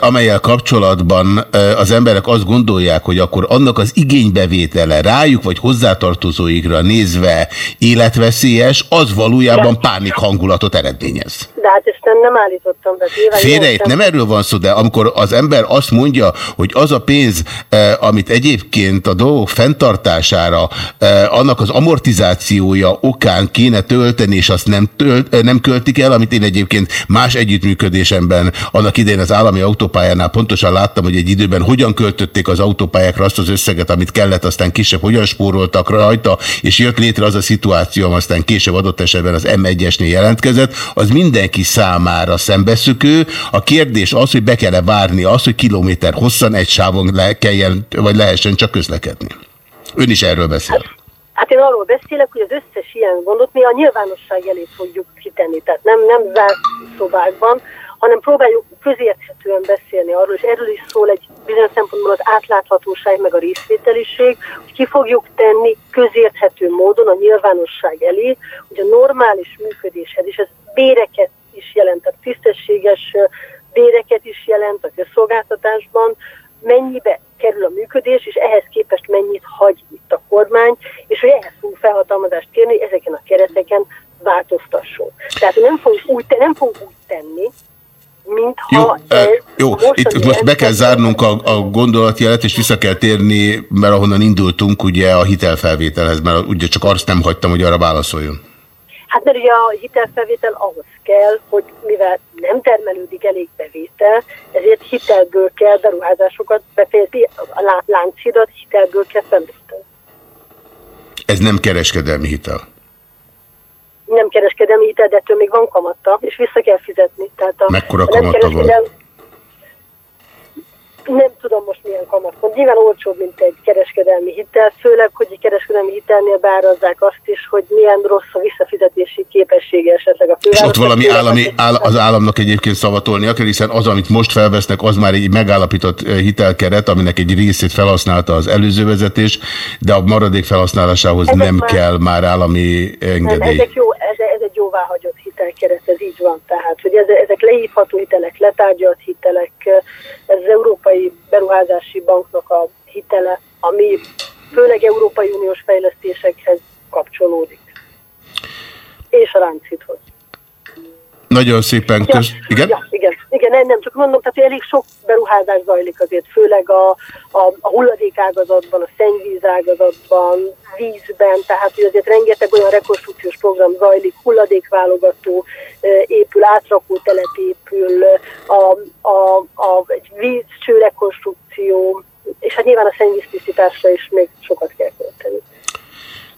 amelyel kapcsolatban az emberek azt gondolják, hogy akkor annak az igénybevétele rájuk vagy hozzátartozóikra nézve életveszélyes, az valójában pánik hangulatot eredményez. De hát ezt nem, nem állítottam be. Nyolc nem erről van szó, de amikor az ember azt mondja, hogy az a pénz, eh, amit egyébként a dolgok fenntartására, eh, annak az amortizációja okán kéne tölteni, és azt nem, tölt, eh, nem költik el, amit én egyébként más együttműködésemben annak idején az állami autópályánál pontosan láttam, hogy egy időben hogyan költötték az autópályákra azt az összeget, amit kellett, aztán később hogyan spóroltak rajta, és jött létre az a szituáció, aztán később adott esetben az M1-esnél jelentkezett, az mindenki számára szembeszökő. A kérdés az, hogy be kell -e várni azt, hogy kilométer hosszan egy sávon le kelljen, vagy lehessen csak közlekedni. Ön is erről beszél. Hát én arról beszélek, hogy az összes ilyen gondot mi a nyilvánosság elé fogjuk kitenni. Tehát nem, nem zárt szobákban, hanem próbáljuk közérthetően beszélni arról, és erről is szól egy bizonyos szempontból az átláthatóság meg a részvételiség, hogy ki fogjuk tenni közérthető módon a nyilvánosság elé, hogy a normális működéshez, és ez béreket is jelent, tehát tisztességes béreket is jelent a közszolgáltatásban, mennyibe kerül a működés, és ehhez képest mennyit hagy itt a kormány, és hogy ehhez fogunk felhatalmazást kérni, hogy ezeken a kereteken változtassunk. Tehát nem fogunk úgy, nem fogunk úgy tenni, mintha Jó, ez jó. itt most be kell zárnunk a, a gondolatjelet, és vissza kell térni, mert ahonnan indultunk, ugye a hitelfelvételhez, mert ugye csak azt nem hagytam, hogy arra válaszoljon. Hát mert ugye a hitelfelvétel ahhoz kell, hogy mivel nem termelődik elég bevétel, ezért hitelből kell beruházásokat befejezni, a lá- lánchidat hitelből kell fenntartani. Ez nem kereskedelmi hitel. Nem kereskedelmi hitel, de ettől még van kamatta, és vissza kell fizetni. Tehát a, Mekkora a nem kamata van? Nem tudom most milyen kamat van. Nyilván olcsóbb, mint egy kereskedelmi hitel, főleg, hogy egy kereskedelmi hitelnél beárazzák azt is, hogy milyen rossz a visszafizetési képessége esetleg a És főváros. ott valami állami, áll, az államnak egyébként szavatolnia kell, hiszen az, amit most felvesznek, az már egy megállapított eh, hitelkeret, aminek egy részét felhasználta az előző vezetés, de a maradék felhasználásához Ezek nem már- kell már állami Nem, engedély. ezek jó, egy jóváhagyott hitelkeret, ez így van. Tehát, hogy ez, ezek lehívható hitelek, letárgyalt hitelek, ez az Európai Beruházási Banknak a hitele, ami főleg Európai Uniós fejlesztésekhez kapcsolódik. És a Lánchidhoz. Nagyon szépen kösz... Igen? Ja, igen, igen, nem, nem, csak mondom, tehát elég sok beruházás zajlik azért, főleg a, a, a hulladékágazatban, a szennyvízágazatban, vízben, tehát hogy azért rengeteg olyan rekonstrukciós program zajlik, hulladékválogató épül, átrakó telep épül, a, a, a, egy vízcső rekonstrukció, és hát nyilván a szennyvíztisztításra is még sokat kell költeni.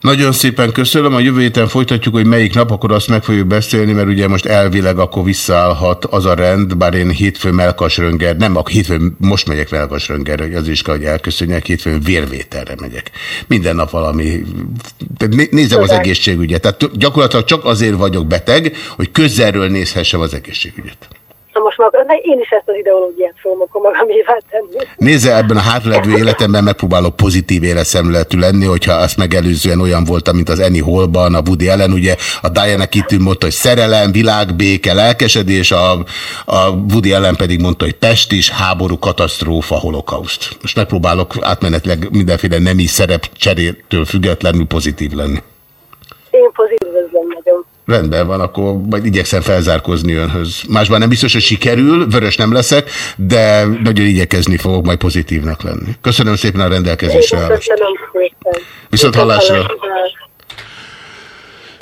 Nagyon szépen köszönöm. A jövő héten folytatjuk, hogy melyik nap, akkor azt meg fogjuk beszélni, mert ugye most elvileg akkor visszaállhat az a rend, bár én hétfőn Melkasrönger, nem, akkor hétfőn most megyek Melkasröngerre, hogy az is kell, hogy elköszönjek, hétfőn vérvételre megyek. Minden nap valami, né- nézem az egészségügyet. Tehát gyakorlatilag csak azért vagyok beteg, hogy közelről nézhessem az egészségügyet. Na most maga, na én is ezt az ideológiát fogom akkor magamévá tenni. Nézze, ebben a hátralevő életemben megpróbálok pozitív életszemléletű lenni, hogyha azt megelőzően olyan voltam, mint az Annie Hallban, a Woody Allen, ugye a Diana Keaton mondta, hogy szerelem, világbéke, lelkesedés, a, a Woody Allen pedig mondta, hogy pest is, háború, katasztrófa, holokauszt. Most megpróbálok átmenetleg mindenféle nemi szerepcserétől függetlenül pozitív lenni. Én pozitív nagyon. Rendben van, akkor majd igyekszem felzárkozni önhöz. Másban nem biztos, hogy sikerül, vörös nem leszek, de nagyon igyekezni fogok majd pozitívnak lenni. Köszönöm szépen a rendelkezésre állást. Viszont hallásra.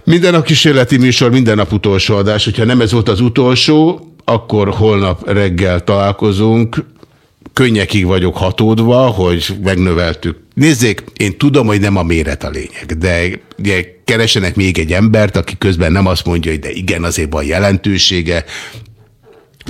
Minden nap kísérleti műsor, minden nap utolsó adás. Hogyha nem ez volt az utolsó, akkor holnap reggel találkozunk. Könnyekig vagyok hatódva, hogy megnöveltük. Nézzék, én tudom, hogy nem a méret a lényeg, de ugye keresenek még egy embert, aki közben nem azt mondja, hogy de igen, azért van jelentősége.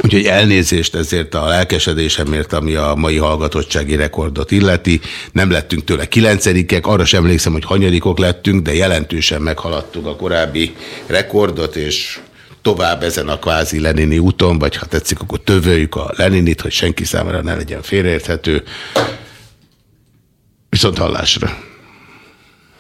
Úgyhogy elnézést ezért a lelkesedésemért, ami a mai hallgatottsági rekordot illeti. Nem lettünk tőle kilencedikek, arra sem emlékszem, hogy hanyadikok lettünk, de jelentősen meghaladtuk a korábbi rekordot, és tovább ezen a kvázi Lenini úton, vagy ha tetszik, akkor tövöljük a Leninit, hogy senki számára ne legyen félreérthető. Viszont hallásra.